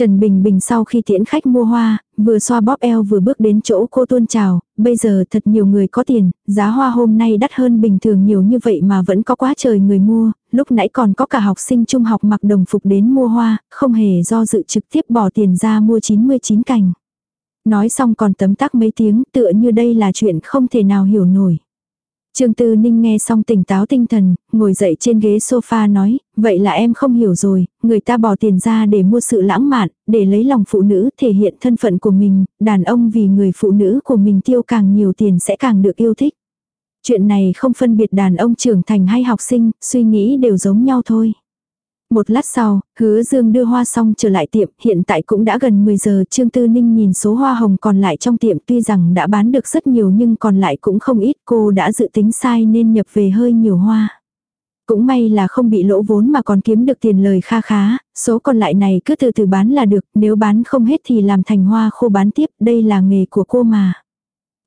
Trần Bình Bình sau khi tiễn khách mua hoa, vừa xoa bóp eo vừa bước đến chỗ cô tuôn chào, bây giờ thật nhiều người có tiền, giá hoa hôm nay đắt hơn bình thường nhiều như vậy mà vẫn có quá trời người mua, lúc nãy còn có cả học sinh trung học mặc đồng phục đến mua hoa, không hề do dự trực tiếp bỏ tiền ra mua 99 cành. Nói xong còn tấm tắc mấy tiếng tựa như đây là chuyện không thể nào hiểu nổi. Trương Tư Ninh nghe xong tỉnh táo tinh thần, ngồi dậy trên ghế sofa nói, vậy là em không hiểu rồi, người ta bỏ tiền ra để mua sự lãng mạn, để lấy lòng phụ nữ thể hiện thân phận của mình, đàn ông vì người phụ nữ của mình tiêu càng nhiều tiền sẽ càng được yêu thích. Chuyện này không phân biệt đàn ông trưởng thành hay học sinh, suy nghĩ đều giống nhau thôi. Một lát sau, hứa dương đưa hoa xong trở lại tiệm, hiện tại cũng đã gần 10 giờ, Trương Tư Ninh nhìn số hoa hồng còn lại trong tiệm tuy rằng đã bán được rất nhiều nhưng còn lại cũng không ít, cô đã dự tính sai nên nhập về hơi nhiều hoa. Cũng may là không bị lỗ vốn mà còn kiếm được tiền lời kha khá, số còn lại này cứ từ từ bán là được, nếu bán không hết thì làm thành hoa khô bán tiếp, đây là nghề của cô mà.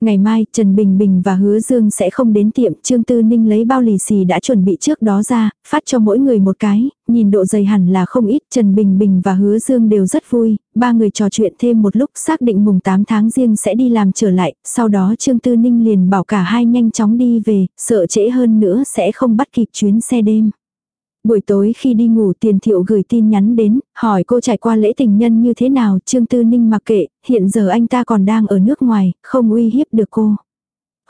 Ngày mai, Trần Bình Bình và Hứa Dương sẽ không đến tiệm, Trương Tư Ninh lấy bao lì xì đã chuẩn bị trước đó ra, phát cho mỗi người một cái, nhìn độ dày hẳn là không ít, Trần Bình Bình và Hứa Dương đều rất vui, ba người trò chuyện thêm một lúc xác định mùng 8 tháng riêng sẽ đi làm trở lại, sau đó Trương Tư Ninh liền bảo cả hai nhanh chóng đi về, sợ trễ hơn nữa sẽ không bắt kịp chuyến xe đêm. Buổi tối khi đi ngủ tiền thiệu gửi tin nhắn đến, hỏi cô trải qua lễ tình nhân như thế nào, Trương Tư Ninh mặc kệ, hiện giờ anh ta còn đang ở nước ngoài, không uy hiếp được cô.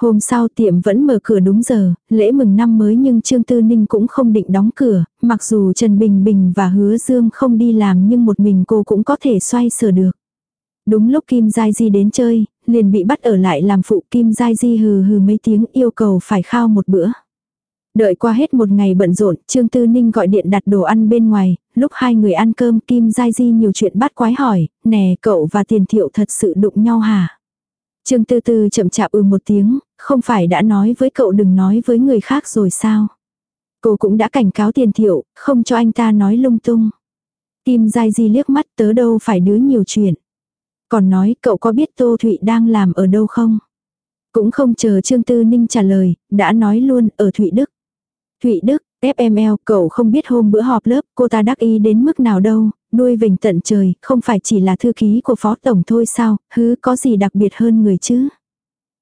Hôm sau tiệm vẫn mở cửa đúng giờ, lễ mừng năm mới nhưng Trương Tư Ninh cũng không định đóng cửa, mặc dù Trần Bình Bình và Hứa Dương không đi làm nhưng một mình cô cũng có thể xoay sở được. Đúng lúc Kim Giai Di đến chơi, liền bị bắt ở lại làm phụ Kim Giai Di hừ hừ mấy tiếng yêu cầu phải khao một bữa. Đợi qua hết một ngày bận rộn, Trương Tư Ninh gọi điện đặt đồ ăn bên ngoài, lúc hai người ăn cơm Kim Giai Di nhiều chuyện bắt quái hỏi, nè cậu và tiền thiệu thật sự đụng nhau hả? Trương Tư Tư chậm chạp ừ một tiếng, không phải đã nói với cậu đừng nói với người khác rồi sao? Cô cũng đã cảnh cáo tiền thiệu, không cho anh ta nói lung tung. Kim Giai Di liếc mắt tớ đâu phải đứa nhiều chuyện. Còn nói cậu có biết Tô Thụy đang làm ở đâu không? Cũng không chờ Trương Tư Ninh trả lời, đã nói luôn ở Thụy Đức. Thụy Đức, FML, cậu không biết hôm bữa họp lớp cô ta đắc ý đến mức nào đâu, nuôi vinh tận trời, không phải chỉ là thư ký của phó tổng thôi sao, hứ có gì đặc biệt hơn người chứ.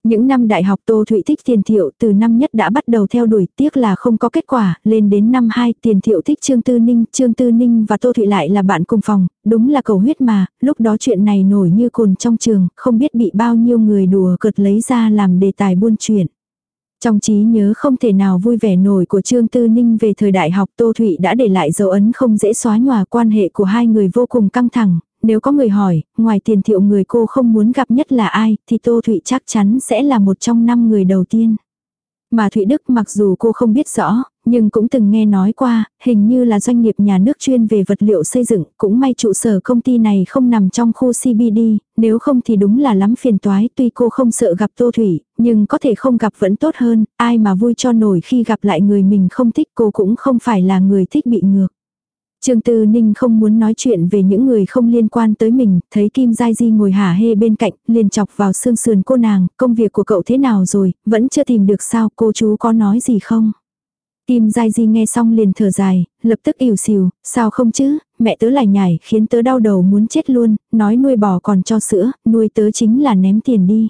Những năm đại học Tô Thụy thích tiền thiệu từ năm nhất đã bắt đầu theo đuổi tiếc là không có kết quả, lên đến năm 2 tiền thiệu thích Trương Tư Ninh, Trương Tư Ninh và Tô Thụy lại là bạn cùng phòng, đúng là cầu huyết mà, lúc đó chuyện này nổi như cồn trong trường, không biết bị bao nhiêu người đùa cợt lấy ra làm đề tài buôn chuyện. Trong trí nhớ không thể nào vui vẻ nổi của Trương Tư Ninh về thời đại học Tô Thụy đã để lại dấu ấn không dễ xóa nhòa quan hệ của hai người vô cùng căng thẳng. Nếu có người hỏi, ngoài tiền thiệu người cô không muốn gặp nhất là ai, thì Tô Thụy chắc chắn sẽ là một trong năm người đầu tiên. Mà Thụy Đức mặc dù cô không biết rõ, nhưng cũng từng nghe nói qua, hình như là doanh nghiệp nhà nước chuyên về vật liệu xây dựng, cũng may trụ sở công ty này không nằm trong khu CBD, nếu không thì đúng là lắm phiền toái, tuy cô không sợ gặp Tô Thủy, nhưng có thể không gặp vẫn tốt hơn, ai mà vui cho nổi khi gặp lại người mình không thích cô cũng không phải là người thích bị ngược. Trương Tư Ninh không muốn nói chuyện về những người không liên quan tới mình, thấy Kim Giai Di ngồi hả hê bên cạnh, liền chọc vào xương sườn cô nàng, công việc của cậu thế nào rồi, vẫn chưa tìm được sao, cô chú có nói gì không? Kim Giai Di nghe xong liền thở dài, lập tức ỉu xìu, sao không chứ, mẹ tớ lại nhảy khiến tớ đau đầu muốn chết luôn, nói nuôi bò còn cho sữa, nuôi tớ chính là ném tiền đi.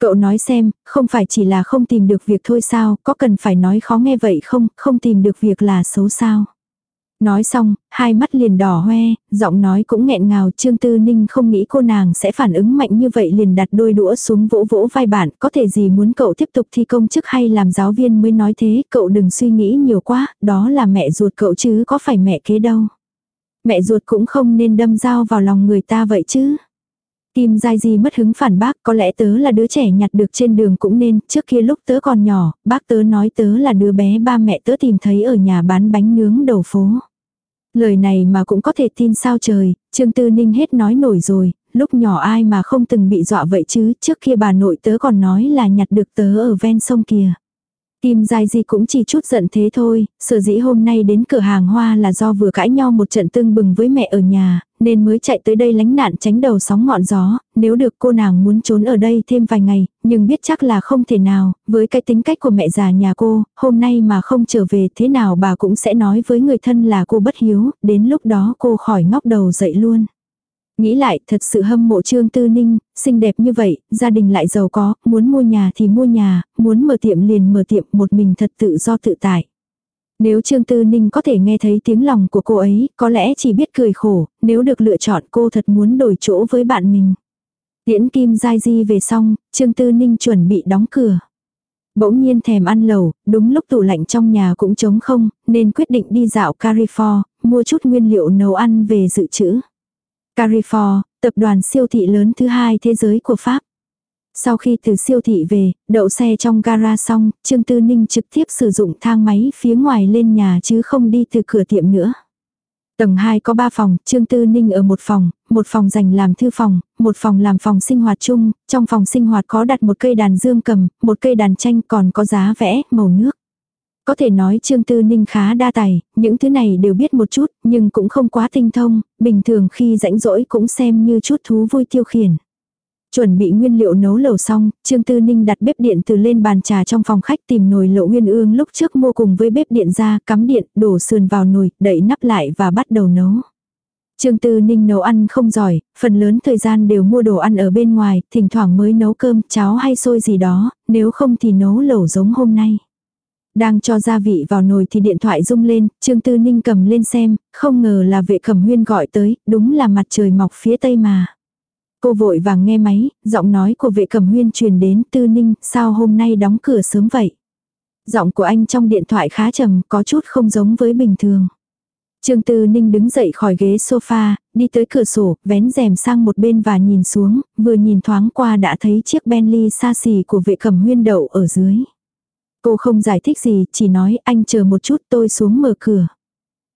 Cậu nói xem, không phải chỉ là không tìm được việc thôi sao, có cần phải nói khó nghe vậy không, không tìm được việc là xấu sao. Nói xong, hai mắt liền đỏ hoe, giọng nói cũng nghẹn ngào Trương Tư Ninh không nghĩ cô nàng sẽ phản ứng mạnh như vậy liền đặt đôi đũa xuống vỗ vỗ vai bạn, có thể gì muốn cậu tiếp tục thi công chức hay làm giáo viên mới nói thế, cậu đừng suy nghĩ nhiều quá, đó là mẹ ruột cậu chứ có phải mẹ kế đâu. Mẹ ruột cũng không nên đâm dao vào lòng người ta vậy chứ. Kim Giai Di mất hứng phản bác, có lẽ tớ là đứa trẻ nhặt được trên đường cũng nên, trước kia lúc tớ còn nhỏ, bác tớ nói tớ là đứa bé ba mẹ tớ tìm thấy ở nhà bán bánh nướng đầu phố. Lời này mà cũng có thể tin sao trời, Trương Tư Ninh hết nói nổi rồi, lúc nhỏ ai mà không từng bị dọa vậy chứ, trước kia bà nội tớ còn nói là nhặt được tớ ở ven sông kìa. Kim Giai Di cũng chỉ chút giận thế thôi, sở dĩ hôm nay đến cửa hàng hoa là do vừa cãi nhau một trận tương bừng với mẹ ở nhà, nên mới chạy tới đây lánh nạn tránh đầu sóng ngọn gió, nếu được cô nàng muốn trốn ở đây thêm vài ngày, nhưng biết chắc là không thể nào, với cái tính cách của mẹ già nhà cô, hôm nay mà không trở về thế nào bà cũng sẽ nói với người thân là cô bất hiếu, đến lúc đó cô khỏi ngóc đầu dậy luôn. Nghĩ lại thật sự hâm mộ Trương Tư Ninh, xinh đẹp như vậy, gia đình lại giàu có, muốn mua nhà thì mua nhà, muốn mở tiệm liền mở tiệm một mình thật tự do tự tại. Nếu Trương Tư Ninh có thể nghe thấy tiếng lòng của cô ấy, có lẽ chỉ biết cười khổ, nếu được lựa chọn cô thật muốn đổi chỗ với bạn mình. Tiễn Kim Giai Di về xong, Trương Tư Ninh chuẩn bị đóng cửa. Bỗng nhiên thèm ăn lẩu, đúng lúc tủ lạnh trong nhà cũng trống không, nên quyết định đi dạo Carrefour, mua chút nguyên liệu nấu ăn về dự trữ. Carrefour, tập đoàn siêu thị lớn thứ hai thế giới của Pháp. Sau khi từ siêu thị về, đậu xe trong gara xong, Trương Tư Ninh trực tiếp sử dụng thang máy phía ngoài lên nhà chứ không đi từ cửa tiệm nữa. Tầng 2 có 3 phòng, Trương Tư Ninh ở một phòng, một phòng dành làm thư phòng, một phòng làm phòng sinh hoạt chung, trong phòng sinh hoạt có đặt một cây đàn dương cầm, một cây đàn tranh còn có giá vẽ, màu nước. Có thể nói Trương Tư Ninh khá đa tài, những thứ này đều biết một chút, nhưng cũng không quá tinh thông, bình thường khi rãnh rỗi cũng xem như chút thú vui tiêu khiển. Chuẩn bị nguyên liệu nấu lẩu xong, Trương Tư Ninh đặt bếp điện từ lên bàn trà trong phòng khách tìm nồi lẩu nguyên ương lúc trước mua cùng với bếp điện ra, cắm điện, đổ sườn vào nồi, đậy nắp lại và bắt đầu nấu. Trương Tư Ninh nấu ăn không giỏi, phần lớn thời gian đều mua đồ ăn ở bên ngoài, thỉnh thoảng mới nấu cơm, cháo hay xôi gì đó, nếu không thì nấu lẩu giống hôm nay. Đang cho gia vị vào nồi thì điện thoại rung lên, Trương Tư Ninh cầm lên xem, không ngờ là vệ cẩm huyên gọi tới, đúng là mặt trời mọc phía tây mà. Cô vội vàng nghe máy, giọng nói của vệ cẩm huyên truyền đến Tư Ninh, sao hôm nay đóng cửa sớm vậy? Giọng của anh trong điện thoại khá trầm, có chút không giống với bình thường. Trương Tư Ninh đứng dậy khỏi ghế sofa, đi tới cửa sổ, vén rèm sang một bên và nhìn xuống, vừa nhìn thoáng qua đã thấy chiếc Bentley xa xỉ của vệ cẩm huyên đậu ở dưới. Cô không giải thích gì, chỉ nói anh chờ một chút tôi xuống mở cửa.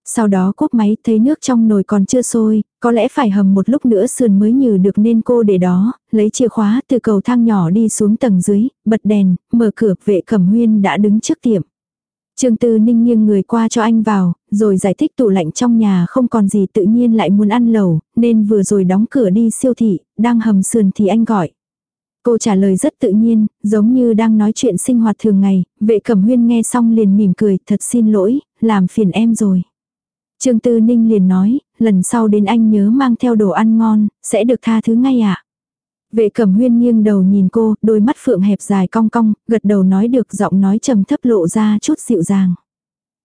Sau đó cúp máy thấy nước trong nồi còn chưa sôi, có lẽ phải hầm một lúc nữa sườn mới nhừ được nên cô để đó, lấy chìa khóa từ cầu thang nhỏ đi xuống tầng dưới, bật đèn, mở cửa vệ cẩm huyên đã đứng trước tiệm. Trương Tư Ninh nghiêng người qua cho anh vào, rồi giải thích tủ lạnh trong nhà không còn gì tự nhiên lại muốn ăn lẩu, nên vừa rồi đóng cửa đi siêu thị, đang hầm sườn thì anh gọi. Cô trả lời rất tự nhiên, giống như đang nói chuyện sinh hoạt thường ngày, vệ cẩm huyên nghe xong liền mỉm cười, thật xin lỗi, làm phiền em rồi. Trương Tư Ninh liền nói, lần sau đến anh nhớ mang theo đồ ăn ngon, sẽ được tha thứ ngay ạ. À? Vệ cẩm huyên nghiêng đầu nhìn cô, đôi mắt phượng hẹp dài cong cong, gật đầu nói được giọng nói trầm thấp lộ ra chút dịu dàng.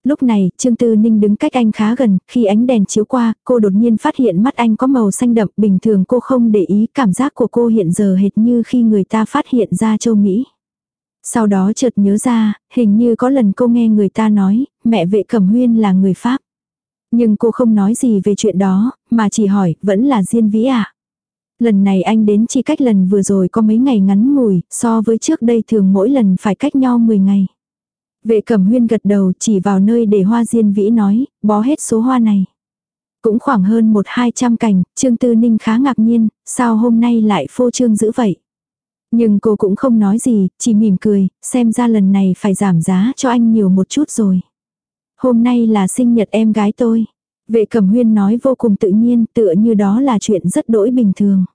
Lúc này, Trương Tư Ninh đứng cách anh khá gần, khi ánh đèn chiếu qua, cô đột nhiên phát hiện mắt anh có màu xanh đậm, bình thường cô không để ý, cảm giác của cô hiện giờ hệt như khi người ta phát hiện ra châu Mỹ. Sau đó chợt nhớ ra, hình như có lần cô nghe người ta nói, mẹ vệ cẩm huyên là người Pháp. Nhưng cô không nói gì về chuyện đó, mà chỉ hỏi, vẫn là Diên Vĩ à? Lần này anh đến chỉ cách lần vừa rồi có mấy ngày ngắn ngủi, so với trước đây thường mỗi lần phải cách nhau 10 ngày. Vệ cẩm huyên gật đầu chỉ vào nơi để hoa diên vĩ nói, bó hết số hoa này. Cũng khoảng hơn một hai trăm cành, Trương Tư Ninh khá ngạc nhiên, sao hôm nay lại phô trương dữ vậy. Nhưng cô cũng không nói gì, chỉ mỉm cười, xem ra lần này phải giảm giá cho anh nhiều một chút rồi. Hôm nay là sinh nhật em gái tôi. Vệ cẩm huyên nói vô cùng tự nhiên tựa như đó là chuyện rất đỗi bình thường.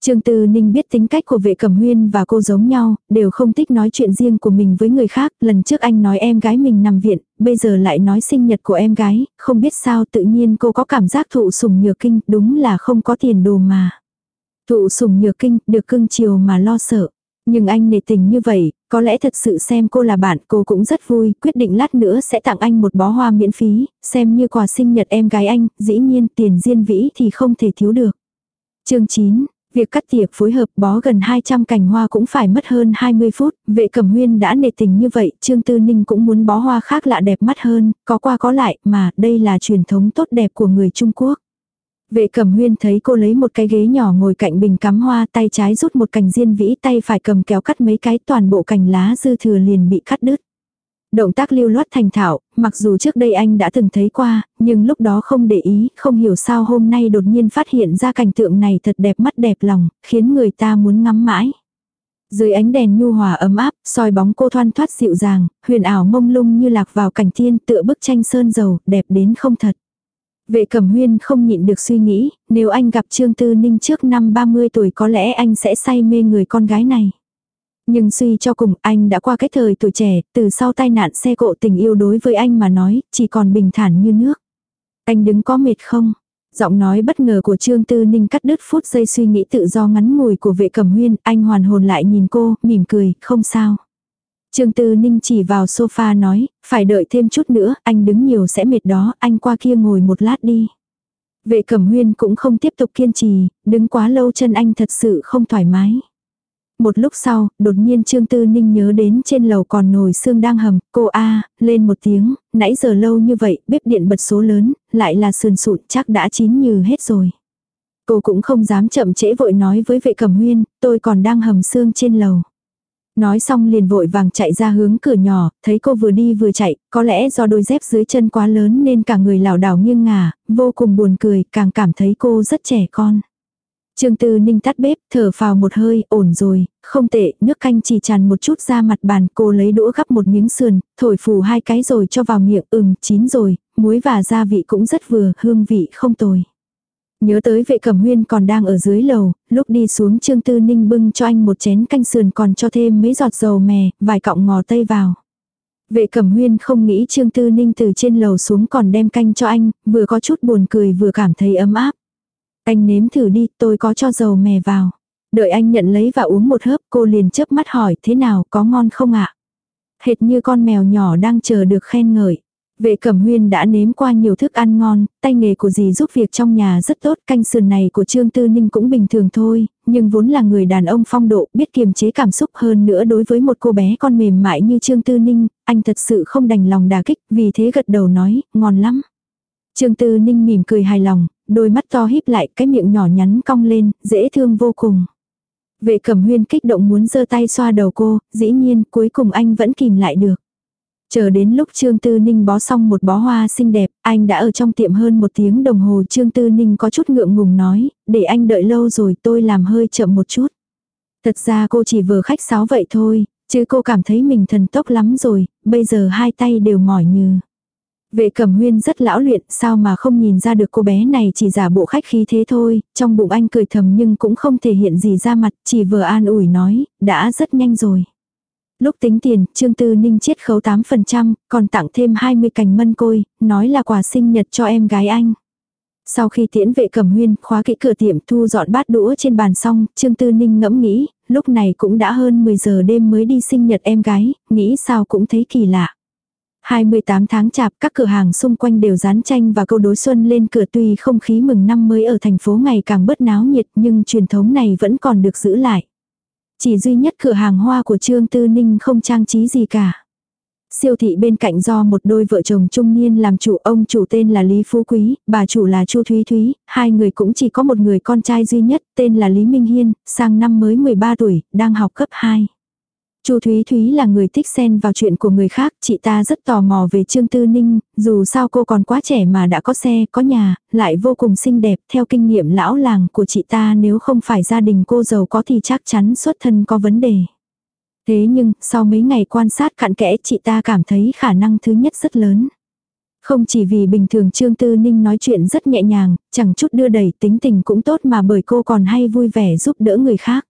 Trương Tư Ninh biết tính cách của vệ cẩm huyên và cô giống nhau, đều không thích nói chuyện riêng của mình với người khác. Lần trước anh nói em gái mình nằm viện, bây giờ lại nói sinh nhật của em gái, không biết sao tự nhiên cô có cảm giác thụ sủng nhược kinh, đúng là không có tiền đồ mà. Thụ sủng nhược kinh, được cưng chiều mà lo sợ. Nhưng anh nề tình như vậy, có lẽ thật sự xem cô là bạn cô cũng rất vui, quyết định lát nữa sẽ tặng anh một bó hoa miễn phí, xem như quà sinh nhật em gái anh, dĩ nhiên tiền riêng vĩ thì không thể thiếu được. chương 9, Việc cắt tỉa phối hợp bó gần 200 cành hoa cũng phải mất hơn 20 phút, vệ cẩm huyên đã nề tình như vậy, Trương Tư Ninh cũng muốn bó hoa khác lạ đẹp mắt hơn, có qua có lại, mà đây là truyền thống tốt đẹp của người Trung Quốc. Vệ cẩm huyên thấy cô lấy một cái ghế nhỏ ngồi cạnh bình cắm hoa tay trái rút một cành diên vĩ tay phải cầm kéo cắt mấy cái toàn bộ cành lá dư thừa liền bị cắt đứt. Động tác lưu loát thành thạo, mặc dù trước đây anh đã từng thấy qua, nhưng lúc đó không để ý, không hiểu sao hôm nay đột nhiên phát hiện ra cảnh tượng này thật đẹp mắt đẹp lòng, khiến người ta muốn ngắm mãi. Dưới ánh đèn nhu hòa ấm áp, soi bóng cô thoăn thoát dịu dàng, huyền ảo mông lung như lạc vào cảnh thiên tựa bức tranh sơn dầu, đẹp đến không thật. Vệ cẩm huyên không nhịn được suy nghĩ, nếu anh gặp Trương Tư Ninh trước năm 30 tuổi có lẽ anh sẽ say mê người con gái này. Nhưng suy cho cùng anh đã qua cái thời tuổi trẻ, từ sau tai nạn xe cộ tình yêu đối với anh mà nói, chỉ còn bình thản như nước. Anh đứng có mệt không? Giọng nói bất ngờ của Trương Tư Ninh cắt đứt phút giây suy nghĩ tự do ngắn ngủi của vệ cẩm huyên, anh hoàn hồn lại nhìn cô, mỉm cười, không sao. Trương Tư Ninh chỉ vào sofa nói, phải đợi thêm chút nữa, anh đứng nhiều sẽ mệt đó, anh qua kia ngồi một lát đi. Vệ cẩm huyên cũng không tiếp tục kiên trì, đứng quá lâu chân anh thật sự không thoải mái. Một lúc sau, đột nhiên Trương Tư Ninh nhớ đến trên lầu còn nồi xương đang hầm, cô a lên một tiếng, nãy giờ lâu như vậy, bếp điện bật số lớn, lại là sườn sụn chắc đã chín như hết rồi. Cô cũng không dám chậm trễ vội nói với vệ cẩm huyên, tôi còn đang hầm xương trên lầu. Nói xong liền vội vàng chạy ra hướng cửa nhỏ, thấy cô vừa đi vừa chạy, có lẽ do đôi dép dưới chân quá lớn nên cả người lảo đảo nghiêng ngả, vô cùng buồn cười, càng cảm thấy cô rất trẻ con. Trương Tư Ninh tắt bếp, thở phào một hơi, ổn rồi, không tệ, nước canh chỉ tràn một chút ra mặt bàn, cô lấy đũa gắp một miếng sườn, thổi phù hai cái rồi cho vào miệng, ừm, chín rồi, muối và gia vị cũng rất vừa, hương vị không tồi. Nhớ tới vệ cẩm huyên còn đang ở dưới lầu, lúc đi xuống Trương Tư Ninh bưng cho anh một chén canh sườn còn cho thêm mấy giọt dầu mè, vài cọng ngò tây vào. Vệ cẩm huyên không nghĩ Trương Tư Ninh từ trên lầu xuống còn đem canh cho anh, vừa có chút buồn cười vừa cảm thấy ấm áp. Anh nếm thử đi, tôi có cho dầu mè vào. Đợi anh nhận lấy và uống một hớp cô liền chớp mắt hỏi thế nào có ngon không ạ? Hệt như con mèo nhỏ đang chờ được khen ngợi. Vệ cẩm huyên đã nếm qua nhiều thức ăn ngon, tay nghề của dì giúp việc trong nhà rất tốt, canh sườn này của Trương Tư Ninh cũng bình thường thôi, nhưng vốn là người đàn ông phong độ, biết kiềm chế cảm xúc hơn nữa đối với một cô bé con mềm mại như Trương Tư Ninh, anh thật sự không đành lòng đà kích, vì thế gật đầu nói, ngon lắm. Trương Tư Ninh mỉm cười hài lòng, đôi mắt to híp lại, cái miệng nhỏ nhắn cong lên, dễ thương vô cùng. Vệ cẩm huyên kích động muốn giơ tay xoa đầu cô, dĩ nhiên cuối cùng anh vẫn kìm lại được. Chờ đến lúc Trương Tư Ninh bó xong một bó hoa xinh đẹp, anh đã ở trong tiệm hơn một tiếng đồng hồ Trương Tư Ninh có chút ngượng ngùng nói, để anh đợi lâu rồi tôi làm hơi chậm một chút. Thật ra cô chỉ vừa khách sáo vậy thôi, chứ cô cảm thấy mình thần tốc lắm rồi, bây giờ hai tay đều mỏi như. Vệ cẩm huyên rất lão luyện, sao mà không nhìn ra được cô bé này chỉ giả bộ khách khí thế thôi, trong bụng anh cười thầm nhưng cũng không thể hiện gì ra mặt, chỉ vừa an ủi nói, đã rất nhanh rồi. Lúc tính tiền, Trương Tư Ninh chiết khấu 8%, còn tặng thêm 20 cành mân côi, nói là quà sinh nhật cho em gái anh. Sau khi tiễn vệ cẩm huyên, khóa kỹ cửa tiệm thu dọn bát đũa trên bàn xong, Trương Tư Ninh ngẫm nghĩ, lúc này cũng đã hơn 10 giờ đêm mới đi sinh nhật em gái, nghĩ sao cũng thấy kỳ lạ. 28 tháng chạp các cửa hàng xung quanh đều dán tranh và câu đối xuân lên cửa tuy không khí mừng năm mới ở thành phố ngày càng bớt náo nhiệt nhưng truyền thống này vẫn còn được giữ lại. Chỉ duy nhất cửa hàng hoa của Trương Tư Ninh không trang trí gì cả. Siêu thị bên cạnh do một đôi vợ chồng trung niên làm chủ ông chủ tên là Lý Phú Quý, bà chủ là Chu Thúy Thúy, hai người cũng chỉ có một người con trai duy nhất tên là Lý Minh Hiên, sang năm mới 13 tuổi, đang học cấp 2. Chu Thúy Thúy là người thích xen vào chuyện của người khác, chị ta rất tò mò về Trương Tư Ninh, dù sao cô còn quá trẻ mà đã có xe, có nhà, lại vô cùng xinh đẹp, theo kinh nghiệm lão làng của chị ta nếu không phải gia đình cô giàu có thì chắc chắn xuất thân có vấn đề. Thế nhưng, sau mấy ngày quan sát cặn kẽ chị ta cảm thấy khả năng thứ nhất rất lớn. Không chỉ vì bình thường Trương Tư Ninh nói chuyện rất nhẹ nhàng, chẳng chút đưa đẩy tính tình cũng tốt mà bởi cô còn hay vui vẻ giúp đỡ người khác.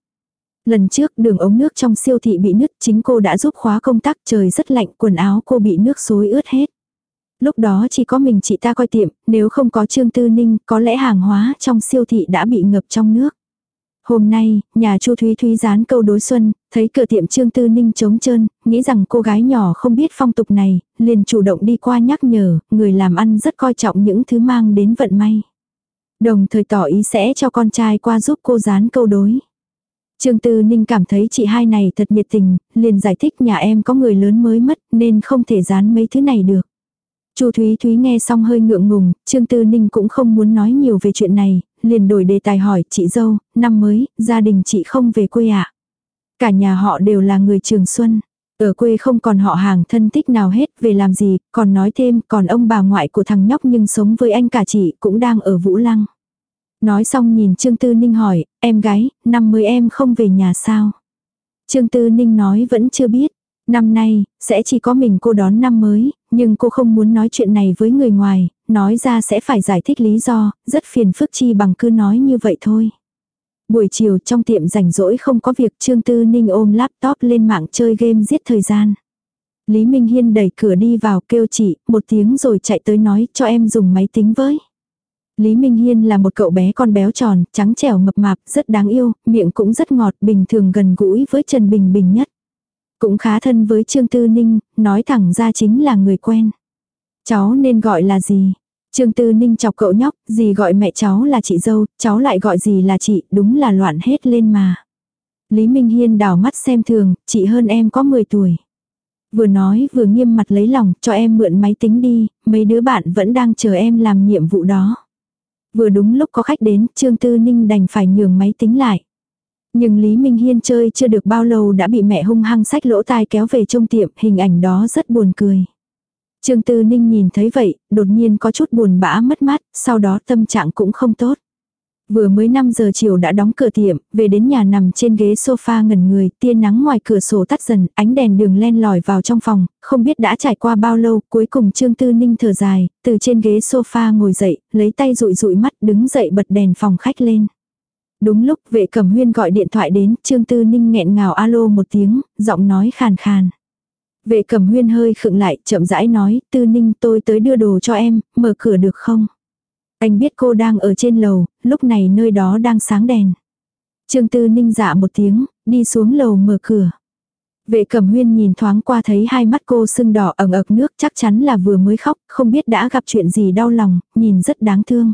Lần trước đường ống nước trong siêu thị bị nứt chính cô đã giúp khóa công tắc trời rất lạnh quần áo cô bị nước xối ướt hết. Lúc đó chỉ có mình chị ta coi tiệm, nếu không có Trương Tư Ninh có lẽ hàng hóa trong siêu thị đã bị ngập trong nước. Hôm nay, nhà Chu Thúy Thúy dán câu đối xuân, thấy cửa tiệm Trương Tư Ninh trống trơn, nghĩ rằng cô gái nhỏ không biết phong tục này, liền chủ động đi qua nhắc nhở, người làm ăn rất coi trọng những thứ mang đến vận may. Đồng thời tỏ ý sẽ cho con trai qua giúp cô dán câu đối. Trương Tư Ninh cảm thấy chị hai này thật nhiệt tình, liền giải thích nhà em có người lớn mới mất nên không thể dán mấy thứ này được. Chu Thúy Thúy nghe xong hơi ngượng ngùng, Trương Tư Ninh cũng không muốn nói nhiều về chuyện này, liền đổi đề tài hỏi chị dâu, năm mới, gia đình chị không về quê ạ. À? Cả nhà họ đều là người trường xuân. Ở quê không còn họ hàng thân tích nào hết về làm gì, còn nói thêm còn ông bà ngoại của thằng nhóc nhưng sống với anh cả chị cũng đang ở Vũ Lăng. Nói xong nhìn Trương Tư Ninh hỏi, em gái, năm mới em không về nhà sao? Trương Tư Ninh nói vẫn chưa biết. Năm nay, sẽ chỉ có mình cô đón năm mới, nhưng cô không muốn nói chuyện này với người ngoài, nói ra sẽ phải giải thích lý do, rất phiền phức chi bằng cứ nói như vậy thôi. Buổi chiều trong tiệm rảnh rỗi không có việc Trương Tư Ninh ôm laptop lên mạng chơi game giết thời gian. Lý Minh Hiên đẩy cửa đi vào kêu chị, một tiếng rồi chạy tới nói cho em dùng máy tính với. Lý Minh Hiên là một cậu bé con béo tròn, trắng trẻo mập mạp, rất đáng yêu, miệng cũng rất ngọt, bình thường gần gũi với Trần Bình Bình nhất. Cũng khá thân với Trương Tư Ninh, nói thẳng ra chính là người quen. Cháu nên gọi là gì? Trương Tư Ninh chọc cậu nhóc, gì gọi mẹ cháu là chị dâu, cháu lại gọi gì là chị, đúng là loạn hết lên mà. Lý Minh Hiên đảo mắt xem thường, chị hơn em có 10 tuổi. Vừa nói vừa nghiêm mặt lấy lòng, cho em mượn máy tính đi, mấy đứa bạn vẫn đang chờ em làm nhiệm vụ đó. Vừa đúng lúc có khách đến, Trương Tư Ninh đành phải nhường máy tính lại. Nhưng Lý Minh Hiên chơi chưa được bao lâu đã bị mẹ hung hăng sách lỗ tai kéo về trong tiệm, hình ảnh đó rất buồn cười. Trương Tư Ninh nhìn thấy vậy, đột nhiên có chút buồn bã mất mát, sau đó tâm trạng cũng không tốt. Vừa mới 5 giờ chiều đã đóng cửa tiệm, về đến nhà nằm trên ghế sofa ngẩn người, tia nắng ngoài cửa sổ tắt dần, ánh đèn đường len lỏi vào trong phòng, không biết đã trải qua bao lâu, cuối cùng Trương Tư Ninh thở dài, từ trên ghế sofa ngồi dậy, lấy tay rụi rụi mắt, đứng dậy bật đèn phòng khách lên. Đúng lúc vệ cẩm huyên gọi điện thoại đến, Trương Tư Ninh nghẹn ngào alo một tiếng, giọng nói khàn khàn. Vệ cẩm huyên hơi khựng lại, chậm rãi nói, Tư Ninh tôi tới đưa đồ cho em, mở cửa được không? Anh biết cô đang ở trên lầu, lúc này nơi đó đang sáng đèn. Trương Tư Ninh dạ một tiếng, đi xuống lầu mở cửa. Vệ cẩm huyên nhìn thoáng qua thấy hai mắt cô sưng đỏ ẩn ực nước chắc chắn là vừa mới khóc, không biết đã gặp chuyện gì đau lòng, nhìn rất đáng thương.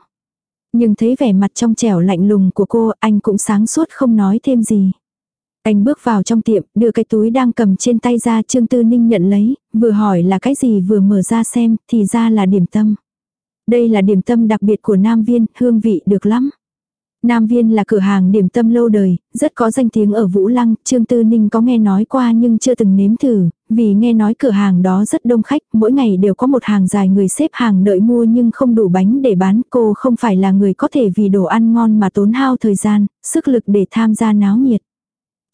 Nhưng thấy vẻ mặt trong trẻo lạnh lùng của cô, anh cũng sáng suốt không nói thêm gì. Anh bước vào trong tiệm, đưa cái túi đang cầm trên tay ra Trương Tư Ninh nhận lấy, vừa hỏi là cái gì vừa mở ra xem, thì ra là điểm tâm. Đây là điểm tâm đặc biệt của Nam Viên, hương vị được lắm. Nam Viên là cửa hàng điểm tâm lâu đời, rất có danh tiếng ở Vũ Lăng, Trương Tư Ninh có nghe nói qua nhưng chưa từng nếm thử, vì nghe nói cửa hàng đó rất đông khách, mỗi ngày đều có một hàng dài người xếp hàng đợi mua nhưng không đủ bánh để bán, cô không phải là người có thể vì đồ ăn ngon mà tốn hao thời gian, sức lực để tham gia náo nhiệt.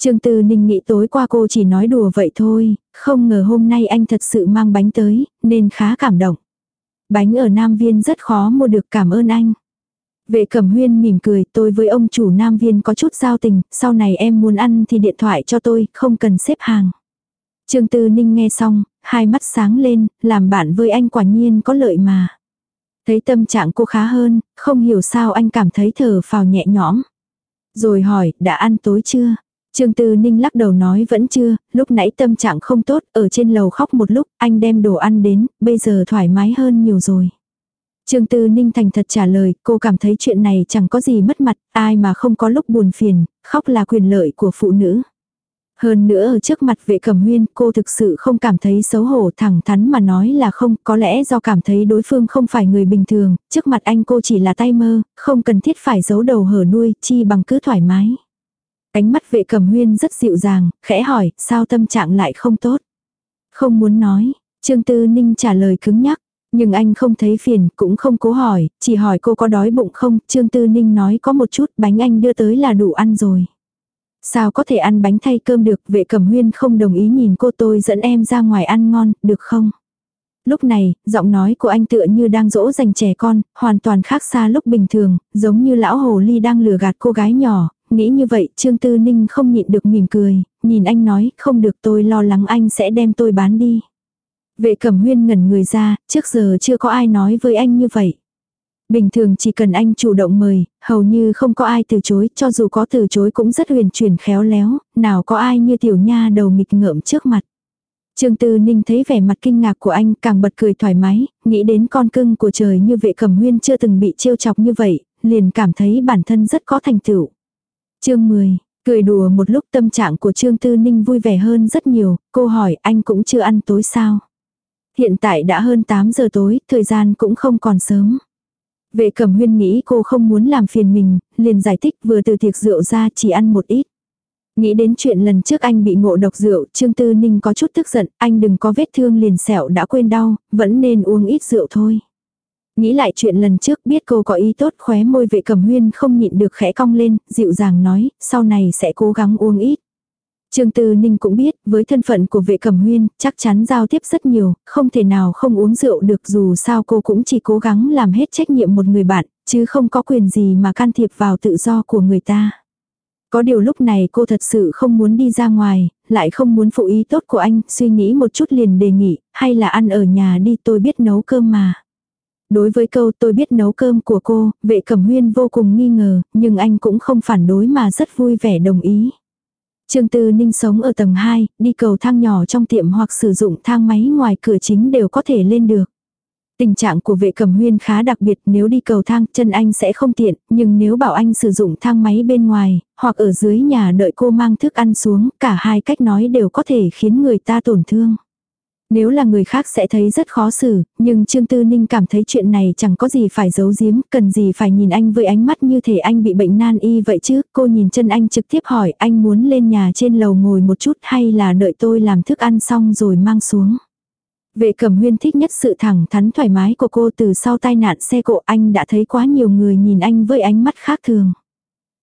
Trương Tư Ninh nghĩ tối qua cô chỉ nói đùa vậy thôi, không ngờ hôm nay anh thật sự mang bánh tới, nên khá cảm động. Bánh ở Nam Viên rất khó mua được cảm ơn anh. Vệ cẩm huyên mỉm cười, tôi với ông chủ Nam Viên có chút giao tình, sau này em muốn ăn thì điện thoại cho tôi, không cần xếp hàng. Trương Tư Ninh nghe xong, hai mắt sáng lên, làm bạn với anh quả nhiên có lợi mà. Thấy tâm trạng cô khá hơn, không hiểu sao anh cảm thấy thở phào nhẹ nhõm. Rồi hỏi, đã ăn tối chưa? Trương Tư Ninh lắc đầu nói vẫn chưa, lúc nãy tâm trạng không tốt, ở trên lầu khóc một lúc, anh đem đồ ăn đến, bây giờ thoải mái hơn nhiều rồi. Trương Tư Ninh thành thật trả lời, cô cảm thấy chuyện này chẳng có gì mất mặt, ai mà không có lúc buồn phiền, khóc là quyền lợi của phụ nữ. Hơn nữa ở trước mặt vệ cẩm huyên, cô thực sự không cảm thấy xấu hổ thẳng thắn mà nói là không, có lẽ do cảm thấy đối phương không phải người bình thường, trước mặt anh cô chỉ là tay mơ, không cần thiết phải giấu đầu hở nuôi, chi bằng cứ thoải mái. Ánh mắt vệ cầm huyên rất dịu dàng, khẽ hỏi, sao tâm trạng lại không tốt? Không muốn nói, Trương Tư Ninh trả lời cứng nhắc, nhưng anh không thấy phiền, cũng không cố hỏi, chỉ hỏi cô có đói bụng không, Trương Tư Ninh nói có một chút bánh anh đưa tới là đủ ăn rồi. Sao có thể ăn bánh thay cơm được, vệ cẩm huyên không đồng ý nhìn cô tôi dẫn em ra ngoài ăn ngon, được không? Lúc này, giọng nói của anh tựa như đang dỗ dành trẻ con, hoàn toàn khác xa lúc bình thường, giống như lão hồ ly đang lừa gạt cô gái nhỏ, nghĩ như vậy Trương Tư Ninh không nhịn được mỉm cười, nhìn anh nói, không được tôi lo lắng anh sẽ đem tôi bán đi. Vệ cẩm huyên ngẩn người ra, trước giờ chưa có ai nói với anh như vậy. Bình thường chỉ cần anh chủ động mời, hầu như không có ai từ chối, cho dù có từ chối cũng rất huyền chuyển khéo léo, nào có ai như tiểu nha đầu nghịch ngợm trước mặt. Trương Tư Ninh thấy vẻ mặt kinh ngạc của anh càng bật cười thoải mái, nghĩ đến con cưng của trời như vệ cẩm huyên chưa từng bị trêu chọc như vậy, liền cảm thấy bản thân rất có thành tựu. Chương 10, cười đùa một lúc tâm trạng của Trương Tư Ninh vui vẻ hơn rất nhiều, cô hỏi anh cũng chưa ăn tối sao. Hiện tại đã hơn 8 giờ tối, thời gian cũng không còn sớm. Vệ cẩm huyên nghĩ cô không muốn làm phiền mình, liền giải thích vừa từ tiệc rượu ra chỉ ăn một ít. Nghĩ đến chuyện lần trước anh bị ngộ độc rượu, Trương Tư Ninh có chút tức giận, anh đừng có vết thương liền sẹo đã quên đau, vẫn nên uống ít rượu thôi. Nghĩ lại chuyện lần trước biết cô có ý tốt khóe môi vệ cẩm huyên không nhịn được khẽ cong lên, dịu dàng nói, sau này sẽ cố gắng uống ít. Trương Tư Ninh cũng biết, với thân phận của vệ cẩm huyên, chắc chắn giao tiếp rất nhiều, không thể nào không uống rượu được dù sao cô cũng chỉ cố gắng làm hết trách nhiệm một người bạn, chứ không có quyền gì mà can thiệp vào tự do của người ta. Có điều lúc này cô thật sự không muốn đi ra ngoài, lại không muốn phụ ý tốt của anh, suy nghĩ một chút liền đề nghị, hay là ăn ở nhà đi tôi biết nấu cơm mà. Đối với câu tôi biết nấu cơm của cô, vệ cẩm huyên vô cùng nghi ngờ, nhưng anh cũng không phản đối mà rất vui vẻ đồng ý. Trương Tư Ninh sống ở tầng 2, đi cầu thang nhỏ trong tiệm hoặc sử dụng thang máy ngoài cửa chính đều có thể lên được. Tình trạng của vệ cẩm huyên khá đặc biệt nếu đi cầu thang chân anh sẽ không tiện, nhưng nếu bảo anh sử dụng thang máy bên ngoài, hoặc ở dưới nhà đợi cô mang thức ăn xuống, cả hai cách nói đều có thể khiến người ta tổn thương. Nếu là người khác sẽ thấy rất khó xử, nhưng Trương Tư Ninh cảm thấy chuyện này chẳng có gì phải giấu giếm, cần gì phải nhìn anh với ánh mắt như thể anh bị bệnh nan y vậy chứ. Cô nhìn chân anh trực tiếp hỏi anh muốn lên nhà trên lầu ngồi một chút hay là đợi tôi làm thức ăn xong rồi mang xuống. Vệ cẩm huyên thích nhất sự thẳng thắn thoải mái của cô từ sau tai nạn xe cộ anh đã thấy quá nhiều người nhìn anh với ánh mắt khác thường.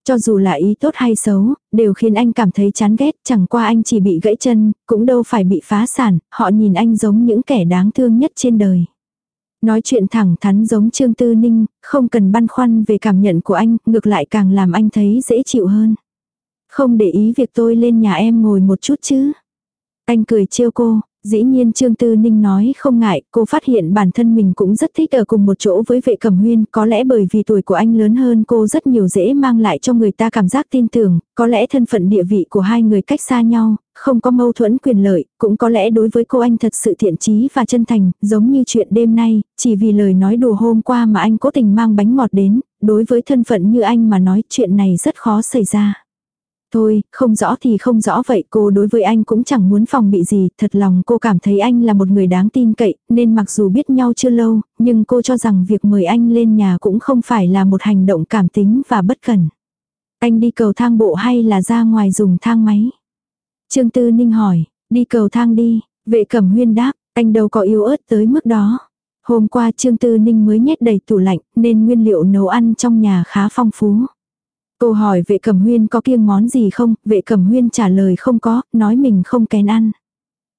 Cho dù là ý tốt hay xấu, đều khiến anh cảm thấy chán ghét, chẳng qua anh chỉ bị gãy chân, cũng đâu phải bị phá sản, họ nhìn anh giống những kẻ đáng thương nhất trên đời. Nói chuyện thẳng thắn giống Trương Tư Ninh, không cần băn khoăn về cảm nhận của anh, ngược lại càng làm anh thấy dễ chịu hơn. Không để ý việc tôi lên nhà em ngồi một chút chứ. Anh cười trêu cô, Dĩ nhiên Trương Tư Ninh nói không ngại, cô phát hiện bản thân mình cũng rất thích ở cùng một chỗ với vệ cẩm huyên, có lẽ bởi vì tuổi của anh lớn hơn cô rất nhiều dễ mang lại cho người ta cảm giác tin tưởng, có lẽ thân phận địa vị của hai người cách xa nhau, không có mâu thuẫn quyền lợi, cũng có lẽ đối với cô anh thật sự thiện chí và chân thành, giống như chuyện đêm nay, chỉ vì lời nói đùa hôm qua mà anh cố tình mang bánh ngọt đến, đối với thân phận như anh mà nói chuyện này rất khó xảy ra. Thôi, không rõ thì không rõ vậy cô đối với anh cũng chẳng muốn phòng bị gì, thật lòng cô cảm thấy anh là một người đáng tin cậy, nên mặc dù biết nhau chưa lâu, nhưng cô cho rằng việc mời anh lên nhà cũng không phải là một hành động cảm tính và bất cần Anh đi cầu thang bộ hay là ra ngoài dùng thang máy? Trương Tư Ninh hỏi, đi cầu thang đi, vệ cẩm huyên đáp, anh đâu có yếu ớt tới mức đó. Hôm qua Trương Tư Ninh mới nhét đầy tủ lạnh nên nguyên liệu nấu ăn trong nhà khá phong phú. Cô hỏi vệ cẩm huyên có kiêng món gì không, vệ cẩm huyên trả lời không có, nói mình không kén ăn.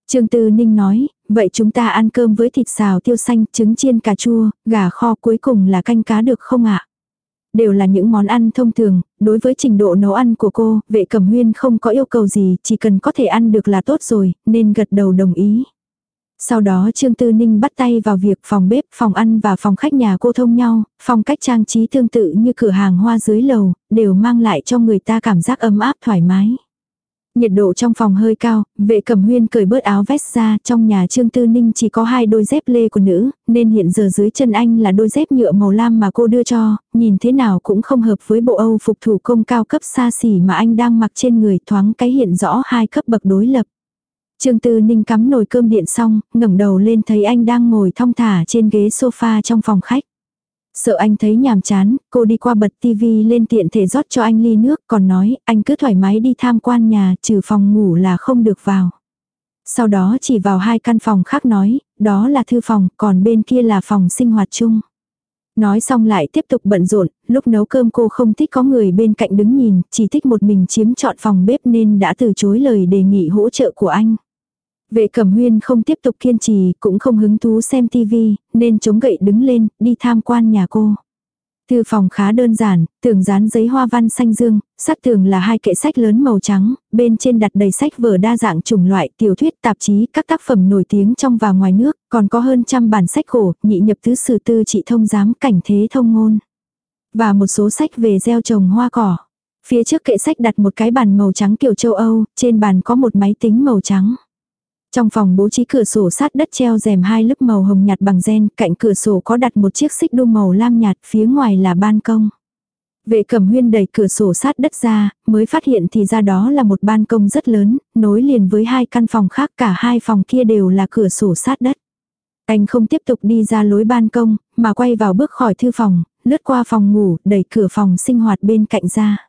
Trương Tư Ninh nói, vậy chúng ta ăn cơm với thịt xào tiêu xanh, trứng chiên cà chua, gà kho cuối cùng là canh cá được không ạ? Đều là những món ăn thông thường, đối với trình độ nấu ăn của cô, vệ cẩm huyên không có yêu cầu gì, chỉ cần có thể ăn được là tốt rồi, nên gật đầu đồng ý. Sau đó Trương Tư Ninh bắt tay vào việc phòng bếp, phòng ăn và phòng khách nhà cô thông nhau, phong cách trang trí tương tự như cửa hàng hoa dưới lầu, đều mang lại cho người ta cảm giác ấm áp thoải mái. Nhiệt độ trong phòng hơi cao, vệ cẩm huyên cởi bớt áo vest ra, trong nhà Trương Tư Ninh chỉ có hai đôi dép lê của nữ, nên hiện giờ dưới chân anh là đôi dép nhựa màu lam mà cô đưa cho, nhìn thế nào cũng không hợp với bộ Âu phục thủ công cao cấp xa xỉ mà anh đang mặc trên người thoáng cái hiện rõ hai cấp bậc đối lập. Trương Tư Ninh cắm nồi cơm điện xong, ngẩng đầu lên thấy anh đang ngồi thong thả trên ghế sofa trong phòng khách. Sợ anh thấy nhàm chán, cô đi qua bật tivi lên tiện thể rót cho anh ly nước, còn nói, anh cứ thoải mái đi tham quan nhà, trừ phòng ngủ là không được vào. Sau đó chỉ vào hai căn phòng khác nói, đó là thư phòng, còn bên kia là phòng sinh hoạt chung. Nói xong lại tiếp tục bận rộn, lúc nấu cơm cô không thích có người bên cạnh đứng nhìn, chỉ thích một mình chiếm trọn phòng bếp nên đã từ chối lời đề nghị hỗ trợ của anh. Vệ cẩm huyên không tiếp tục kiên trì, cũng không hứng thú xem tivi, nên chống gậy đứng lên, đi tham quan nhà cô. Thư phòng khá đơn giản, tường dán giấy hoa văn xanh dương, sát tường là hai kệ sách lớn màu trắng, bên trên đặt đầy sách vở đa dạng chủng loại, tiểu thuyết, tạp chí, các tác phẩm nổi tiếng trong và ngoài nước, còn có hơn trăm bản sách cổ, nhị nhập tứ sử tư trị thông giám cảnh thế thông ngôn. Và một số sách về gieo trồng hoa cỏ. Phía trước kệ sách đặt một cái bàn màu trắng kiểu châu Âu, trên bàn có một máy tính màu trắng. Trong phòng bố trí cửa sổ sát đất treo rèm hai lớp màu hồng nhạt bằng gen, cạnh cửa sổ có đặt một chiếc xích đu màu lam nhạt, phía ngoài là ban công. Vệ cẩm huyên đẩy cửa sổ sát đất ra, mới phát hiện thì ra đó là một ban công rất lớn, nối liền với hai căn phòng khác cả hai phòng kia đều là cửa sổ sát đất. Anh không tiếp tục đi ra lối ban công, mà quay vào bước khỏi thư phòng, lướt qua phòng ngủ, đẩy cửa phòng sinh hoạt bên cạnh ra.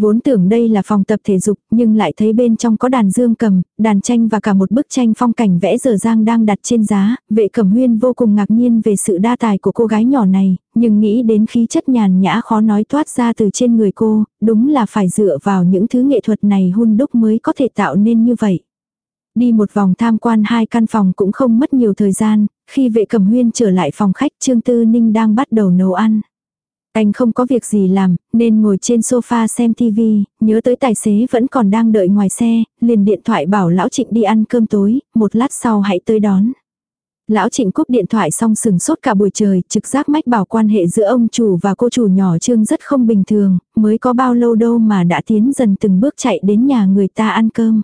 Vốn tưởng đây là phòng tập thể dục, nhưng lại thấy bên trong có đàn dương cầm, đàn tranh và cả một bức tranh phong cảnh vẽ dở dang đang đặt trên giá. Vệ cẩm huyên vô cùng ngạc nhiên về sự đa tài của cô gái nhỏ này, nhưng nghĩ đến khí chất nhàn nhã khó nói toát ra từ trên người cô, đúng là phải dựa vào những thứ nghệ thuật này hun đúc mới có thể tạo nên như vậy. Đi một vòng tham quan hai căn phòng cũng không mất nhiều thời gian, khi vệ cẩm huyên trở lại phòng khách Trương Tư Ninh đang bắt đầu nấu ăn. Anh không có việc gì làm, nên ngồi trên sofa xem TV, nhớ tới tài xế vẫn còn đang đợi ngoài xe, liền điện thoại bảo lão Trịnh đi ăn cơm tối, một lát sau hãy tới đón. Lão Trịnh cúp điện thoại xong sừng sốt cả buổi trời, trực giác mách bảo quan hệ giữa ông chủ và cô chủ nhỏ Trương rất không bình thường, mới có bao lâu đâu mà đã tiến dần từng bước chạy đến nhà người ta ăn cơm.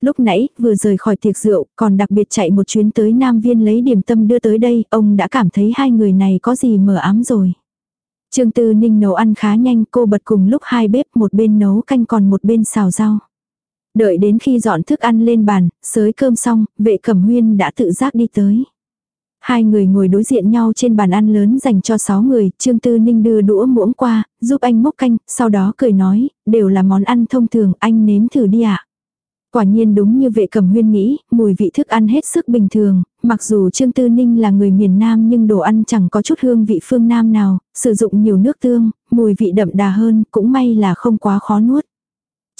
Lúc nãy, vừa rời khỏi tiệc rượu, còn đặc biệt chạy một chuyến tới Nam Viên lấy điểm tâm đưa tới đây, ông đã cảm thấy hai người này có gì mờ ám rồi. Trương Tư Ninh nấu ăn khá nhanh, cô bật cùng lúc hai bếp, một bên nấu canh còn một bên xào rau. Đợi đến khi dọn thức ăn lên bàn, sới cơm xong, vệ cẩm huyên đã tự giác đi tới. Hai người ngồi đối diện nhau trên bàn ăn lớn dành cho sáu người, Trương Tư Ninh đưa đũa muỗng qua, giúp anh múc canh, sau đó cười nói, đều là món ăn thông thường, anh nếm thử đi ạ. Quả nhiên đúng như vệ cẩm huyên nghĩ, mùi vị thức ăn hết sức bình thường, mặc dù Trương Tư Ninh là người miền Nam nhưng đồ ăn chẳng có chút hương vị phương Nam nào, sử dụng nhiều nước tương, mùi vị đậm đà hơn, cũng may là không quá khó nuốt.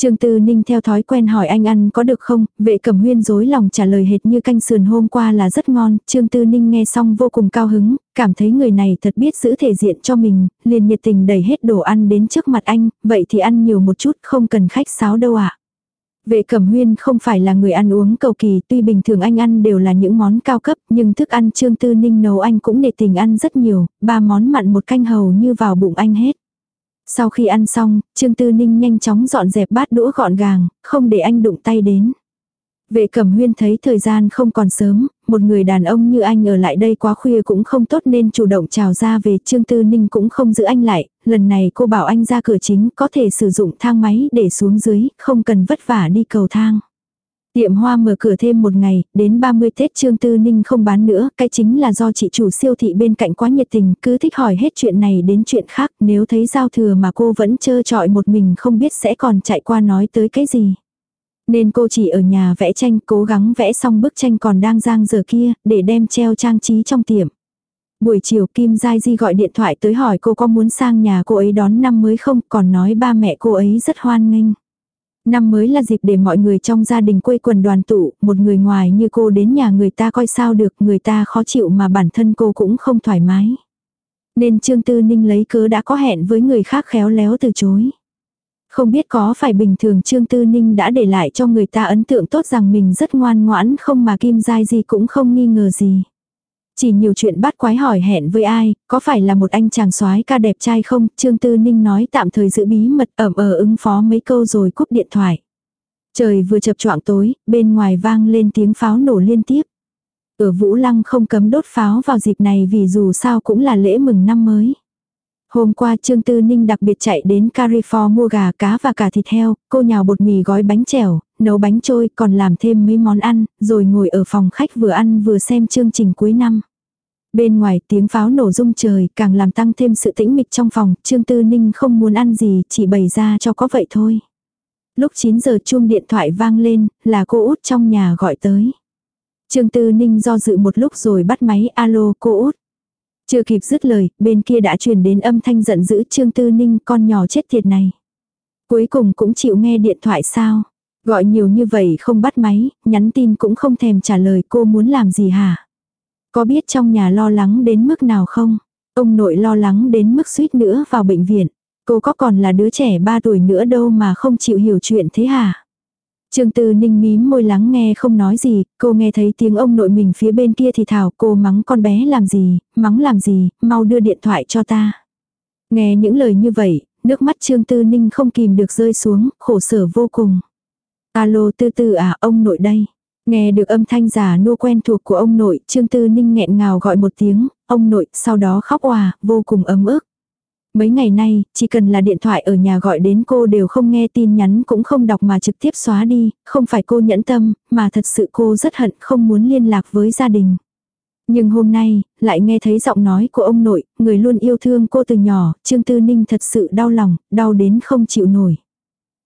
Trương Tư Ninh theo thói quen hỏi anh ăn có được không, vệ cẩm huyên dối lòng trả lời hệt như canh sườn hôm qua là rất ngon, Trương Tư Ninh nghe xong vô cùng cao hứng, cảm thấy người này thật biết giữ thể diện cho mình, liền nhiệt tình đẩy hết đồ ăn đến trước mặt anh, vậy thì ăn nhiều một chút không cần khách sáo đâu ạ. À. Vệ cẩm huyên không phải là người ăn uống cầu kỳ, tuy bình thường anh ăn đều là những món cao cấp, nhưng thức ăn Trương Tư Ninh nấu anh cũng để tình ăn rất nhiều, ba món mặn một canh hầu như vào bụng anh hết. Sau khi ăn xong, Trương Tư Ninh nhanh chóng dọn dẹp bát đũa gọn gàng, không để anh đụng tay đến. Vệ cẩm huyên thấy thời gian không còn sớm, một người đàn ông như anh ở lại đây quá khuya cũng không tốt nên chủ động chào ra về Trương Tư Ninh cũng không giữ anh lại, lần này cô bảo anh ra cửa chính có thể sử dụng thang máy để xuống dưới, không cần vất vả đi cầu thang. Tiệm hoa mở cửa thêm một ngày, đến 30 Tết Trương Tư Ninh không bán nữa, cái chính là do chị chủ siêu thị bên cạnh quá nhiệt tình, cứ thích hỏi hết chuyện này đến chuyện khác, nếu thấy giao thừa mà cô vẫn trơ trọi một mình không biết sẽ còn chạy qua nói tới cái gì. Nên cô chỉ ở nhà vẽ tranh cố gắng vẽ xong bức tranh còn đang giang giờ kia, để đem treo trang trí trong tiệm. Buổi chiều Kim Giai Di gọi điện thoại tới hỏi cô có muốn sang nhà cô ấy đón năm mới không, còn nói ba mẹ cô ấy rất hoan nghênh. Năm mới là dịp để mọi người trong gia đình quây quần đoàn tụ, một người ngoài như cô đến nhà người ta coi sao được, người ta khó chịu mà bản thân cô cũng không thoải mái. Nên Trương Tư Ninh lấy cớ đã có hẹn với người khác khéo léo từ chối. Không biết có phải bình thường Trương Tư Ninh đã để lại cho người ta ấn tượng tốt rằng mình rất ngoan ngoãn không mà Kim Giai gì cũng không nghi ngờ gì. Chỉ nhiều chuyện bắt quái hỏi hẹn với ai, có phải là một anh chàng soái ca đẹp trai không, Trương Tư Ninh nói tạm thời giữ bí mật ẩm ờ ứng phó mấy câu rồi cúp điện thoại. Trời vừa chập choạng tối, bên ngoài vang lên tiếng pháo nổ liên tiếp. Ở Vũ Lăng không cấm đốt pháo vào dịp này vì dù sao cũng là lễ mừng năm mới. Hôm qua Trương Tư Ninh đặc biệt chạy đến Carrefour mua gà cá và cả thịt heo, cô nhào bột mì gói bánh chèo, nấu bánh trôi còn làm thêm mấy món ăn, rồi ngồi ở phòng khách vừa ăn vừa xem chương trình cuối năm. Bên ngoài tiếng pháo nổ rung trời càng làm tăng thêm sự tĩnh mịch trong phòng, Trương Tư Ninh không muốn ăn gì, chỉ bày ra cho có vậy thôi. Lúc 9 giờ chuông điện thoại vang lên, là cô út trong nhà gọi tới. Trương Tư Ninh do dự một lúc rồi bắt máy alo cô út. Chưa kịp dứt lời, bên kia đã truyền đến âm thanh giận dữ Trương Tư Ninh con nhỏ chết tiệt này. Cuối cùng cũng chịu nghe điện thoại sao. Gọi nhiều như vậy không bắt máy, nhắn tin cũng không thèm trả lời cô muốn làm gì hả? Có biết trong nhà lo lắng đến mức nào không? Ông nội lo lắng đến mức suýt nữa vào bệnh viện. Cô có còn là đứa trẻ 3 tuổi nữa đâu mà không chịu hiểu chuyện thế hả? Trương Tư Ninh mím môi lắng nghe không nói gì, cô nghe thấy tiếng ông nội mình phía bên kia thì thảo cô mắng con bé làm gì, mắng làm gì, mau đưa điện thoại cho ta. Nghe những lời như vậy, nước mắt Trương Tư Ninh không kìm được rơi xuống, khổ sở vô cùng. Alo tư tư à, ông nội đây. Nghe được âm thanh giả nua quen thuộc của ông nội, Trương Tư Ninh nghẹn ngào gọi một tiếng, ông nội, sau đó khóc hòa, vô cùng ấm ức. Mấy ngày nay, chỉ cần là điện thoại ở nhà gọi đến cô đều không nghe tin nhắn cũng không đọc mà trực tiếp xóa đi, không phải cô nhẫn tâm, mà thật sự cô rất hận không muốn liên lạc với gia đình. Nhưng hôm nay, lại nghe thấy giọng nói của ông nội, người luôn yêu thương cô từ nhỏ, Trương Tư Ninh thật sự đau lòng, đau đến không chịu nổi.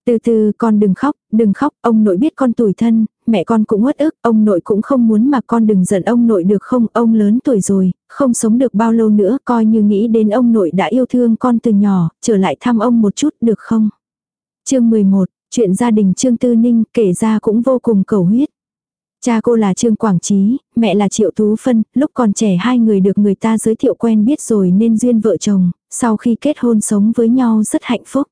Từ từ con đừng khóc, đừng khóc, ông nội biết con tuổi thân, mẹ con cũng uất ức, ông nội cũng không muốn mà con đừng giận ông nội được không, ông lớn tuổi rồi, không sống được bao lâu nữa, coi như nghĩ đến ông nội đã yêu thương con từ nhỏ, trở lại thăm ông một chút được không. chương 11, chuyện gia đình Trương Tư Ninh kể ra cũng vô cùng cầu huyết. Cha cô là Trương Quảng Trí, mẹ là Triệu Tú Phân, lúc còn trẻ hai người được người ta giới thiệu quen biết rồi nên duyên vợ chồng, sau khi kết hôn sống với nhau rất hạnh phúc.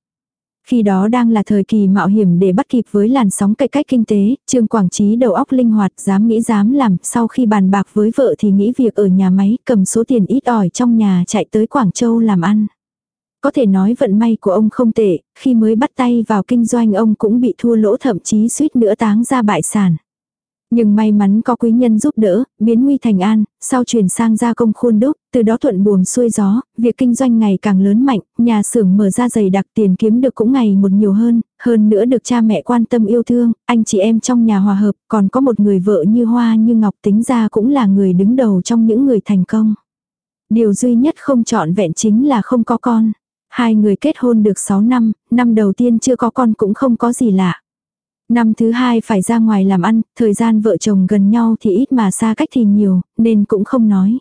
Khi đó đang là thời kỳ mạo hiểm để bắt kịp với làn sóng cải cách kinh tế, Trương Quảng Trí đầu óc linh hoạt, dám nghĩ dám làm, sau khi bàn bạc với vợ thì nghĩ việc ở nhà máy, cầm số tiền ít ỏi trong nhà chạy tới Quảng Châu làm ăn. Có thể nói vận may của ông không tệ, khi mới bắt tay vào kinh doanh ông cũng bị thua lỗ thậm chí suýt nữa táng ra bại sản. Nhưng may mắn có quý nhân giúp đỡ, biến nguy thành an, sau chuyển sang gia công khuôn đúc, từ đó thuận buồm xuôi gió, việc kinh doanh ngày càng lớn mạnh, nhà xưởng mở ra dày đặc tiền kiếm được cũng ngày một nhiều hơn, hơn nữa được cha mẹ quan tâm yêu thương, anh chị em trong nhà hòa hợp, còn có một người vợ như hoa như ngọc tính ra cũng là người đứng đầu trong những người thành công. Điều duy nhất không chọn vẹn chính là không có con. Hai người kết hôn được 6 năm, năm đầu tiên chưa có con cũng không có gì lạ. Năm thứ hai phải ra ngoài làm ăn, thời gian vợ chồng gần nhau thì ít mà xa cách thì nhiều, nên cũng không nói.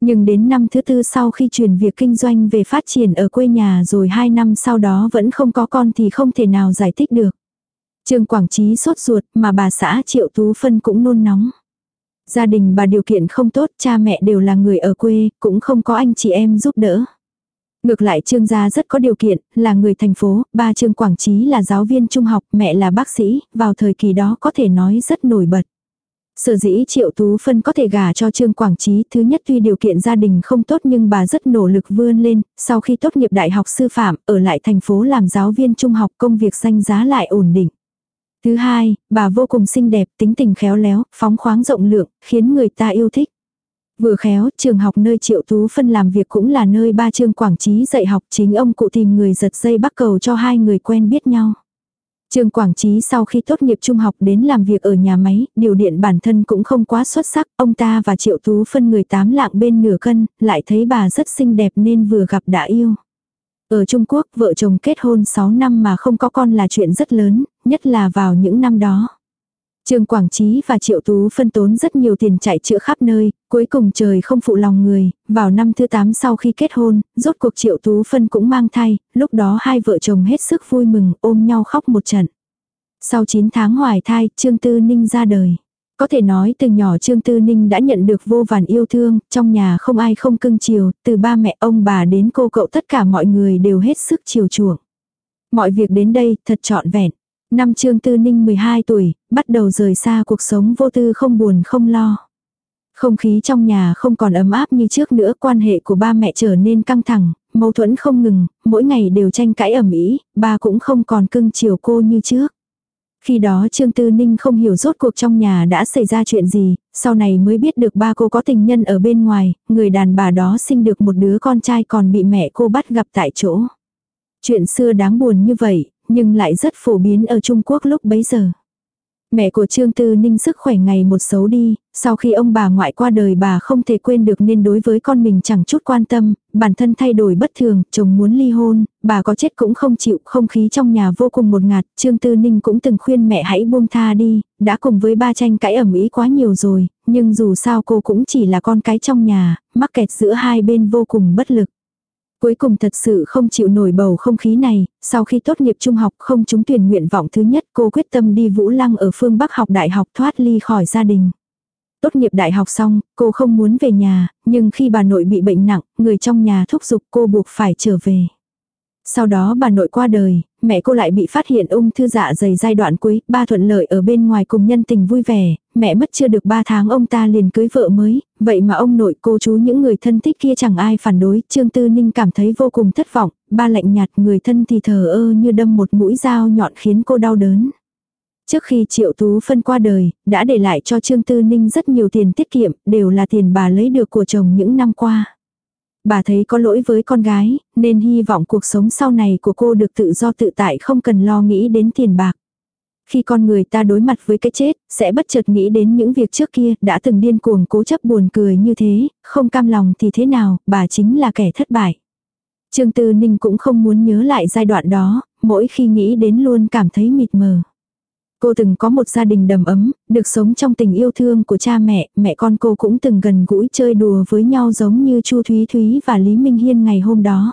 Nhưng đến năm thứ tư sau khi chuyển việc kinh doanh về phát triển ở quê nhà rồi hai năm sau đó vẫn không có con thì không thể nào giải thích được. Trương Quảng Trí sốt ruột mà bà xã Triệu Tú Phân cũng nôn nóng. Gia đình bà điều kiện không tốt, cha mẹ đều là người ở quê, cũng không có anh chị em giúp đỡ. Ngược lại Trương gia rất có điều kiện, là người thành phố, ba Trương Quảng Trí là giáo viên trung học, mẹ là bác sĩ, vào thời kỳ đó có thể nói rất nổi bật. Sở dĩ Triệu Tú Phân có thể gả cho Trương Quảng Trí, thứ nhất tuy điều kiện gia đình không tốt nhưng bà rất nỗ lực vươn lên, sau khi tốt nghiệp đại học sư phạm, ở lại thành phố làm giáo viên trung học công việc danh giá lại ổn định. Thứ hai, bà vô cùng xinh đẹp, tính tình khéo léo, phóng khoáng rộng lượng, khiến người ta yêu thích. Vừa khéo, trường học nơi Triệu Tú Phân làm việc cũng là nơi ba Trương Quảng Trí dạy học chính ông cụ tìm người giật dây bắt cầu cho hai người quen biết nhau. Trương Quảng Trí sau khi tốt nghiệp trung học đến làm việc ở nhà máy, điều điện bản thân cũng không quá xuất sắc, ông ta và Triệu Tú phân người tám lạng bên nửa cân, lại thấy bà rất xinh đẹp nên vừa gặp đã yêu. Ở Trung Quốc, vợ chồng kết hôn 6 năm mà không có con là chuyện rất lớn, nhất là vào những năm đó. Trương Quảng Trí và Triệu Tú phân tốn rất nhiều tiền chạy chữa khắp nơi, cuối cùng trời không phụ lòng người, vào năm thứ 8 sau khi kết hôn, rốt cuộc Triệu Tú phân cũng mang thai, lúc đó hai vợ chồng hết sức vui mừng ôm nhau khóc một trận. Sau 9 tháng hoài thai, Trương Tư Ninh ra đời. Có thể nói từ nhỏ Trương Tư Ninh đã nhận được vô vàn yêu thương, trong nhà không ai không cưng chiều, từ ba mẹ ông bà đến cô cậu tất cả mọi người đều hết sức chiều chuộng. Mọi việc đến đây thật trọn vẹn. Năm Trương Tư Ninh 12 tuổi, bắt đầu rời xa cuộc sống vô tư không buồn không lo. Không khí trong nhà không còn ấm áp như trước nữa, quan hệ của ba mẹ trở nên căng thẳng, mâu thuẫn không ngừng, mỗi ngày đều tranh cãi ầm ĩ. ba cũng không còn cưng chiều cô như trước. Khi đó Trương Tư Ninh không hiểu rốt cuộc trong nhà đã xảy ra chuyện gì, sau này mới biết được ba cô có tình nhân ở bên ngoài, người đàn bà đó sinh được một đứa con trai còn bị mẹ cô bắt gặp tại chỗ. Chuyện xưa đáng buồn như vậy, nhưng lại rất phổ biến ở Trung Quốc lúc bấy giờ. Mẹ của Trương Tư Ninh sức khỏe ngày một xấu đi, sau khi ông bà ngoại qua đời bà không thể quên được nên đối với con mình chẳng chút quan tâm, bản thân thay đổi bất thường, chồng muốn ly hôn, bà có chết cũng không chịu, không khí trong nhà vô cùng một ngạt, Trương Tư Ninh cũng từng khuyên mẹ hãy buông tha đi, đã cùng với ba tranh cãi ẩm ý quá nhiều rồi, nhưng dù sao cô cũng chỉ là con cái trong nhà, mắc kẹt giữa hai bên vô cùng bất lực. Cuối cùng thật sự không chịu nổi bầu không khí này, sau khi tốt nghiệp trung học không trúng tuyển nguyện vọng thứ nhất cô quyết tâm đi Vũ Lăng ở phương Bắc học đại học thoát ly khỏi gia đình. Tốt nghiệp đại học xong, cô không muốn về nhà, nhưng khi bà nội bị bệnh nặng, người trong nhà thúc giục cô buộc phải trở về. Sau đó bà nội qua đời, mẹ cô lại bị phát hiện ung thư dạ dày giai đoạn cuối, ba thuận lợi ở bên ngoài cùng nhân tình vui vẻ, mẹ mất chưa được ba tháng ông ta liền cưới vợ mới, vậy mà ông nội cô chú những người thân thích kia chẳng ai phản đối, Trương Tư Ninh cảm thấy vô cùng thất vọng, ba lạnh nhạt người thân thì thờ ơ như đâm một mũi dao nhọn khiến cô đau đớn. Trước khi Triệu Tú Phân qua đời, đã để lại cho Trương Tư Ninh rất nhiều tiền tiết kiệm, đều là tiền bà lấy được của chồng những năm qua. Bà thấy có lỗi với con gái, nên hy vọng cuộc sống sau này của cô được tự do tự tại không cần lo nghĩ đến tiền bạc. Khi con người ta đối mặt với cái chết, sẽ bất chợt nghĩ đến những việc trước kia đã từng điên cuồng cố chấp buồn cười như thế, không cam lòng thì thế nào, bà chính là kẻ thất bại. Trương Tư Ninh cũng không muốn nhớ lại giai đoạn đó, mỗi khi nghĩ đến luôn cảm thấy mịt mờ. Cô từng có một gia đình đầm ấm, được sống trong tình yêu thương của cha mẹ, mẹ con cô cũng từng gần gũi chơi đùa với nhau giống như Chu Thúy Thúy và Lý Minh Hiên ngày hôm đó.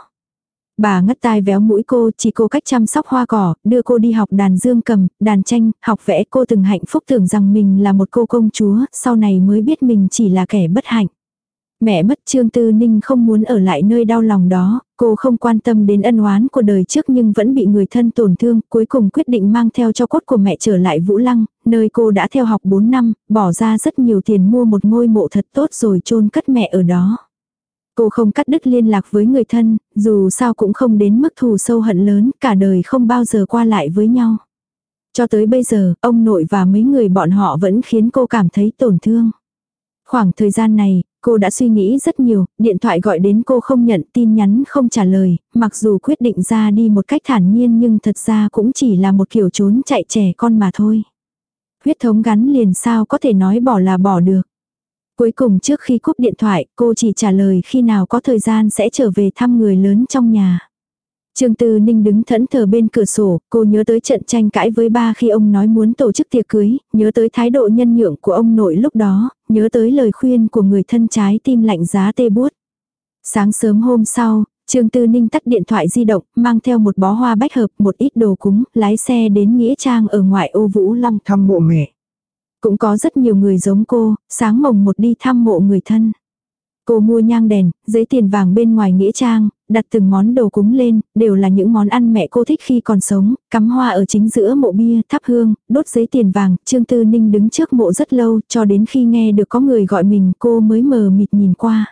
Bà ngất tai véo mũi cô, chỉ cô cách chăm sóc hoa cỏ, đưa cô đi học đàn dương cầm, đàn tranh, học vẽ cô từng hạnh phúc tưởng rằng mình là một cô công chúa, sau này mới biết mình chỉ là kẻ bất hạnh. Mẹ mất Trương Tư Ninh không muốn ở lại nơi đau lòng đó, cô không quan tâm đến ân oán của đời trước nhưng vẫn bị người thân tổn thương, cuối cùng quyết định mang theo cho cốt của mẹ trở lại Vũ Lăng, nơi cô đã theo học 4 năm, bỏ ra rất nhiều tiền mua một ngôi mộ thật tốt rồi chôn cất mẹ ở đó. Cô không cắt đứt liên lạc với người thân, dù sao cũng không đến mức thù sâu hận lớn, cả đời không bao giờ qua lại với nhau. Cho tới bây giờ, ông nội và mấy người bọn họ vẫn khiến cô cảm thấy tổn thương. Khoảng thời gian này, cô đã suy nghĩ rất nhiều, điện thoại gọi đến cô không nhận tin nhắn không trả lời, mặc dù quyết định ra đi một cách thản nhiên nhưng thật ra cũng chỉ là một kiểu trốn chạy trẻ con mà thôi. Huyết thống gắn liền sao có thể nói bỏ là bỏ được. Cuối cùng trước khi cúp điện thoại, cô chỉ trả lời khi nào có thời gian sẽ trở về thăm người lớn trong nhà. Trương Tư Ninh đứng thẫn thờ bên cửa sổ, cô nhớ tới trận tranh cãi với ba khi ông nói muốn tổ chức tiệc cưới, nhớ tới thái độ nhân nhượng của ông nội lúc đó, nhớ tới lời khuyên của người thân trái tim lạnh giá tê buốt. Sáng sớm hôm sau, Trương Tư Ninh tắt điện thoại di động, mang theo một bó hoa bách hợp, một ít đồ cúng, lái xe đến Nghĩa Trang ở ngoại ô Vũ Long thăm mộ mẹ. Cũng có rất nhiều người giống cô, sáng mồng một đi thăm mộ người thân. Cô mua nhang đèn, giấy tiền vàng bên ngoài nghĩa trang, đặt từng món đồ cúng lên, đều là những món ăn mẹ cô thích khi còn sống, cắm hoa ở chính giữa mộ bia, thắp hương, đốt giấy tiền vàng, Trương Tư Ninh đứng trước mộ rất lâu, cho đến khi nghe được có người gọi mình cô mới mờ mịt nhìn qua.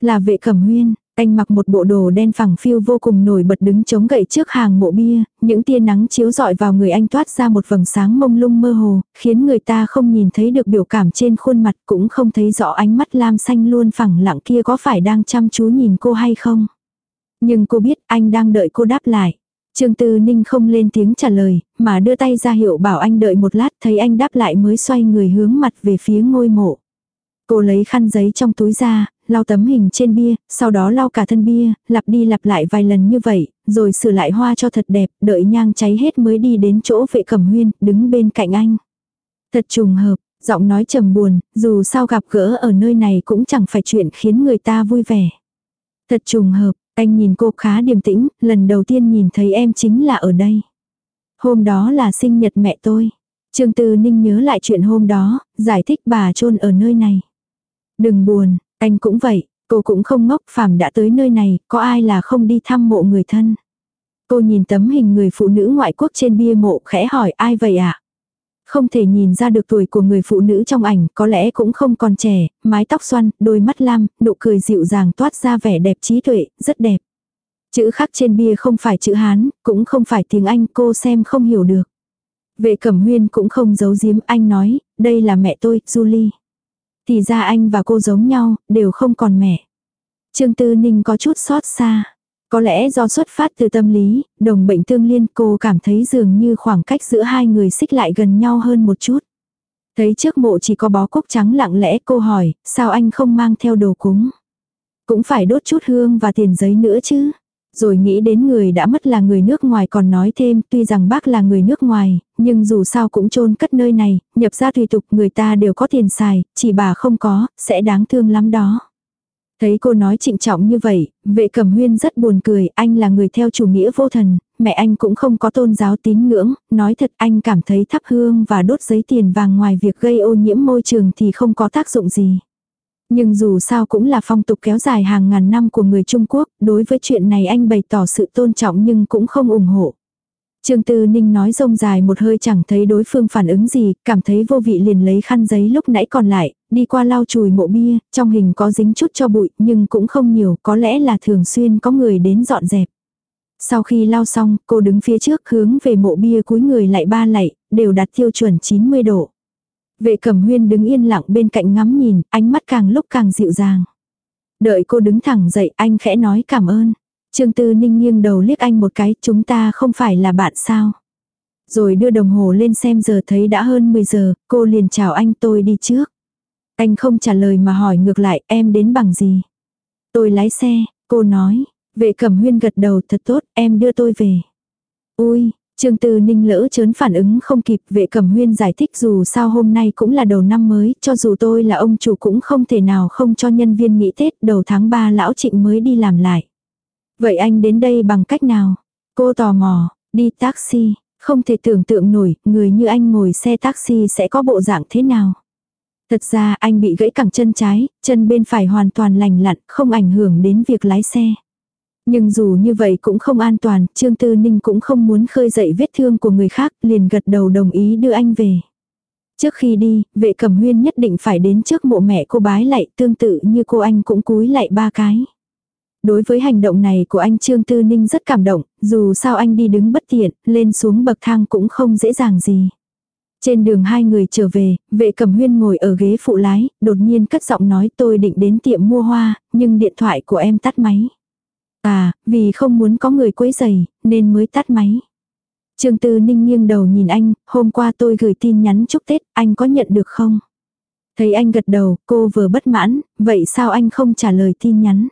Là vệ cẩm huyên, anh mặc một bộ đồ đen phẳng phiu vô cùng nổi bật đứng chống gậy trước hàng mộ bia, những tia nắng chiếu rọi vào người anh toát ra một vầng sáng mông lung mơ hồ, khiến người ta không nhìn thấy được biểu cảm trên khuôn mặt cũng không thấy rõ ánh mắt lam xanh luôn phẳng lặng kia có phải đang chăm chú nhìn cô hay không. Nhưng cô biết anh đang đợi cô đáp lại. Trương Tư Ninh không lên tiếng trả lời, mà đưa tay ra hiệu bảo anh đợi một lát thấy anh đáp lại mới xoay người hướng mặt về phía ngôi mộ. Cô lấy khăn giấy trong túi ra, lau tấm hình trên bia, sau đó lau cả thân bia, lặp đi lặp lại vài lần như vậy, rồi sửa lại hoa cho thật đẹp, đợi nhang cháy hết mới đi đến chỗ vệ cẩm huyên, đứng bên cạnh anh. Thật trùng hợp, giọng nói trầm buồn, dù sao gặp gỡ ở nơi này cũng chẳng phải chuyện khiến người ta vui vẻ. Thật trùng hợp, anh nhìn cô khá điềm tĩnh, lần đầu tiên nhìn thấy em chính là ở đây. Hôm đó là sinh nhật mẹ tôi. Trương Tư Ninh nhớ lại chuyện hôm đó, giải thích bà chôn ở nơi này. Đừng buồn, anh cũng vậy, cô cũng không ngốc phàm đã tới nơi này, có ai là không đi thăm mộ người thân. Cô nhìn tấm hình người phụ nữ ngoại quốc trên bia mộ khẽ hỏi ai vậy ạ? À? Không thể nhìn ra được tuổi của người phụ nữ trong ảnh, có lẽ cũng không còn trẻ, mái tóc xoăn, đôi mắt lam, nụ cười dịu dàng toát ra vẻ đẹp trí tuệ, rất đẹp. Chữ khắc trên bia không phải chữ Hán, cũng không phải tiếng Anh cô xem không hiểu được. Vệ cẩm huyên cũng không giấu giếm anh nói, đây là mẹ tôi, Julie. Thì ra anh và cô giống nhau, đều không còn mẹ. Trương Tư Ninh có chút xót xa. Có lẽ do xuất phát từ tâm lý, đồng bệnh tương liên cô cảm thấy dường như khoảng cách giữa hai người xích lại gần nhau hơn một chút. Thấy trước mộ chỉ có bó cúc trắng lặng lẽ cô hỏi, sao anh không mang theo đồ cúng? Cũng phải đốt chút hương và tiền giấy nữa chứ. Rồi nghĩ đến người đã mất là người nước ngoài còn nói thêm, tuy rằng bác là người nước ngoài, nhưng dù sao cũng chôn cất nơi này, nhập ra tùy tục người ta đều có tiền xài, chỉ bà không có, sẽ đáng thương lắm đó. Thấy cô nói trịnh trọng như vậy, vệ cẩm huyên rất buồn cười, anh là người theo chủ nghĩa vô thần, mẹ anh cũng không có tôn giáo tín ngưỡng, nói thật anh cảm thấy thắp hương và đốt giấy tiền vàng ngoài việc gây ô nhiễm môi trường thì không có tác dụng gì. Nhưng dù sao cũng là phong tục kéo dài hàng ngàn năm của người Trung Quốc, đối với chuyện này anh bày tỏ sự tôn trọng nhưng cũng không ủng hộ. Trương Tư Ninh nói rông dài một hơi chẳng thấy đối phương phản ứng gì, cảm thấy vô vị liền lấy khăn giấy lúc nãy còn lại, đi qua lau chùi mộ bia, trong hình có dính chút cho bụi, nhưng cũng không nhiều, có lẽ là thường xuyên có người đến dọn dẹp. Sau khi lau xong, cô đứng phía trước hướng về mộ bia cúi người lại ba lạy, đều đạt tiêu chuẩn 90 độ. Vệ cẩm huyên đứng yên lặng bên cạnh ngắm nhìn, ánh mắt càng lúc càng dịu dàng. Đợi cô đứng thẳng dậy, anh khẽ nói cảm ơn. Trương Tư Ninh nghiêng đầu liếc anh một cái, chúng ta không phải là bạn sao. Rồi đưa đồng hồ lên xem giờ thấy đã hơn 10 giờ, cô liền chào anh tôi đi trước. Anh không trả lời mà hỏi ngược lại, em đến bằng gì? Tôi lái xe, cô nói. Vệ cẩm huyên gật đầu thật tốt, em đưa tôi về. Ui, Trương Tư Ninh lỡ chớn phản ứng không kịp vệ cẩm huyên giải thích dù sao hôm nay cũng là đầu năm mới, cho dù tôi là ông chủ cũng không thể nào không cho nhân viên nghỉ Tết đầu tháng 3 lão trịnh mới đi làm lại. Vậy anh đến đây bằng cách nào? Cô tò mò, đi taxi, không thể tưởng tượng nổi, người như anh ngồi xe taxi sẽ có bộ dạng thế nào. Thật ra anh bị gãy cẳng chân trái, chân bên phải hoàn toàn lành lặn, không ảnh hưởng đến việc lái xe. Nhưng dù như vậy cũng không an toàn, Trương Tư Ninh cũng không muốn khơi dậy vết thương của người khác, liền gật đầu đồng ý đưa anh về. Trước khi đi, vệ cẩm huyên nhất định phải đến trước mộ mẹ cô bái lạy tương tự như cô anh cũng cúi lạy ba cái. Đối với hành động này của anh Trương Tư Ninh rất cảm động, dù sao anh đi đứng bất tiện, lên xuống bậc thang cũng không dễ dàng gì. Trên đường hai người trở về, vệ cẩm huyên ngồi ở ghế phụ lái, đột nhiên cất giọng nói tôi định đến tiệm mua hoa, nhưng điện thoại của em tắt máy. À, vì không muốn có người quấy rầy nên mới tắt máy. Trương Tư Ninh nghiêng đầu nhìn anh, hôm qua tôi gửi tin nhắn chúc Tết, anh có nhận được không? Thấy anh gật đầu, cô vừa bất mãn, vậy sao anh không trả lời tin nhắn?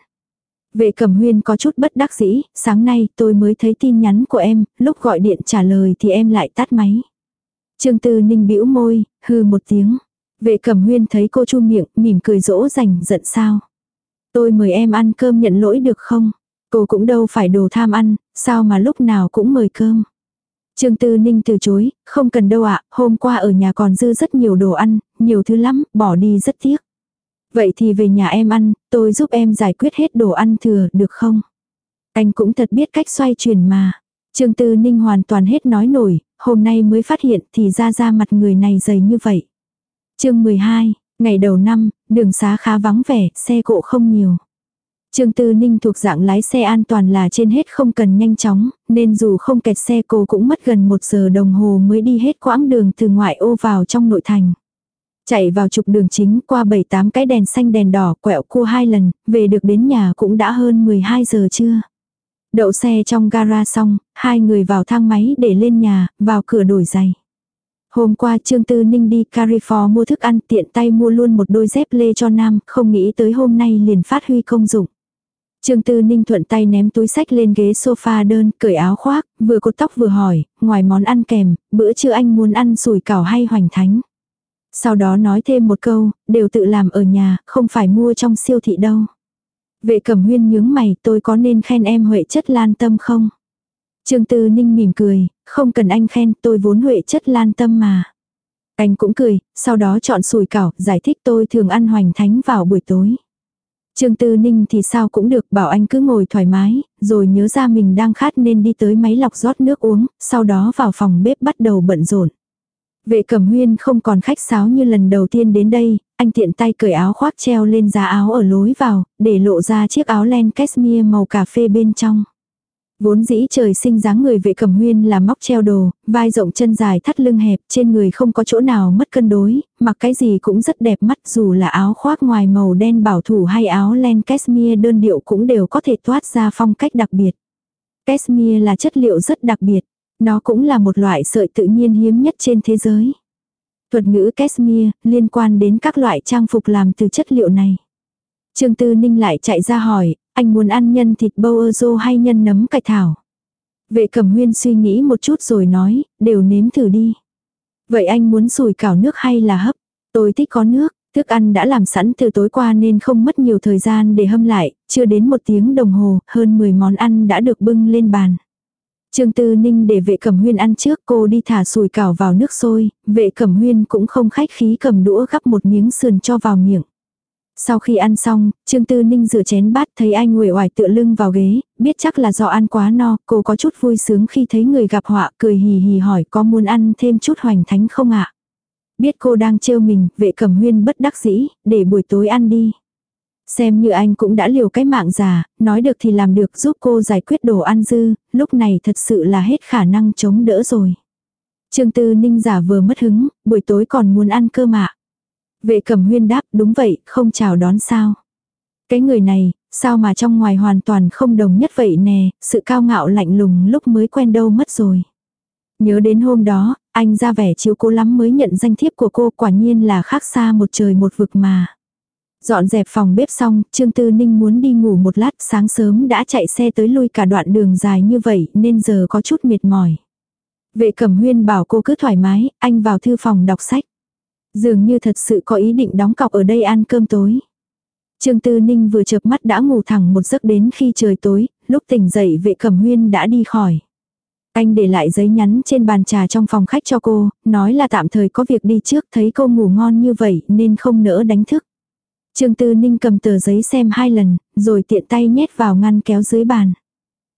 Vệ cẩm huyên có chút bất đắc dĩ, sáng nay tôi mới thấy tin nhắn của em, lúc gọi điện trả lời thì em lại tắt máy. Trương Tư Ninh bĩu môi, hư một tiếng. Vệ cẩm huyên thấy cô chu miệng, mỉm cười dỗ dành, giận sao. Tôi mời em ăn cơm nhận lỗi được không? Cô cũng đâu phải đồ tham ăn, sao mà lúc nào cũng mời cơm. Trương Tư Ninh từ chối, không cần đâu ạ, hôm qua ở nhà còn dư rất nhiều đồ ăn, nhiều thứ lắm, bỏ đi rất tiếc. Vậy thì về nhà em ăn, tôi giúp em giải quyết hết đồ ăn thừa, được không? Anh cũng thật biết cách xoay chuyển mà. Trương Tư Ninh hoàn toàn hết nói nổi, hôm nay mới phát hiện thì ra ra mặt người này dày như vậy. chương 12, ngày đầu năm, đường xá khá vắng vẻ, xe cộ không nhiều. Trương Tư Ninh thuộc dạng lái xe an toàn là trên hết không cần nhanh chóng, nên dù không kẹt xe cô cũng mất gần một giờ đồng hồ mới đi hết quãng đường từ ngoại ô vào trong nội thành. Chạy vào trục đường chính qua 7-8 cái đèn xanh đèn đỏ quẹo cua hai lần, về được đến nhà cũng đã hơn 12 giờ trưa. Đậu xe trong gara xong, hai người vào thang máy để lên nhà, vào cửa đổi giày. Hôm qua Trương Tư Ninh đi Carrefour mua thức ăn tiện tay mua luôn một đôi dép lê cho Nam, không nghĩ tới hôm nay liền phát huy công dụng. Trương Tư Ninh thuận tay ném túi sách lên ghế sofa đơn, cởi áo khoác, vừa cột tóc vừa hỏi, ngoài món ăn kèm, bữa trưa anh muốn ăn sủi cảo hay hoành thánh. Sau đó nói thêm một câu, đều tự làm ở nhà, không phải mua trong siêu thị đâu. Vệ cẩm huyên nhướng mày, tôi có nên khen em Huệ chất lan tâm không? Trương Tư Ninh mỉm cười, không cần anh khen, tôi vốn Huệ chất lan tâm mà. Anh cũng cười, sau đó chọn sùi cảo, giải thích tôi thường ăn hoành thánh vào buổi tối. Trương Tư Ninh thì sao cũng được, bảo anh cứ ngồi thoải mái, rồi nhớ ra mình đang khát nên đi tới máy lọc rót nước uống, sau đó vào phòng bếp bắt đầu bận rộn. Vệ cẩm huyên không còn khách sáo như lần đầu tiên đến đây, anh tiện tay cởi áo khoác treo lên giá áo ở lối vào, để lộ ra chiếc áo len cashmere màu cà phê bên trong. Vốn dĩ trời sinh dáng người vệ cẩm huyên là móc treo đồ, vai rộng chân dài thắt lưng hẹp, trên người không có chỗ nào mất cân đối, mặc cái gì cũng rất đẹp mắt dù là áo khoác ngoài màu đen bảo thủ hay áo len cashmere đơn điệu cũng đều có thể toát ra phong cách đặc biệt. Cashmere là chất liệu rất đặc biệt, nó cũng là một loại sợi tự nhiên hiếm nhất trên thế giới. Thuật ngữ cashmere liên quan đến các loại trang phục làm từ chất liệu này. Trương Tư Ninh lại chạy ra hỏi, anh muốn ăn nhân thịt bâu ơ rô hay nhân nấm cải thảo. Vệ cẩm huyên suy nghĩ một chút rồi nói, đều nếm thử đi. Vậy anh muốn sùi cảo nước hay là hấp? Tôi thích có nước, thức ăn đã làm sẵn từ tối qua nên không mất nhiều thời gian để hâm lại, chưa đến một tiếng đồng hồ, hơn 10 món ăn đã được bưng lên bàn. Trương Tư Ninh để vệ cẩm huyên ăn trước cô đi thả sùi cảo vào nước sôi, vệ cẩm huyên cũng không khách khí cầm đũa gắp một miếng sườn cho vào miệng. Sau khi ăn xong, Trương Tư Ninh rửa chén bát thấy anh uể oải tựa lưng vào ghế, biết chắc là do ăn quá no, cô có chút vui sướng khi thấy người gặp họa, cười hì hì hỏi có muốn ăn thêm chút hoành thánh không ạ? Biết cô đang trêu mình, vệ cẩm huyên bất đắc dĩ, để buổi tối ăn đi. Xem như anh cũng đã liều cái mạng già, nói được thì làm được giúp cô giải quyết đồ ăn dư, lúc này thật sự là hết khả năng chống đỡ rồi. Trương Tư Ninh giả vừa mất hứng, buổi tối còn muốn ăn cơ mà. Vệ cẩm huyên đáp đúng vậy, không chào đón sao. Cái người này, sao mà trong ngoài hoàn toàn không đồng nhất vậy nè, sự cao ngạo lạnh lùng lúc mới quen đâu mất rồi. Nhớ đến hôm đó, anh ra vẻ chiếu cố lắm mới nhận danh thiếp của cô quả nhiên là khác xa một trời một vực mà. Dọn dẹp phòng bếp xong, Trương Tư Ninh muốn đi ngủ một lát sáng sớm đã chạy xe tới lui cả đoạn đường dài như vậy nên giờ có chút mệt mỏi. Vệ cẩm huyên bảo cô cứ thoải mái, anh vào thư phòng đọc sách. Dường như thật sự có ý định đóng cọc ở đây ăn cơm tối. Trương Tư Ninh vừa chợp mắt đã ngủ thẳng một giấc đến khi trời tối, lúc tỉnh dậy vệ cẩm huyên đã đi khỏi. Anh để lại giấy nhắn trên bàn trà trong phòng khách cho cô, nói là tạm thời có việc đi trước thấy cô ngủ ngon như vậy nên không nỡ đánh thức. Trương Tư Ninh cầm tờ giấy xem hai lần, rồi tiện tay nhét vào ngăn kéo dưới bàn.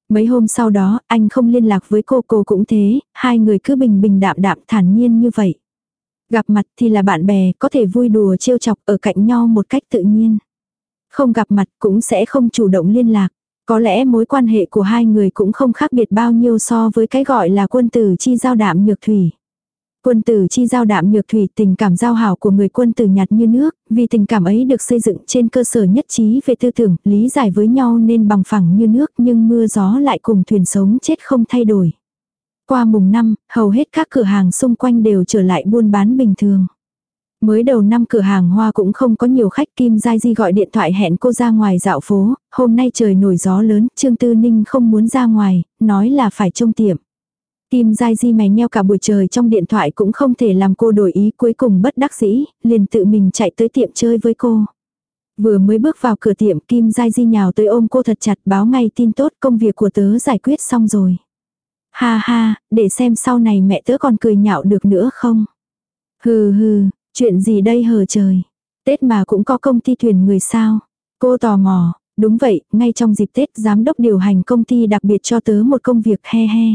Mấy hôm sau đó, anh không liên lạc với cô, cô cũng thế, hai người cứ bình bình đạm đạm thản nhiên như vậy. Gặp mặt thì là bạn bè, có thể vui đùa trêu chọc ở cạnh nhau một cách tự nhiên. Không gặp mặt cũng sẽ không chủ động liên lạc. Có lẽ mối quan hệ của hai người cũng không khác biệt bao nhiêu so với cái gọi là quân tử chi giao đạm nhược thủy. Quân tử chi giao đạm nhược thủy tình cảm giao hảo của người quân tử nhạt như nước, vì tình cảm ấy được xây dựng trên cơ sở nhất trí về tư tưởng, lý giải với nhau nên bằng phẳng như nước nhưng mưa gió lại cùng thuyền sống chết không thay đổi. Qua mùng năm, hầu hết các cửa hàng xung quanh đều trở lại buôn bán bình thường. Mới đầu năm cửa hàng hoa cũng không có nhiều khách Kim Giai Di gọi điện thoại hẹn cô ra ngoài dạo phố, hôm nay trời nổi gió lớn, Trương Tư Ninh không muốn ra ngoài, nói là phải trông tiệm. Kim Giai Di mày nheo cả buổi trời trong điện thoại cũng không thể làm cô đổi ý cuối cùng bất đắc dĩ, liền tự mình chạy tới tiệm chơi với cô. Vừa mới bước vào cửa tiệm Kim Giai Di nhào tới ôm cô thật chặt báo ngay tin tốt công việc của tớ giải quyết xong rồi. Ha ha, để xem sau này mẹ tớ còn cười nhạo được nữa không. Hừ hừ, chuyện gì đây hờ trời. Tết mà cũng có công ty thuyền người sao? Cô tò mò, đúng vậy, ngay trong dịp Tết giám đốc điều hành công ty đặc biệt cho tớ một công việc he he.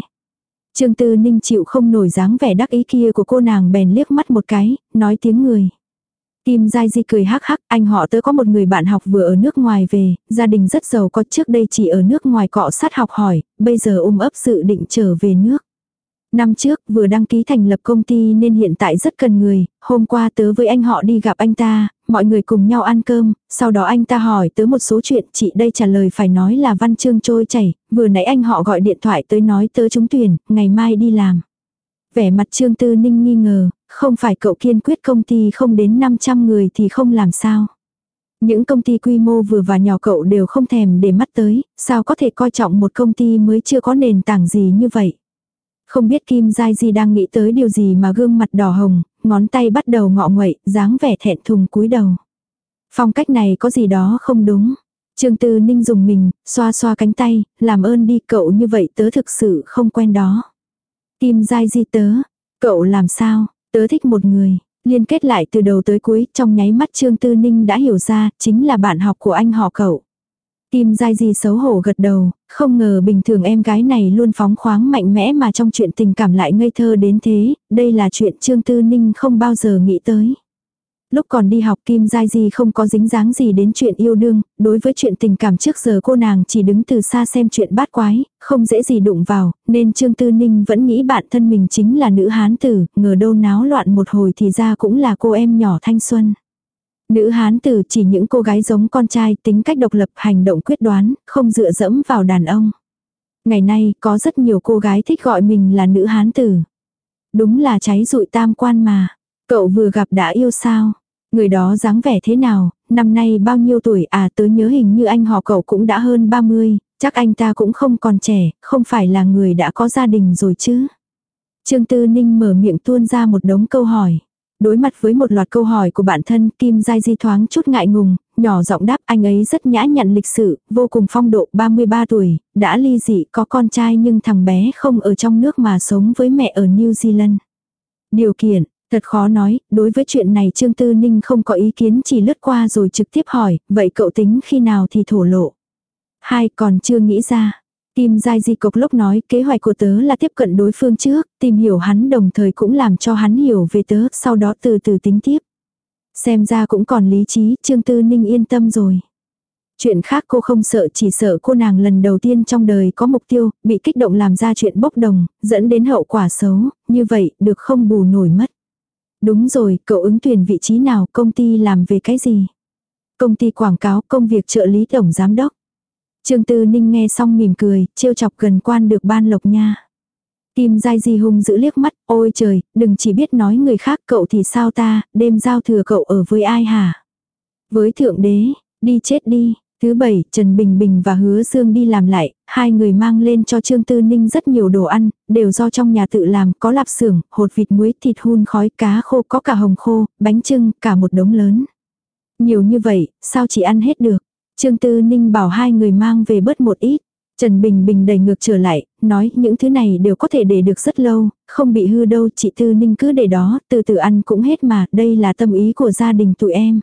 Trương Tư Ninh chịu không nổi dáng vẻ đắc ý kia của cô nàng bèn liếc mắt một cái, nói tiếng người. Tim Giai Di cười hắc hắc, anh họ tớ có một người bạn học vừa ở nước ngoài về, gia đình rất giàu có trước đây chỉ ở nước ngoài cọ sát học hỏi, bây giờ ôm ấp sự định trở về nước. Năm trước vừa đăng ký thành lập công ty nên hiện tại rất cần người, hôm qua tớ với anh họ đi gặp anh ta, mọi người cùng nhau ăn cơm, sau đó anh ta hỏi tớ một số chuyện, chị đây trả lời phải nói là văn chương trôi chảy, vừa nãy anh họ gọi điện thoại tới nói tớ trúng tuyển, ngày mai đi làm. Vẻ mặt Trương Tư Ninh nghi ngờ, không phải cậu kiên quyết công ty không đến 500 người thì không làm sao. Những công ty quy mô vừa và nhỏ cậu đều không thèm để mắt tới, sao có thể coi trọng một công ty mới chưa có nền tảng gì như vậy. Không biết Kim Giai Di đang nghĩ tới điều gì mà gương mặt đỏ hồng, ngón tay bắt đầu ngọ nguậy, dáng vẻ thẹn thùng cúi đầu. Phong cách này có gì đó không đúng. Trương Tư Ninh dùng mình, xoa xoa cánh tay, làm ơn đi cậu như vậy tớ thực sự không quen đó. Kim Giai Di tớ, cậu làm sao, tớ thích một người, liên kết lại từ đầu tới cuối, trong nháy mắt Trương Tư Ninh đã hiểu ra, chính là bạn học của anh họ cậu. Tim dai gì xấu hổ gật đầu, không ngờ bình thường em gái này luôn phóng khoáng mạnh mẽ mà trong chuyện tình cảm lại ngây thơ đến thế, đây là chuyện Trương Tư Ninh không bao giờ nghĩ tới. Lúc còn đi học Kim Giai Di không có dính dáng gì đến chuyện yêu đương, đối với chuyện tình cảm trước giờ cô nàng chỉ đứng từ xa xem chuyện bát quái, không dễ gì đụng vào, nên Trương Tư Ninh vẫn nghĩ bản thân mình chính là nữ hán tử, ngờ đâu náo loạn một hồi thì ra cũng là cô em nhỏ thanh xuân. Nữ hán tử chỉ những cô gái giống con trai tính cách độc lập hành động quyết đoán, không dựa dẫm vào đàn ông. Ngày nay có rất nhiều cô gái thích gọi mình là nữ hán tử. Đúng là cháy rụi tam quan mà. Cậu vừa gặp đã yêu sao? Người đó dáng vẻ thế nào, năm nay bao nhiêu tuổi à tớ nhớ hình như anh họ cậu cũng đã hơn 30, chắc anh ta cũng không còn trẻ, không phải là người đã có gia đình rồi chứ. Trương Tư Ninh mở miệng tuôn ra một đống câu hỏi. Đối mặt với một loạt câu hỏi của bản thân Kim Giai Di thoáng chút ngại ngùng, nhỏ giọng đáp anh ấy rất nhã nhặn lịch sự, vô cùng phong độ 33 tuổi, đã ly dị có con trai nhưng thằng bé không ở trong nước mà sống với mẹ ở New Zealand. Điều kiện, thật khó nói, đối với chuyện này Trương Tư Ninh không có ý kiến chỉ lướt qua rồi trực tiếp hỏi, vậy cậu tính khi nào thì thổ lộ. Hai còn chưa nghĩ ra. Tim Giai Di cục lúc nói kế hoạch của tớ là tiếp cận đối phương trước, tìm hiểu hắn đồng thời cũng làm cho hắn hiểu về tớ, sau đó từ từ tính tiếp. Xem ra cũng còn lý trí, Trương Tư Ninh yên tâm rồi. Chuyện khác cô không sợ chỉ sợ cô nàng lần đầu tiên trong đời có mục tiêu, bị kích động làm ra chuyện bốc đồng, dẫn đến hậu quả xấu, như vậy được không bù nổi mất. Đúng rồi, cậu ứng tuyển vị trí nào, công ty làm về cái gì? Công ty quảng cáo, công việc trợ lý tổng giám đốc. Trương Tư Ninh nghe xong mỉm cười, trêu chọc gần quan được ban lộc nha. Kim Giai Di hung giữ liếc mắt, ôi trời, đừng chỉ biết nói người khác cậu thì sao ta, đêm giao thừa cậu ở với ai hả? Với thượng đế, đi chết đi. Thứ bảy, Trần Bình Bình và Hứa Dương đi làm lại, hai người mang lên cho Trương Tư Ninh rất nhiều đồ ăn, đều do trong nhà tự làm, có lạp xưởng, hột vịt muối, thịt hun khói, cá khô, có cả hồng khô, bánh trưng, cả một đống lớn. Nhiều như vậy, sao chỉ ăn hết được? Trương Tư Ninh bảo hai người mang về bớt một ít. Trần Bình Bình đẩy ngược trở lại, nói những thứ này đều có thể để được rất lâu, không bị hư đâu, chị Tư Ninh cứ để đó, từ từ ăn cũng hết mà, đây là tâm ý của gia đình tụi em.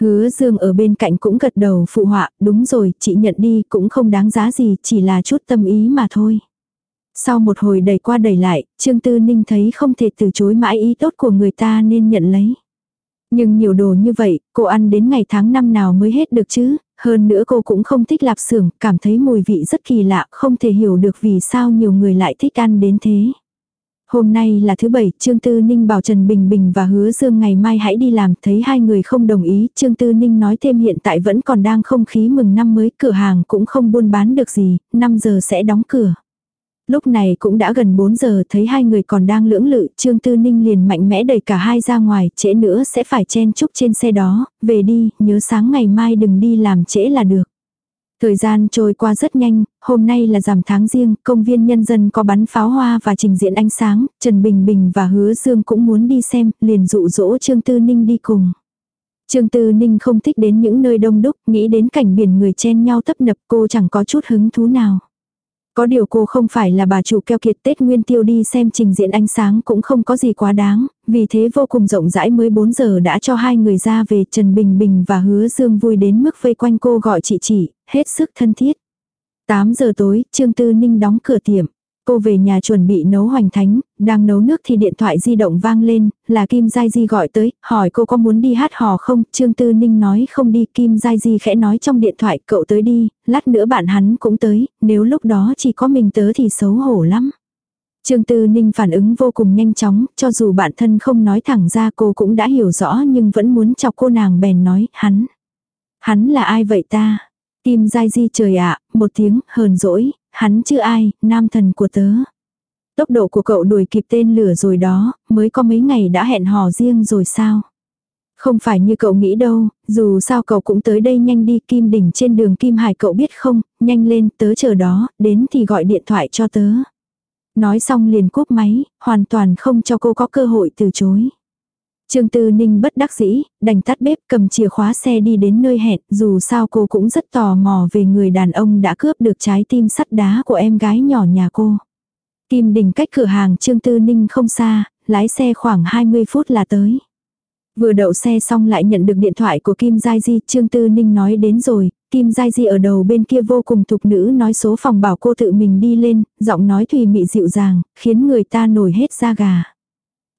Hứa Dương ở bên cạnh cũng gật đầu phụ họa, đúng rồi, chị nhận đi cũng không đáng giá gì, chỉ là chút tâm ý mà thôi. Sau một hồi đẩy qua đẩy lại, Trương Tư Ninh thấy không thể từ chối mãi ý tốt của người ta nên nhận lấy. Nhưng nhiều đồ như vậy, cô ăn đến ngày tháng năm nào mới hết được chứ, hơn nữa cô cũng không thích lạp xưởng, cảm thấy mùi vị rất kỳ lạ, không thể hiểu được vì sao nhiều người lại thích ăn đến thế. Hôm nay là thứ bảy, Trương Tư Ninh bảo Trần Bình Bình và Hứa Dương ngày mai hãy đi làm, thấy hai người không đồng ý, Trương Tư Ninh nói thêm hiện tại vẫn còn đang không khí mừng năm mới, cửa hàng cũng không buôn bán được gì, 5 giờ sẽ đóng cửa. Lúc này cũng đã gần 4 giờ thấy hai người còn đang lưỡng lự, Trương Tư Ninh liền mạnh mẽ đẩy cả hai ra ngoài, trễ nữa sẽ phải chen chúc trên xe đó, về đi, nhớ sáng ngày mai đừng đi làm trễ là được. Thời gian trôi qua rất nhanh, hôm nay là giảm tháng riêng, công viên nhân dân có bắn pháo hoa và trình diễn ánh sáng, Trần Bình Bình và Hứa Dương cũng muốn đi xem, liền dụ dỗ Trương Tư Ninh đi cùng. Trương Tư Ninh không thích đến những nơi đông đúc, nghĩ đến cảnh biển người chen nhau tấp nập cô chẳng có chút hứng thú nào. Có điều cô không phải là bà chủ keo kiệt Tết Nguyên Tiêu đi xem trình diễn ánh sáng cũng không có gì quá đáng, vì thế vô cùng rộng rãi mới 4 giờ đã cho hai người ra về Trần Bình Bình và Hứa Dương vui đến mức vây quanh cô gọi chị chỉ, hết sức thân thiết. 8 giờ tối, Trương Tư Ninh đóng cửa tiệm. Cô về nhà chuẩn bị nấu hoành thánh, đang nấu nước thì điện thoại di động vang lên, là Kim Giai Di gọi tới, hỏi cô có muốn đi hát hò không, Trương Tư Ninh nói không đi, Kim Giai Di khẽ nói trong điện thoại, cậu tới đi, lát nữa bạn hắn cũng tới, nếu lúc đó chỉ có mình tớ thì xấu hổ lắm. Trương Tư Ninh phản ứng vô cùng nhanh chóng, cho dù bản thân không nói thẳng ra cô cũng đã hiểu rõ nhưng vẫn muốn chọc cô nàng bèn nói, hắn. Hắn là ai vậy ta? Kim Giai Di trời ạ, một tiếng, hờn dỗi, hắn chứ ai, nam thần của tớ. Tốc độ của cậu đuổi kịp tên lửa rồi đó, mới có mấy ngày đã hẹn hò riêng rồi sao? Không phải như cậu nghĩ đâu, dù sao cậu cũng tới đây nhanh đi Kim Đỉnh trên đường Kim Hải cậu biết không, nhanh lên tớ chờ đó, đến thì gọi điện thoại cho tớ. Nói xong liền cúp máy, hoàn toàn không cho cô có cơ hội từ chối. Trương Tư Ninh bất đắc dĩ, đành tắt bếp cầm chìa khóa xe đi đến nơi hẹn, dù sao cô cũng rất tò mò về người đàn ông đã cướp được trái tim sắt đá của em gái nhỏ nhà cô. Kim Đình cách cửa hàng Trương Tư Ninh không xa, lái xe khoảng 20 phút là tới. Vừa đậu xe xong lại nhận được điện thoại của Kim Giai Di, Trương Tư Ninh nói đến rồi, Kim Giai Di ở đầu bên kia vô cùng thục nữ nói số phòng bảo cô tự mình đi lên, giọng nói thùy mị dịu dàng, khiến người ta nổi hết da gà.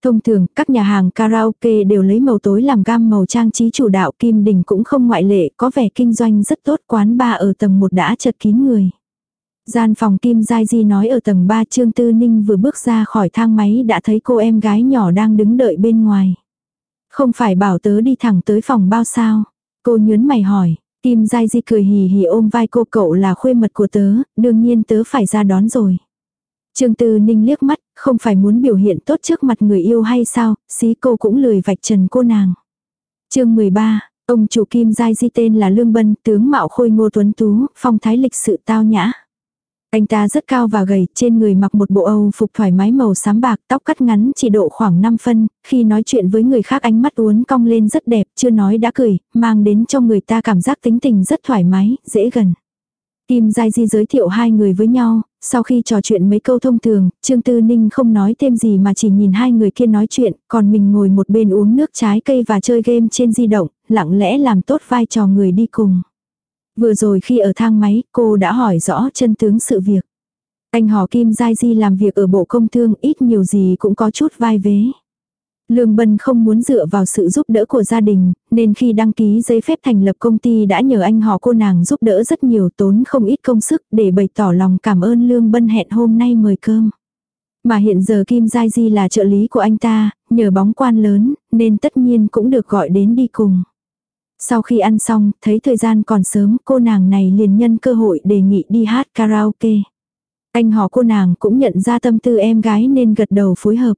Thông thường, các nhà hàng karaoke đều lấy màu tối làm gam màu trang trí chủ đạo Kim Đình cũng không ngoại lệ, có vẻ kinh doanh rất tốt quán ba ở tầng 1 đã chật kín người. Gian phòng Kim Giai Di nói ở tầng 3 Trương Tư Ninh vừa bước ra khỏi thang máy đã thấy cô em gái nhỏ đang đứng đợi bên ngoài. Không phải bảo tớ đi thẳng tới phòng bao sao? Cô nhớn mày hỏi. Kim Giai Di cười hì hì ôm vai cô cậu là khuê mật của tớ, đương nhiên tớ phải ra đón rồi. Trương Tư Ninh liếc mắt, không phải muốn biểu hiện tốt trước mặt người yêu hay sao, xí cô cũng lười vạch trần cô nàng. chương 13, ông chủ Kim Giai Di tên là Lương Bân, tướng mạo khôi ngô tuấn tú, phong thái lịch sự tao nhã. Anh ta rất cao và gầy, trên người mặc một bộ Âu phục thoải mái màu xám bạc, tóc cắt ngắn chỉ độ khoảng 5 phân, khi nói chuyện với người khác ánh mắt uốn cong lên rất đẹp, chưa nói đã cười, mang đến cho người ta cảm giác tính tình rất thoải mái, dễ gần. Kim Giai Di giới thiệu hai người với nhau, sau khi trò chuyện mấy câu thông thường, Trương Tư Ninh không nói thêm gì mà chỉ nhìn hai người kia nói chuyện, còn mình ngồi một bên uống nước trái cây và chơi game trên di động, lặng lẽ làm tốt vai trò người đi cùng. Vừa rồi khi ở thang máy, cô đã hỏi rõ chân tướng sự việc. Anh họ Kim Giai Di làm việc ở Bộ Công Thương ít nhiều gì cũng có chút vai vế. Lương Bân không muốn dựa vào sự giúp đỡ của gia đình, nên khi đăng ký giấy phép thành lập công ty đã nhờ anh họ cô nàng giúp đỡ rất nhiều tốn không ít công sức để bày tỏ lòng cảm ơn Lương Bân hẹn hôm nay mời cơm. Mà hiện giờ Kim Giai Di là trợ lý của anh ta, nhờ bóng quan lớn, nên tất nhiên cũng được gọi đến đi cùng. Sau khi ăn xong, thấy thời gian còn sớm, cô nàng này liền nhân cơ hội đề nghị đi hát karaoke. Anh họ cô nàng cũng nhận ra tâm tư em gái nên gật đầu phối hợp.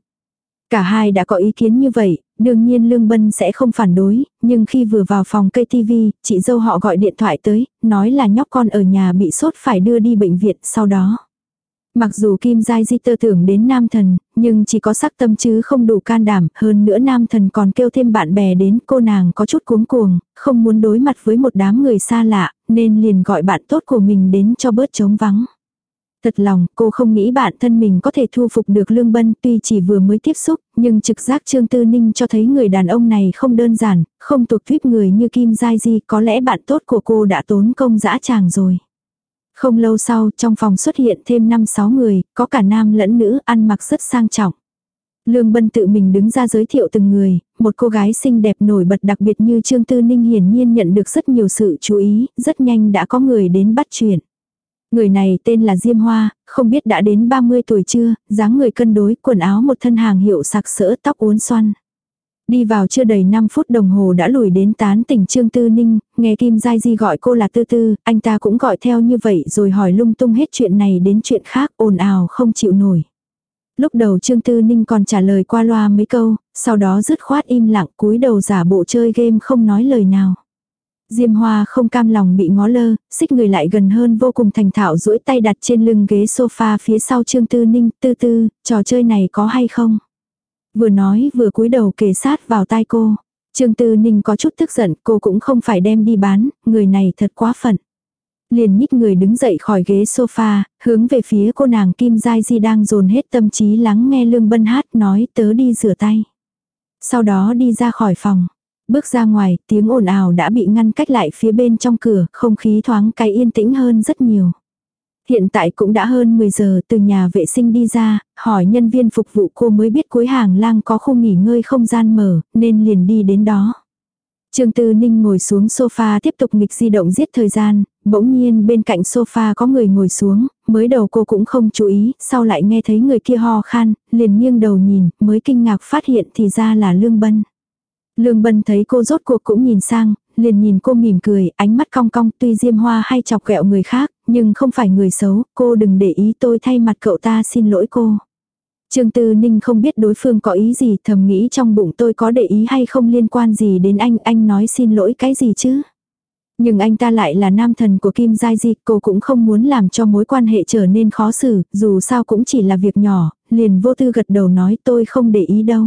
Cả hai đã có ý kiến như vậy, đương nhiên Lương Bân sẽ không phản đối, nhưng khi vừa vào phòng cây TV, chị dâu họ gọi điện thoại tới, nói là nhóc con ở nhà bị sốt phải đưa đi bệnh viện sau đó. Mặc dù Kim Giai Di tơ tưởng đến nam thần, nhưng chỉ có sắc tâm chứ không đủ can đảm, hơn nữa nam thần còn kêu thêm bạn bè đến cô nàng có chút cuống cuồng, không muốn đối mặt với một đám người xa lạ, nên liền gọi bạn tốt của mình đến cho bớt trống vắng. Thật lòng, cô không nghĩ bản thân mình có thể thu phục được Lương Bân tuy chỉ vừa mới tiếp xúc, nhưng trực giác Trương Tư Ninh cho thấy người đàn ông này không đơn giản, không thuộc thuyết người như Kim Giai Di, có lẽ bạn tốt của cô đã tốn công dã tràng rồi. Không lâu sau, trong phòng xuất hiện thêm 5-6 người, có cả nam lẫn nữ, ăn mặc rất sang trọng. Lương Bân tự mình đứng ra giới thiệu từng người, một cô gái xinh đẹp nổi bật đặc biệt như Trương Tư Ninh hiển nhiên nhận được rất nhiều sự chú ý, rất nhanh đã có người đến bắt chuyện. Người này tên là Diêm Hoa, không biết đã đến 30 tuổi chưa, dáng người cân đối, quần áo một thân hàng hiệu sặc sỡ tóc uốn xoăn. Đi vào chưa đầy 5 phút đồng hồ đã lùi đến tán tỉnh Trương Tư Ninh, nghe Kim Giai Di gọi cô là Tư Tư, anh ta cũng gọi theo như vậy rồi hỏi lung tung hết chuyện này đến chuyện khác ồn ào không chịu nổi. Lúc đầu Trương Tư Ninh còn trả lời qua loa mấy câu, sau đó dứt khoát im lặng cúi đầu giả bộ chơi game không nói lời nào. Diêm Hoa không cam lòng bị ngó lơ, xích người lại gần hơn vô cùng thành thạo duỗi tay đặt trên lưng ghế sofa phía sau Trương Tư Ninh, tư tư, trò chơi này có hay không? Vừa nói vừa cúi đầu kề sát vào tai cô. Trương Tư Ninh có chút tức giận, cô cũng không phải đem đi bán, người này thật quá phận. Liền nhích người đứng dậy khỏi ghế sofa, hướng về phía cô nàng Kim Giai Di đang dồn hết tâm trí lắng nghe Lương Bân hát nói tớ đi rửa tay. Sau đó đi ra khỏi phòng. Bước ra ngoài, tiếng ồn ào đã bị ngăn cách lại phía bên trong cửa, không khí thoáng cái yên tĩnh hơn rất nhiều. Hiện tại cũng đã hơn 10 giờ từ nhà vệ sinh đi ra, hỏi nhân viên phục vụ cô mới biết cuối hàng lang có khu nghỉ ngơi không gian mở, nên liền đi đến đó. Trương Tư Ninh ngồi xuống sofa tiếp tục nghịch di động giết thời gian, bỗng nhiên bên cạnh sofa có người ngồi xuống, mới đầu cô cũng không chú ý, sau lại nghe thấy người kia ho khan, liền nghiêng đầu nhìn, mới kinh ngạc phát hiện thì ra là Lương Bân. Lương Bân thấy cô rốt cuộc cũng nhìn sang, liền nhìn cô mỉm cười, ánh mắt cong cong tuy diêm hoa hay chọc ghẹo người khác, nhưng không phải người xấu, cô đừng để ý tôi thay mặt cậu ta xin lỗi cô. Trương Tư Ninh không biết đối phương có ý gì, thầm nghĩ trong bụng tôi có để ý hay không liên quan gì đến anh, anh nói xin lỗi cái gì chứ. Nhưng anh ta lại là nam thần của Kim Giai Di, cô cũng không muốn làm cho mối quan hệ trở nên khó xử, dù sao cũng chỉ là việc nhỏ, liền vô tư gật đầu nói tôi không để ý đâu.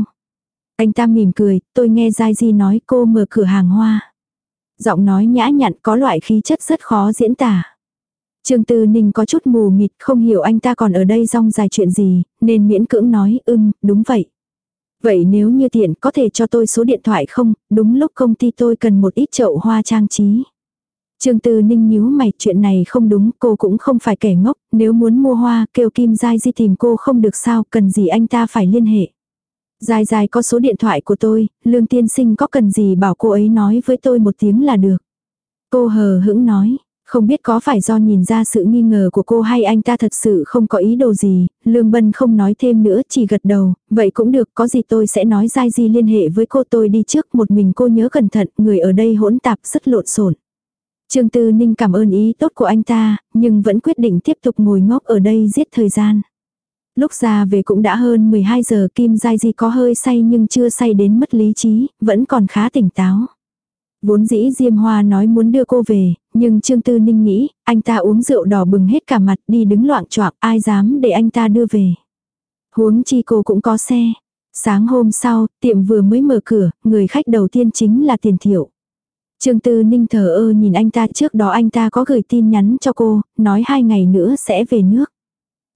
Anh ta mỉm cười, tôi nghe Giai Di nói cô mở cửa hàng hoa. Giọng nói nhã nhặn có loại khí chất rất khó diễn tả. Trương Tư Ninh có chút mù mịt không hiểu anh ta còn ở đây rong dài chuyện gì, nên miễn cưỡng nói ưng, đúng vậy. Vậy nếu như tiện có thể cho tôi số điện thoại không, đúng lúc công ty tôi cần một ít chậu hoa trang trí. Trương Tư Ninh nhíu mày, chuyện này không đúng, cô cũng không phải kẻ ngốc, nếu muốn mua hoa, kêu Kim Giai Di tìm cô không được sao, cần gì anh ta phải liên hệ. Dài dài có số điện thoại của tôi, Lương Tiên Sinh có cần gì bảo cô ấy nói với tôi một tiếng là được. Cô hờ hững nói, không biết có phải do nhìn ra sự nghi ngờ của cô hay anh ta thật sự không có ý đồ gì, Lương Bân không nói thêm nữa chỉ gật đầu, vậy cũng được có gì tôi sẽ nói dai di liên hệ với cô tôi đi trước một mình cô nhớ cẩn thận, người ở đây hỗn tạp rất lộn xộn. Trương Tư Ninh cảm ơn ý tốt của anh ta, nhưng vẫn quyết định tiếp tục ngồi ngốc ở đây giết thời gian. Lúc ra về cũng đã hơn 12 giờ Kim Giai Di có hơi say nhưng chưa say đến mất lý trí, vẫn còn khá tỉnh táo. Vốn dĩ Diêm Hoa nói muốn đưa cô về, nhưng Trương Tư Ninh nghĩ, anh ta uống rượu đỏ bừng hết cả mặt đi đứng loạn choạng ai dám để anh ta đưa về. Huống chi cô cũng có xe. Sáng hôm sau, tiệm vừa mới mở cửa, người khách đầu tiên chính là Tiền Thiệu. Trương Tư Ninh thờ ơ nhìn anh ta trước đó anh ta có gửi tin nhắn cho cô, nói hai ngày nữa sẽ về nước.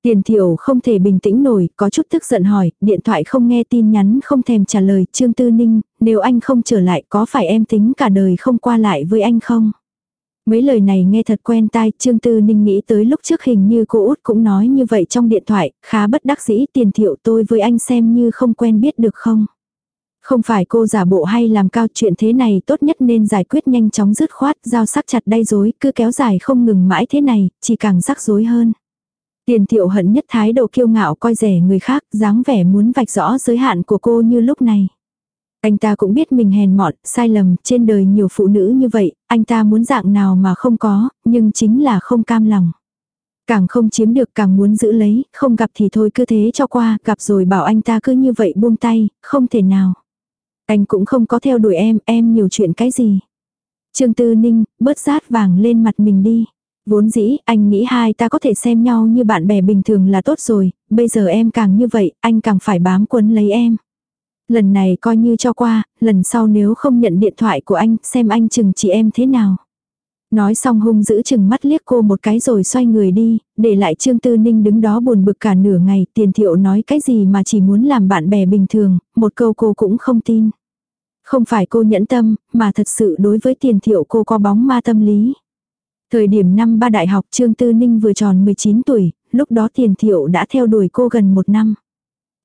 Tiền thiểu không thể bình tĩnh nổi, có chút tức giận hỏi, điện thoại không nghe tin nhắn không thèm trả lời, Trương Tư Ninh, nếu anh không trở lại có phải em tính cả đời không qua lại với anh không? Mấy lời này nghe thật quen tai, Trương Tư Ninh nghĩ tới lúc trước hình như cô út cũng nói như vậy trong điện thoại, khá bất đắc dĩ tiền thiệu tôi với anh xem như không quen biết được không? Không phải cô giả bộ hay làm cao chuyện thế này tốt nhất nên giải quyết nhanh chóng dứt khoát, giao sắc chặt đay rối, cứ kéo dài không ngừng mãi thế này, chỉ càng rắc rối hơn. Tiền thiệu hận nhất thái độ kiêu ngạo coi rẻ người khác, dáng vẻ muốn vạch rõ giới hạn của cô như lúc này. Anh ta cũng biết mình hèn mọn, sai lầm, trên đời nhiều phụ nữ như vậy, anh ta muốn dạng nào mà không có, nhưng chính là không cam lòng. Càng không chiếm được càng muốn giữ lấy, không gặp thì thôi cứ thế cho qua, gặp rồi bảo anh ta cứ như vậy buông tay, không thể nào. Anh cũng không có theo đuổi em, em nhiều chuyện cái gì. Trương Tư Ninh, bớt rát vàng lên mặt mình đi. Vốn dĩ, anh nghĩ hai ta có thể xem nhau như bạn bè bình thường là tốt rồi, bây giờ em càng như vậy, anh càng phải bám quấn lấy em. Lần này coi như cho qua, lần sau nếu không nhận điện thoại của anh, xem anh chừng chị em thế nào. Nói xong hung giữ chừng mắt liếc cô một cái rồi xoay người đi, để lại Trương Tư Ninh đứng đó buồn bực cả nửa ngày, tiền thiệu nói cái gì mà chỉ muốn làm bạn bè bình thường, một câu cô cũng không tin. Không phải cô nhẫn tâm, mà thật sự đối với tiền thiệu cô có bóng ma tâm lý. Thời điểm năm ba đại học Trương Tư Ninh vừa tròn 19 tuổi, lúc đó tiền thiệu đã theo đuổi cô gần một năm.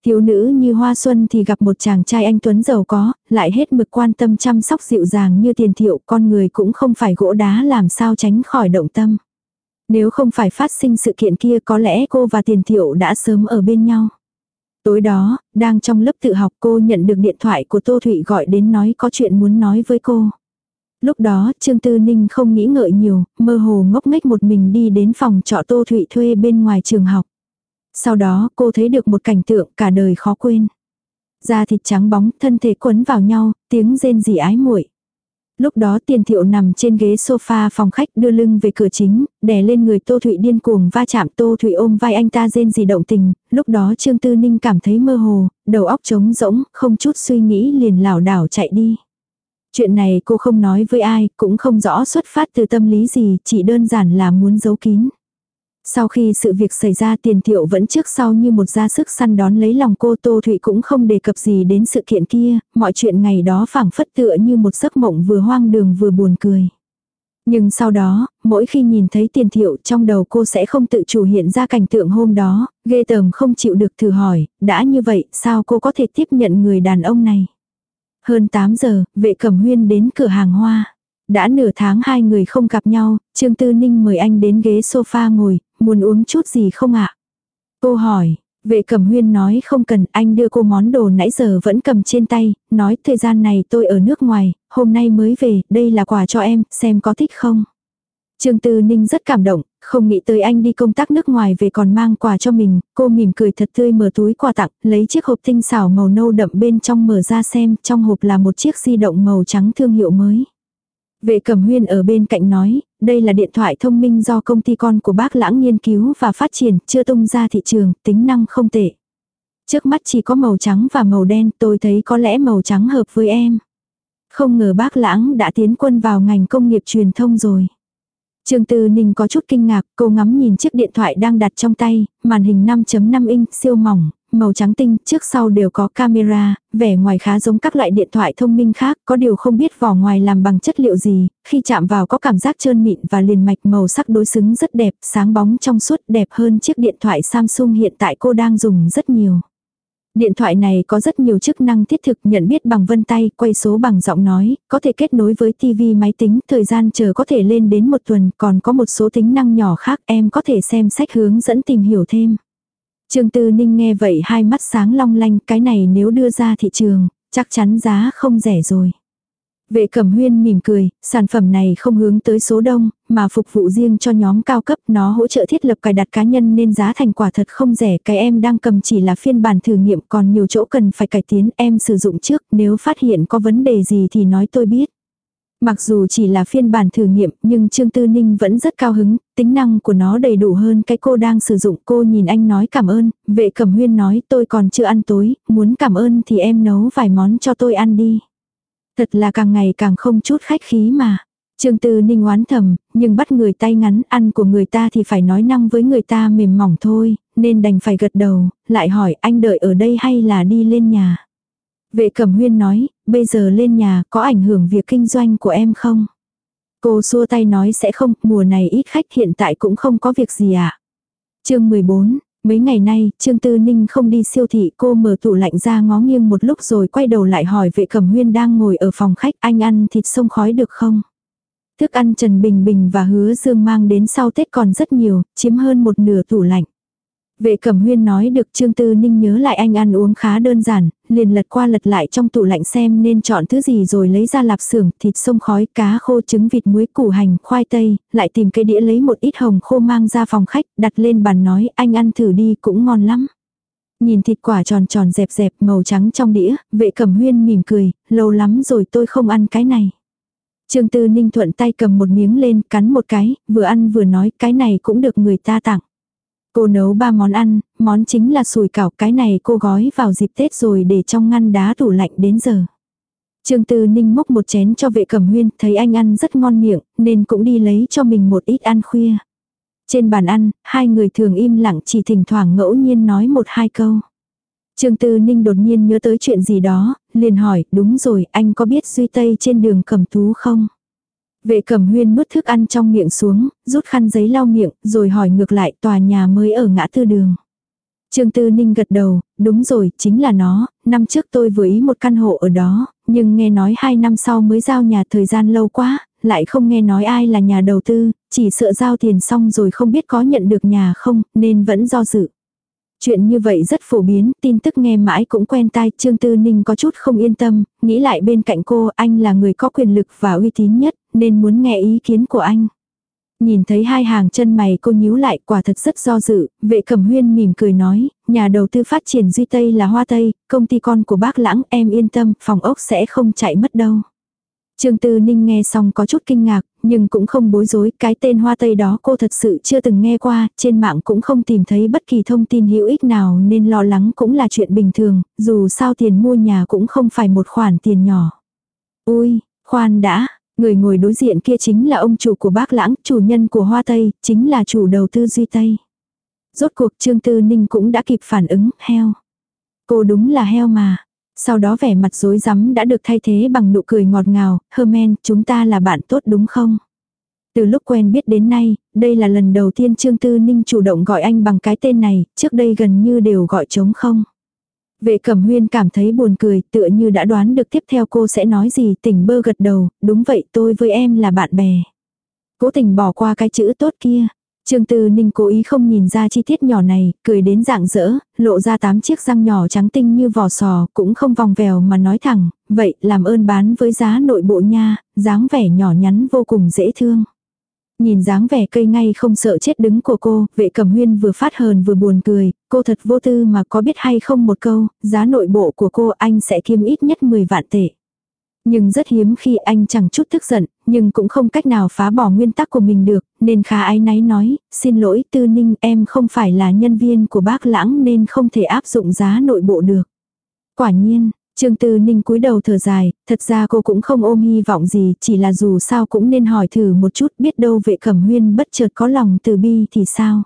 Thiếu nữ như hoa xuân thì gặp một chàng trai anh Tuấn giàu có, lại hết mực quan tâm chăm sóc dịu dàng như tiền thiệu, con người cũng không phải gỗ đá làm sao tránh khỏi động tâm. Nếu không phải phát sinh sự kiện kia có lẽ cô và tiền thiệu đã sớm ở bên nhau. Tối đó, đang trong lớp tự học cô nhận được điện thoại của Tô Thụy gọi đến nói có chuyện muốn nói với cô. Lúc đó, Trương Tư Ninh không nghĩ ngợi nhiều, mơ hồ ngốc nghếch một mình đi đến phòng trọ Tô Thụy thuê bên ngoài trường học. Sau đó, cô thấy được một cảnh tượng cả đời khó quên. Da thịt trắng bóng, thân thể quấn vào nhau, tiếng rên rỉ ái muội. Lúc đó tiền thiệu nằm trên ghế sofa phòng khách đưa lưng về cửa chính, đè lên người Tô Thụy điên cuồng va chạm Tô Thụy ôm vai anh ta rên gì động tình, lúc đó Trương Tư Ninh cảm thấy mơ hồ, đầu óc trống rỗng, không chút suy nghĩ liền lảo đảo chạy đi. Chuyện này cô không nói với ai, cũng không rõ xuất phát từ tâm lý gì, chỉ đơn giản là muốn giấu kín. Sau khi sự việc xảy ra tiền thiệu vẫn trước sau như một gia sức săn đón lấy lòng cô Tô Thụy cũng không đề cập gì đến sự kiện kia, mọi chuyện ngày đó phảng phất tựa như một giấc mộng vừa hoang đường vừa buồn cười. Nhưng sau đó, mỗi khi nhìn thấy tiền thiệu trong đầu cô sẽ không tự chủ hiện ra cảnh tượng hôm đó, ghê tởm không chịu được thử hỏi, đã như vậy sao cô có thể tiếp nhận người đàn ông này. Hơn 8 giờ, vệ cẩm huyên đến cửa hàng hoa. Đã nửa tháng hai người không gặp nhau, Trương Tư Ninh mời anh đến ghế sofa ngồi, muốn uống chút gì không ạ? Cô hỏi, vệ cẩm huyên nói không cần anh đưa cô món đồ nãy giờ vẫn cầm trên tay, nói thời gian này tôi ở nước ngoài, hôm nay mới về, đây là quà cho em, xem có thích không? Trương Tư Ninh rất cảm động, không nghĩ tới anh đi công tác nước ngoài về còn mang quà cho mình, cô mỉm cười thật tươi mở túi quà tặng, lấy chiếc hộp tinh xảo màu nâu đậm bên trong mở ra xem, trong hộp là một chiếc di động màu trắng thương hiệu mới. Vệ Cẩm Huyên ở bên cạnh nói, đây là điện thoại thông minh do công ty con của bác lãng nghiên cứu và phát triển, chưa tung ra thị trường, tính năng không tệ. Trước mắt chỉ có màu trắng và màu đen, tôi thấy có lẽ màu trắng hợp với em. Không ngờ bác lãng đã tiến quân vào ngành công nghiệp truyền thông rồi. Trương Tư Ninh có chút kinh ngạc, cô ngắm nhìn chiếc điện thoại đang đặt trong tay, màn hình 5.5 inch siêu mỏng, màu trắng tinh, trước sau đều có camera, vẻ ngoài khá giống các loại điện thoại thông minh khác, có điều không biết vỏ ngoài làm bằng chất liệu gì, khi chạm vào có cảm giác trơn mịn và liền mạch màu sắc đối xứng rất đẹp, sáng bóng trong suốt đẹp hơn chiếc điện thoại Samsung hiện tại cô đang dùng rất nhiều. Điện thoại này có rất nhiều chức năng thiết thực nhận biết bằng vân tay, quay số bằng giọng nói, có thể kết nối với TV máy tính, thời gian chờ có thể lên đến một tuần, còn có một số tính năng nhỏ khác em có thể xem sách hướng dẫn tìm hiểu thêm. Trương Tư Ninh nghe vậy hai mắt sáng long lanh, cái này nếu đưa ra thị trường, chắc chắn giá không rẻ rồi. Vệ cẩm huyên mỉm cười, sản phẩm này không hướng tới số đông, mà phục vụ riêng cho nhóm cao cấp, nó hỗ trợ thiết lập cài đặt cá nhân nên giá thành quả thật không rẻ. Cái em đang cầm chỉ là phiên bản thử nghiệm còn nhiều chỗ cần phải cải tiến em sử dụng trước, nếu phát hiện có vấn đề gì thì nói tôi biết. Mặc dù chỉ là phiên bản thử nghiệm nhưng Trương Tư Ninh vẫn rất cao hứng, tính năng của nó đầy đủ hơn cái cô đang sử dụng. Cô nhìn anh nói cảm ơn, vệ cẩm huyên nói tôi còn chưa ăn tối, muốn cảm ơn thì em nấu vài món cho tôi ăn đi. Thật là càng ngày càng không chút khách khí mà. Trương Tư Ninh oán thầm, nhưng bắt người tay ngắn ăn của người ta thì phải nói năng với người ta mềm mỏng thôi, nên đành phải gật đầu, lại hỏi anh đợi ở đây hay là đi lên nhà. Vệ Cẩm Huyên nói, bây giờ lên nhà có ảnh hưởng việc kinh doanh của em không? Cô xua tay nói sẽ không, mùa này ít khách hiện tại cũng không có việc gì ạ. À? chương 14, mấy ngày nay, Trương Tư Ninh không đi siêu thị cô mở tủ lạnh ra ngó nghiêng một lúc rồi quay đầu lại hỏi vệ Cẩm Huyên đang ngồi ở phòng khách anh ăn thịt sông khói được không? Thức ăn Trần Bình Bình và Hứa Dương mang đến sau Tết còn rất nhiều, chiếm hơn một nửa tủ lạnh. Vệ cẩm huyên nói được Trương Tư Ninh nhớ lại anh ăn uống khá đơn giản, liền lật qua lật lại trong tủ lạnh xem nên chọn thứ gì rồi lấy ra lạp xưởng, thịt sông khói, cá khô, trứng vịt muối, củ hành, khoai tây, lại tìm cái đĩa lấy một ít hồng khô mang ra phòng khách, đặt lên bàn nói anh ăn thử đi cũng ngon lắm. Nhìn thịt quả tròn tròn dẹp dẹp màu trắng trong đĩa, vệ cẩm huyên mỉm cười, lâu lắm rồi tôi không ăn cái này. Trương Tư Ninh thuận tay cầm một miếng lên, cắn một cái, vừa ăn vừa nói cái này cũng được người ta tặng. Cô nấu ba món ăn, món chính là sùi cảo cái này cô gói vào dịp Tết rồi để trong ngăn đá tủ lạnh đến giờ. Trương Tư Ninh múc một chén cho vệ cẩm huyên, thấy anh ăn rất ngon miệng, nên cũng đi lấy cho mình một ít ăn khuya. Trên bàn ăn, hai người thường im lặng chỉ thỉnh thoảng ngẫu nhiên nói một hai câu. Trương Tư Ninh đột nhiên nhớ tới chuyện gì đó, liền hỏi, đúng rồi, anh có biết Duy Tây trên đường cẩm tú không? Vệ cẩm huyên nuốt thức ăn trong miệng xuống, rút khăn giấy lau miệng, rồi hỏi ngược lại tòa nhà mới ở ngã tư đường. Trương Tư Ninh gật đầu, đúng rồi, chính là nó, năm trước tôi vừa ý một căn hộ ở đó, nhưng nghe nói hai năm sau mới giao nhà thời gian lâu quá, lại không nghe nói ai là nhà đầu tư, chỉ sợ giao tiền xong rồi không biết có nhận được nhà không, nên vẫn do dự. Chuyện như vậy rất phổ biến, tin tức nghe mãi cũng quen tai, Trương Tư Ninh có chút không yên tâm, nghĩ lại bên cạnh cô, anh là người có quyền lực và uy tín nhất, nên muốn nghe ý kiến của anh. Nhìn thấy hai hàng chân mày cô nhíu lại quả thật rất do dự, vệ cẩm huyên mỉm cười nói, nhà đầu tư phát triển Duy Tây là Hoa Tây, công ty con của bác lãng em yên tâm, phòng ốc sẽ không chạy mất đâu. Trương Tư Ninh nghe xong có chút kinh ngạc, nhưng cũng không bối rối, cái tên hoa tây đó cô thật sự chưa từng nghe qua, trên mạng cũng không tìm thấy bất kỳ thông tin hữu ích nào nên lo lắng cũng là chuyện bình thường, dù sao tiền mua nhà cũng không phải một khoản tiền nhỏ. Ui, Khoan đã, người ngồi đối diện kia chính là ông chủ của bác lãng, chủ nhân của Hoa Tây, chính là chủ đầu tư Duy Tây. Rốt cuộc Trương Tư Ninh cũng đã kịp phản ứng, heo. Cô đúng là heo mà. Sau đó vẻ mặt rối rắm đã được thay thế bằng nụ cười ngọt ngào, Herman, chúng ta là bạn tốt đúng không? Từ lúc quen biết đến nay, đây là lần đầu tiên Trương Tư Ninh chủ động gọi anh bằng cái tên này, trước đây gần như đều gọi trống không. Vệ cẩm huyên cảm thấy buồn cười, tựa như đã đoán được tiếp theo cô sẽ nói gì, tỉnh bơ gật đầu, đúng vậy tôi với em là bạn bè. Cố tình bỏ qua cái chữ tốt kia. Trương Tư Ninh cố ý không nhìn ra chi tiết nhỏ này, cười đến dạng dỡ, lộ ra tám chiếc răng nhỏ trắng tinh như vỏ sò, cũng không vòng vèo mà nói thẳng, vậy làm ơn bán với giá nội bộ nha, dáng vẻ nhỏ nhắn vô cùng dễ thương. Nhìn dáng vẻ cây ngay không sợ chết đứng của cô, vệ cầm huyên vừa phát hờn vừa buồn cười, cô thật vô tư mà có biết hay không một câu, giá nội bộ của cô anh sẽ kiêm ít nhất 10 vạn tệ. Nhưng rất hiếm khi anh chẳng chút tức giận, nhưng cũng không cách nào phá bỏ nguyên tắc của mình được, nên khá ái náy nói, xin lỗi tư ninh em không phải là nhân viên của bác lãng nên không thể áp dụng giá nội bộ được. Quả nhiên, Trương Tư Ninh cúi đầu thở dài, thật ra cô cũng không ôm hy vọng gì, chỉ là dù sao cũng nên hỏi thử một chút biết đâu vệ cẩm huyên bất chợt có lòng từ bi thì sao.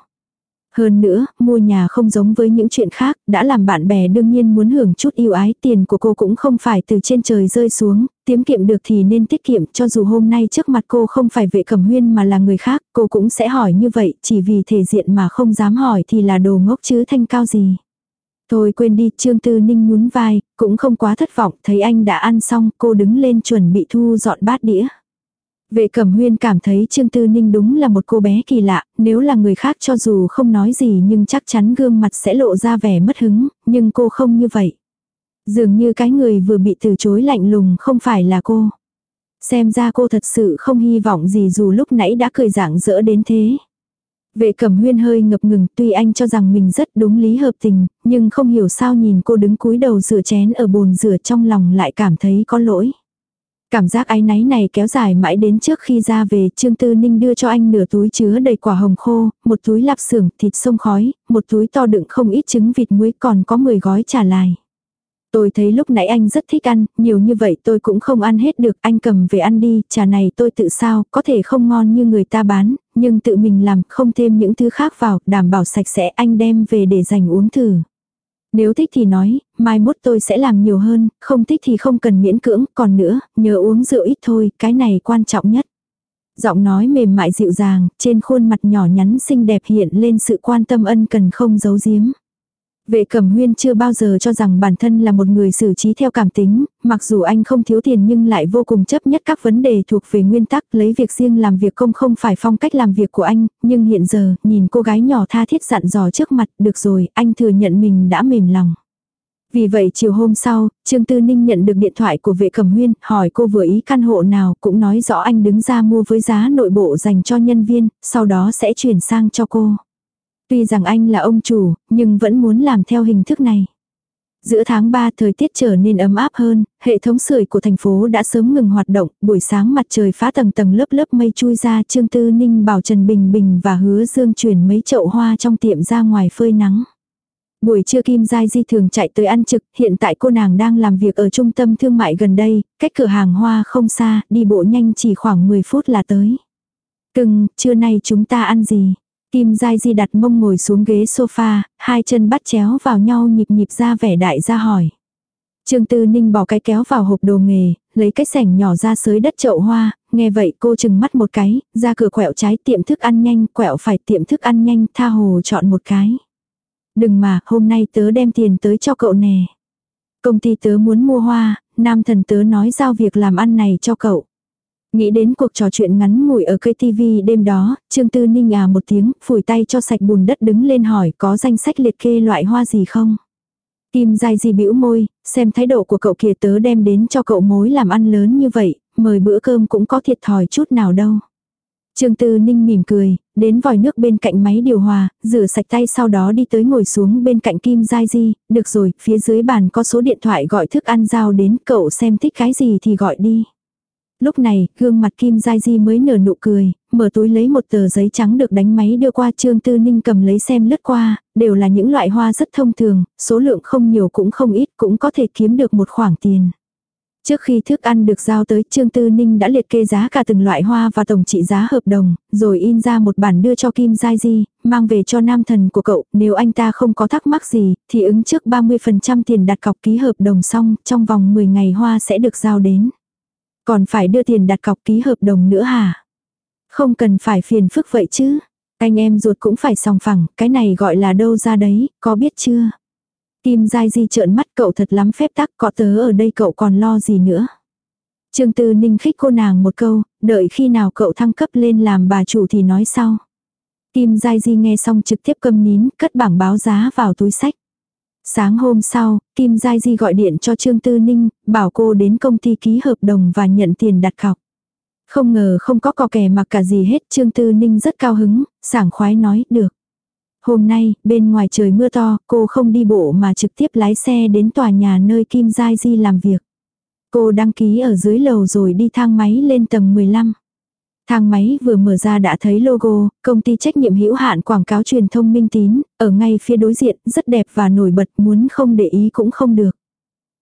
Hơn nữa, mua nhà không giống với những chuyện khác, đã làm bạn bè đương nhiên muốn hưởng chút yêu ái, tiền của cô cũng không phải từ trên trời rơi xuống, tiếm kiệm được thì nên tiết kiệm, cho dù hôm nay trước mặt cô không phải vệ cẩm huyên mà là người khác, cô cũng sẽ hỏi như vậy, chỉ vì thể diện mà không dám hỏi thì là đồ ngốc chứ thanh cao gì. Thôi quên đi, Trương Tư Ninh nhún vai, cũng không quá thất vọng, thấy anh đã ăn xong, cô đứng lên chuẩn bị thu dọn bát đĩa. Vệ cẩm huyên cảm thấy Trương Tư Ninh đúng là một cô bé kỳ lạ, nếu là người khác cho dù không nói gì nhưng chắc chắn gương mặt sẽ lộ ra vẻ mất hứng, nhưng cô không như vậy. Dường như cái người vừa bị từ chối lạnh lùng không phải là cô. Xem ra cô thật sự không hy vọng gì dù lúc nãy đã cười dạng dỡ đến thế. Vệ cẩm huyên hơi ngập ngừng tuy anh cho rằng mình rất đúng lý hợp tình, nhưng không hiểu sao nhìn cô đứng cúi đầu rửa chén ở bồn rửa trong lòng lại cảm thấy có lỗi. Cảm giác áy náy này kéo dài mãi đến trước khi ra về, Trương Tư Ninh đưa cho anh nửa túi chứa đầy quả hồng khô, một túi lạp xưởng thịt sông khói, một túi to đựng không ít trứng vịt muối còn có 10 gói trà lại. Tôi thấy lúc nãy anh rất thích ăn, nhiều như vậy tôi cũng không ăn hết được, anh cầm về ăn đi, trà này tôi tự sao, có thể không ngon như người ta bán, nhưng tự mình làm, không thêm những thứ khác vào, đảm bảo sạch sẽ anh đem về để dành uống thử. Nếu thích thì nói, mai mốt tôi sẽ làm nhiều hơn, không thích thì không cần miễn cưỡng, còn nữa, nhớ uống rượu ít thôi, cái này quan trọng nhất. Giọng nói mềm mại dịu dàng, trên khuôn mặt nhỏ nhắn xinh đẹp hiện lên sự quan tâm ân cần không giấu giếm. Vệ cẩm huyên chưa bao giờ cho rằng bản thân là một người xử trí theo cảm tính, mặc dù anh không thiếu tiền nhưng lại vô cùng chấp nhất các vấn đề thuộc về nguyên tắc lấy việc riêng làm việc công không phải phong cách làm việc của anh, nhưng hiện giờ nhìn cô gái nhỏ tha thiết dặn dò trước mặt được rồi, anh thừa nhận mình đã mềm lòng. Vì vậy chiều hôm sau, Trương Tư Ninh nhận được điện thoại của vệ cẩm huyên, hỏi cô vừa ý căn hộ nào, cũng nói rõ anh đứng ra mua với giá nội bộ dành cho nhân viên, sau đó sẽ chuyển sang cho cô. Tuy rằng anh là ông chủ, nhưng vẫn muốn làm theo hình thức này. Giữa tháng 3 thời tiết trở nên ấm áp hơn, hệ thống sưởi của thành phố đã sớm ngừng hoạt động, buổi sáng mặt trời phá tầng tầng lớp lớp mây chui ra Trương Tư Ninh bảo Trần Bình Bình và hứa dương chuyển mấy chậu hoa trong tiệm ra ngoài phơi nắng. Buổi trưa Kim Giai Di thường chạy tới ăn trực, hiện tại cô nàng đang làm việc ở trung tâm thương mại gần đây, cách cửa hàng hoa không xa, đi bộ nhanh chỉ khoảng 10 phút là tới. Cưng, trưa nay chúng ta ăn gì? Kim Giai Di đặt mông ngồi xuống ghế sofa, hai chân bắt chéo vào nhau nhịp nhịp ra vẻ đại ra hỏi. Trương Tư Ninh bỏ cái kéo vào hộp đồ nghề, lấy cái sẻng nhỏ ra sới đất chậu hoa, nghe vậy cô chừng mắt một cái, ra cửa quẹo trái tiệm thức ăn nhanh, quẹo phải tiệm thức ăn nhanh, tha hồ chọn một cái. Đừng mà, hôm nay tớ đem tiền tới cho cậu nè. Công ty tớ muốn mua hoa, nam thần tớ nói giao việc làm ăn này cho cậu. Nghĩ đến cuộc trò chuyện ngắn ngủi ở cây TV đêm đó, Trương Tư Ninh à một tiếng, phủi tay cho sạch bùn đất đứng lên hỏi có danh sách liệt kê loại hoa gì không. Kim dai di bĩu môi, xem thái độ của cậu kia tớ đem đến cho cậu mối làm ăn lớn như vậy, mời bữa cơm cũng có thiệt thòi chút nào đâu. Trương Tư Ninh mỉm cười, đến vòi nước bên cạnh máy điều hòa, rửa sạch tay sau đó đi tới ngồi xuống bên cạnh Kim Giai Di, được rồi, phía dưới bàn có số điện thoại gọi thức ăn giao đến cậu xem thích cái gì thì gọi đi. Lúc này, gương mặt Kim Giai Di mới nở nụ cười, mở túi lấy một tờ giấy trắng được đánh máy đưa qua Trương Tư Ninh cầm lấy xem lướt qua, đều là những loại hoa rất thông thường, số lượng không nhiều cũng không ít cũng có thể kiếm được một khoản tiền. Trước khi thức ăn được giao tới, Trương Tư Ninh đã liệt kê giá cả từng loại hoa và tổng trị giá hợp đồng, rồi in ra một bản đưa cho Kim Giai Di, mang về cho nam thần của cậu, nếu anh ta không có thắc mắc gì, thì ứng trước 30% tiền đặt cọc ký hợp đồng xong, trong vòng 10 ngày hoa sẽ được giao đến. Còn phải đưa tiền đặt cọc ký hợp đồng nữa hả? Không cần phải phiền phức vậy chứ. Anh em ruột cũng phải sòng phẳng, cái này gọi là đâu ra đấy, có biết chưa? Kim Giai Di trợn mắt cậu thật lắm phép tắc, có tớ ở đây cậu còn lo gì nữa. Trương Tư Ninh khích cô nàng một câu, đợi khi nào cậu thăng cấp lên làm bà chủ thì nói sau. Kim Giai Di nghe xong trực tiếp câm nín, cất bảng báo giá vào túi sách. Sáng hôm sau, Kim Giai Di gọi điện cho Trương Tư Ninh, bảo cô đến công ty ký hợp đồng và nhận tiền đặt cọc. Không ngờ không có cò kè mặc cả gì hết, Trương Tư Ninh rất cao hứng, sảng khoái nói, được. Hôm nay, bên ngoài trời mưa to, cô không đi bộ mà trực tiếp lái xe đến tòa nhà nơi Kim Giai Di làm việc. Cô đăng ký ở dưới lầu rồi đi thang máy lên tầng 15. Thang máy vừa mở ra đã thấy logo, công ty trách nhiệm hữu hạn quảng cáo truyền thông Minh Tín, ở ngay phía đối diện, rất đẹp và nổi bật, muốn không để ý cũng không được.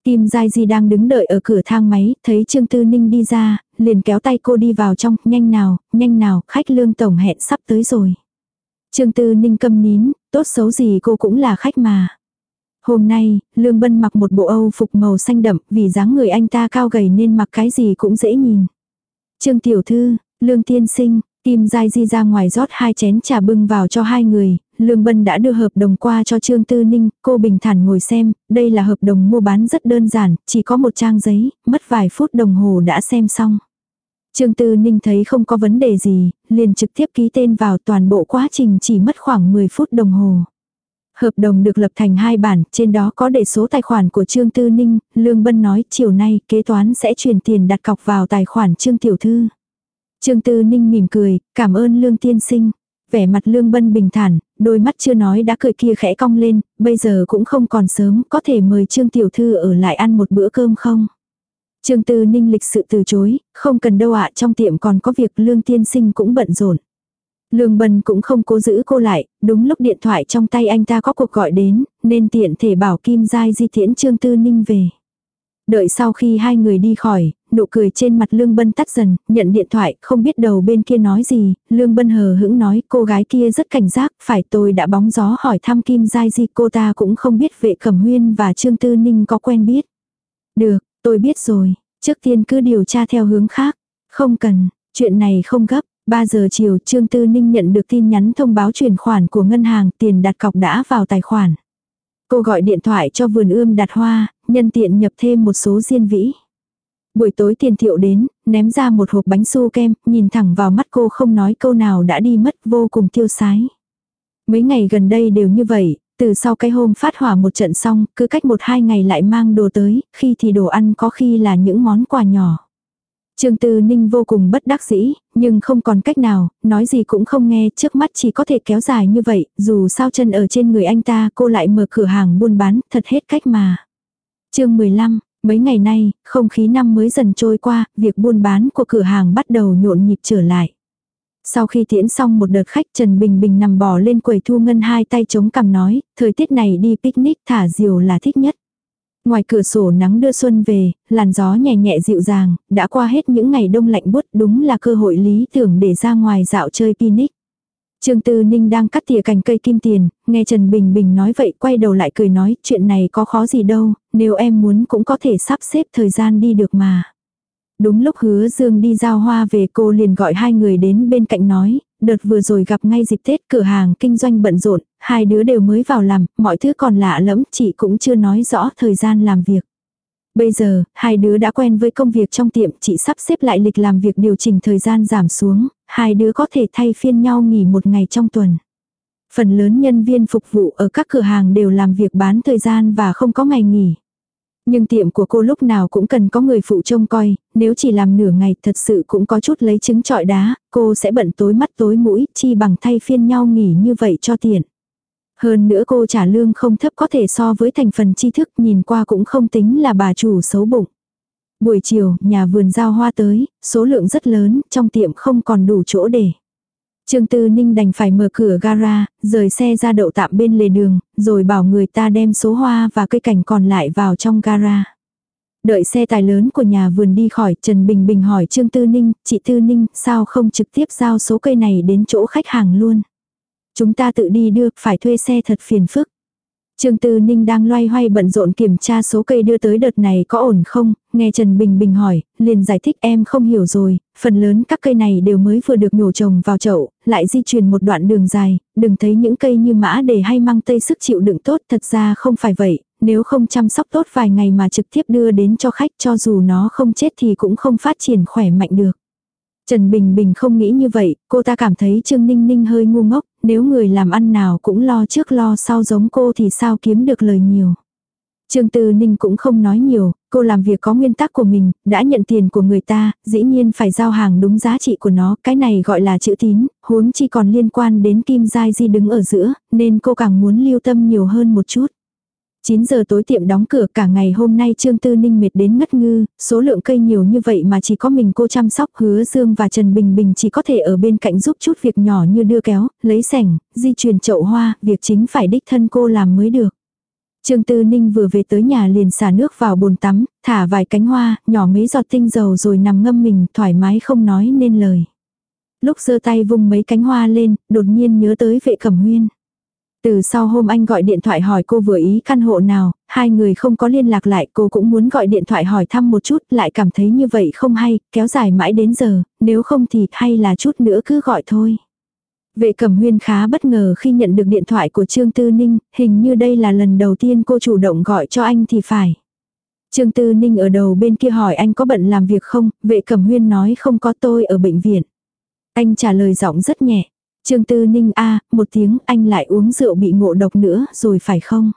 Kim Giai Di đang đứng đợi ở cửa thang máy, thấy Trương Tư Ninh đi ra, liền kéo tay cô đi vào trong, nhanh nào, nhanh nào, khách lương tổng hẹn sắp tới rồi. Trương Tư Ninh câm nín, tốt xấu gì cô cũng là khách mà. Hôm nay, Lương Bân mặc một bộ Âu phục màu xanh đậm, vì dáng người anh ta cao gầy nên mặc cái gì cũng dễ nhìn. Trương Tiểu Thư, Lương Tiên Sinh, Kim Giai Di ra ngoài rót hai chén trà bưng vào cho hai người, Lương Bân đã đưa hợp đồng qua cho Trương Tư Ninh, cô bình thản ngồi xem, đây là hợp đồng mua bán rất đơn giản, chỉ có một trang giấy, mất vài phút đồng hồ đã xem xong. Trương Tư Ninh thấy không có vấn đề gì, liền trực tiếp ký tên vào toàn bộ quá trình chỉ mất khoảng 10 phút đồng hồ. Hợp đồng được lập thành hai bản, trên đó có để số tài khoản của Trương Tư Ninh, Lương Bân nói chiều nay kế toán sẽ chuyển tiền đặt cọc vào tài khoản Trương Tiểu Thư. Trương Tư Ninh mỉm cười, cảm ơn Lương Tiên Sinh. Vẻ mặt Lương Bân bình thản, đôi mắt chưa nói đã cười kia khẽ cong lên, bây giờ cũng không còn sớm, có thể mời Trương Tiểu Thư ở lại ăn một bữa cơm không? Trương Tư Ninh lịch sự từ chối, không cần đâu ạ trong tiệm còn có việc Lương Tiên Sinh cũng bận rộn. Lương Bân cũng không cố giữ cô lại, đúng lúc điện thoại trong tay anh ta có cuộc gọi đến, nên tiện thể bảo Kim Giai di tiễn Trương Tư Ninh về. Đợi sau khi hai người đi khỏi, nụ cười trên mặt Lương Bân tắt dần, nhận điện thoại, không biết đầu bên kia nói gì, Lương Bân hờ hững nói cô gái kia rất cảnh giác, phải tôi đã bóng gió hỏi thăm Kim Giai Di cô ta cũng không biết vệ cẩm huyên và Trương Tư Ninh có quen biết. Được, tôi biết rồi, trước tiên cứ điều tra theo hướng khác, không cần, chuyện này không gấp. 3 giờ chiều Trương Tư Ninh nhận được tin nhắn thông báo chuyển khoản của ngân hàng tiền đặt cọc đã vào tài khoản. Cô gọi điện thoại cho vườn ươm đặt hoa, nhân tiện nhập thêm một số diên vĩ. Buổi tối tiền thiệu đến, ném ra một hộp bánh su kem, nhìn thẳng vào mắt cô không nói câu nào đã đi mất vô cùng tiêu sái. Mấy ngày gần đây đều như vậy, từ sau cái hôm phát hỏa một trận xong, cứ cách một hai ngày lại mang đồ tới, khi thì đồ ăn có khi là những món quà nhỏ. Trương Tư Ninh vô cùng bất đắc dĩ, nhưng không còn cách nào, nói gì cũng không nghe, trước mắt chỉ có thể kéo dài như vậy, dù sao chân ở trên người anh ta cô lại mở cửa hàng buôn bán, thật hết cách mà chương 15, mấy ngày nay, không khí năm mới dần trôi qua, việc buôn bán của cửa hàng bắt đầu nhộn nhịp trở lại. Sau khi tiễn xong một đợt khách Trần Bình Bình nằm bò lên quầy thu ngân hai tay chống cằm nói, thời tiết này đi picnic thả diều là thích nhất. Ngoài cửa sổ nắng đưa xuân về, làn gió nhẹ nhẹ dịu dàng, đã qua hết những ngày đông lạnh bút đúng là cơ hội lý tưởng để ra ngoài dạo chơi picnic. Trương Tư Ninh đang cắt tỉa cành cây kim tiền, nghe Trần Bình Bình nói vậy quay đầu lại cười nói chuyện này có khó gì đâu, nếu em muốn cũng có thể sắp xếp thời gian đi được mà. Đúng lúc hứa Dương đi giao hoa về cô liền gọi hai người đến bên cạnh nói, đợt vừa rồi gặp ngay dịp Tết cửa hàng kinh doanh bận rộn, hai đứa đều mới vào làm, mọi thứ còn lạ lẫm, chị cũng chưa nói rõ thời gian làm việc. Bây giờ, hai đứa đã quen với công việc trong tiệm, chị sắp xếp lại lịch làm việc điều chỉnh thời gian giảm xuống, hai đứa có thể thay phiên nhau nghỉ một ngày trong tuần. Phần lớn nhân viên phục vụ ở các cửa hàng đều làm việc bán thời gian và không có ngày nghỉ. Nhưng tiệm của cô lúc nào cũng cần có người phụ trông coi, nếu chỉ làm nửa ngày thật sự cũng có chút lấy trứng trọi đá, cô sẽ bận tối mắt tối mũi, chi bằng thay phiên nhau nghỉ như vậy cho tiện. Hơn nữa cô trả lương không thấp có thể so với thành phần tri thức nhìn qua cũng không tính là bà chủ xấu bụng. Buổi chiều, nhà vườn giao hoa tới, số lượng rất lớn, trong tiệm không còn đủ chỗ để. Trương Tư Ninh đành phải mở cửa gara, rời xe ra đậu tạm bên lề đường, rồi bảo người ta đem số hoa và cây cảnh còn lại vào trong gara. Đợi xe tài lớn của nhà vườn đi khỏi, Trần Bình Bình hỏi Trương Tư Ninh, chị Tư Ninh, sao không trực tiếp giao số cây này đến chỗ khách hàng luôn? Chúng ta tự đi đưa, phải thuê xe thật phiền phức. Trương Tư Ninh đang loay hoay bận rộn kiểm tra số cây đưa tới đợt này có ổn không, nghe Trần Bình Bình hỏi, liền giải thích em không hiểu rồi, phần lớn các cây này đều mới vừa được nhổ trồng vào chậu, lại di chuyển một đoạn đường dài, đừng thấy những cây như mã đề hay măng tây sức chịu đựng tốt, thật ra không phải vậy, nếu không chăm sóc tốt vài ngày mà trực tiếp đưa đến cho khách cho dù nó không chết thì cũng không phát triển khỏe mạnh được. Trần Bình Bình không nghĩ như vậy, cô ta cảm thấy Trương Ninh Ninh hơi ngu ngốc, nếu người làm ăn nào cũng lo trước lo sau giống cô thì sao kiếm được lời nhiều. Trương Tư Ninh cũng không nói nhiều, cô làm việc có nguyên tắc của mình, đã nhận tiền của người ta, dĩ nhiên phải giao hàng đúng giá trị của nó, cái này gọi là chữ tín, huống chi còn liên quan đến Kim Giai Di đứng ở giữa, nên cô càng muốn lưu tâm nhiều hơn một chút. 9 giờ tối tiệm đóng cửa cả ngày hôm nay Trương Tư Ninh mệt đến ngất ngư, số lượng cây nhiều như vậy mà chỉ có mình cô chăm sóc hứa Dương và Trần Bình Bình chỉ có thể ở bên cạnh giúp chút việc nhỏ như đưa kéo, lấy sẻng, di chuyển chậu hoa, việc chính phải đích thân cô làm mới được. Trương Tư Ninh vừa về tới nhà liền xả nước vào bồn tắm, thả vài cánh hoa, nhỏ mấy giọt tinh dầu rồi nằm ngâm mình thoải mái không nói nên lời. Lúc giơ tay vung mấy cánh hoa lên, đột nhiên nhớ tới vệ cẩm huyên. Từ sau hôm anh gọi điện thoại hỏi cô vừa ý căn hộ nào, hai người không có liên lạc lại cô cũng muốn gọi điện thoại hỏi thăm một chút lại cảm thấy như vậy không hay, kéo dài mãi đến giờ, nếu không thì hay là chút nữa cứ gọi thôi. Vệ cẩm huyên khá bất ngờ khi nhận được điện thoại của Trương Tư Ninh, hình như đây là lần đầu tiên cô chủ động gọi cho anh thì phải. Trương Tư Ninh ở đầu bên kia hỏi anh có bận làm việc không, vệ cẩm huyên nói không có tôi ở bệnh viện. Anh trả lời giọng rất nhẹ, Trương Tư Ninh a một tiếng anh lại uống rượu bị ngộ độc nữa rồi phải không?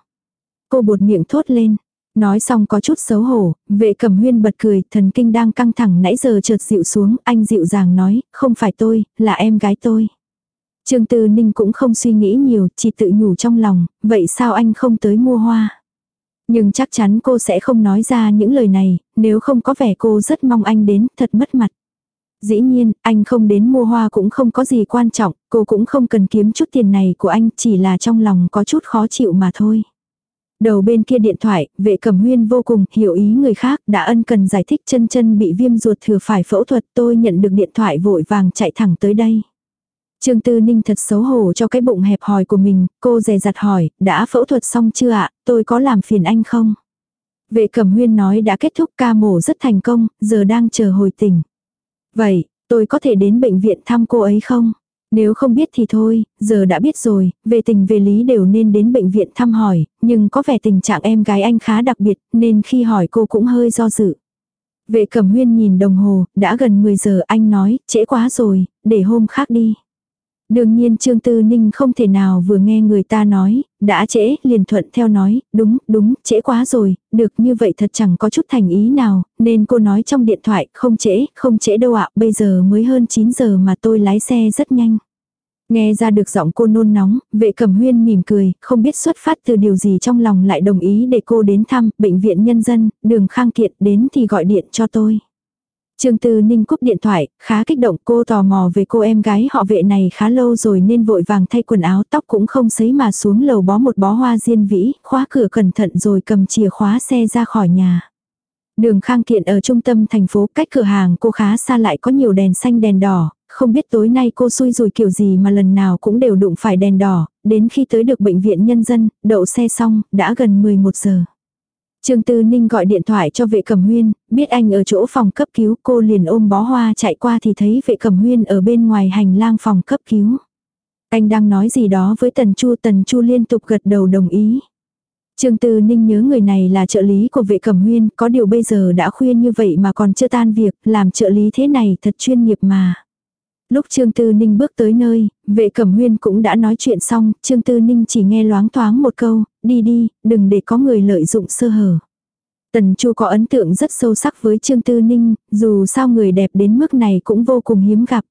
Cô bột miệng thốt lên. Nói xong có chút xấu hổ, vệ cẩm huyên bật cười, thần kinh đang căng thẳng nãy giờ chợt dịu xuống, anh dịu dàng nói, không phải tôi, là em gái tôi. Trương Tư Ninh cũng không suy nghĩ nhiều, chỉ tự nhủ trong lòng, vậy sao anh không tới mua hoa? Nhưng chắc chắn cô sẽ không nói ra những lời này, nếu không có vẻ cô rất mong anh đến, thật mất mặt. Dĩ nhiên, anh không đến mua hoa cũng không có gì quan trọng, cô cũng không cần kiếm chút tiền này của anh, chỉ là trong lòng có chút khó chịu mà thôi. Đầu bên kia điện thoại, vệ cẩm huyên vô cùng hiểu ý người khác đã ân cần giải thích chân chân bị viêm ruột thừa phải phẫu thuật tôi nhận được điện thoại vội vàng chạy thẳng tới đây. Trương Tư Ninh thật xấu hổ cho cái bụng hẹp hòi của mình, cô dè dặt hỏi, đã phẫu thuật xong chưa ạ, tôi có làm phiền anh không? Vệ cẩm huyên nói đã kết thúc ca mổ rất thành công, giờ đang chờ hồi tỉnh. Vậy, tôi có thể đến bệnh viện thăm cô ấy không? Nếu không biết thì thôi, giờ đã biết rồi, về tình về lý đều nên đến bệnh viện thăm hỏi, nhưng có vẻ tình trạng em gái anh khá đặc biệt, nên khi hỏi cô cũng hơi do dự. Vệ cẩm huyên nhìn đồng hồ, đã gần 10 giờ anh nói, trễ quá rồi, để hôm khác đi. Đương nhiên Trương Tư Ninh không thể nào vừa nghe người ta nói, đã trễ, liền thuận theo nói, đúng, đúng, trễ quá rồi, được như vậy thật chẳng có chút thành ý nào, nên cô nói trong điện thoại, không trễ, không trễ đâu ạ, bây giờ mới hơn 9 giờ mà tôi lái xe rất nhanh. Nghe ra được giọng cô nôn nóng, vệ cầm huyên mỉm cười, không biết xuất phát từ điều gì trong lòng lại đồng ý để cô đến thăm bệnh viện nhân dân, đường khang kiện đến thì gọi điện cho tôi. Trương Tư Ninh cúp điện thoại, khá kích động cô tò mò về cô em gái họ vệ này khá lâu rồi nên vội vàng thay quần áo tóc cũng không sấy mà xuống lầu bó một bó hoa diên vĩ, khóa cửa cẩn thận rồi cầm chìa khóa xe ra khỏi nhà. Đường Khang Kiện ở trung tâm thành phố cách cửa hàng cô khá xa lại có nhiều đèn xanh đèn đỏ, không biết tối nay cô xui rồi kiểu gì mà lần nào cũng đều đụng phải đèn đỏ, đến khi tới được bệnh viện nhân dân, đậu xe xong, đã gần 11 giờ. Trương Tư Ninh gọi điện thoại cho vệ cẩm huyên, biết anh ở chỗ phòng cấp cứu cô liền ôm bó hoa chạy qua thì thấy vệ cẩm huyên ở bên ngoài hành lang phòng cấp cứu. Anh đang nói gì đó với Tần Chu, Tần Chu liên tục gật đầu đồng ý. Trương Tư Ninh nhớ người này là trợ lý của vệ cẩm huyên, có điều bây giờ đã khuya như vậy mà còn chưa tan việc, làm trợ lý thế này thật chuyên nghiệp mà. Lúc Trương Tư Ninh bước tới nơi, vệ cẩm huyên cũng đã nói chuyện xong, Trương Tư Ninh chỉ nghe loáng thoáng một câu, đi đi, đừng để có người lợi dụng sơ hở. Tần Chu có ấn tượng rất sâu sắc với Trương Tư Ninh, dù sao người đẹp đến mức này cũng vô cùng hiếm gặp.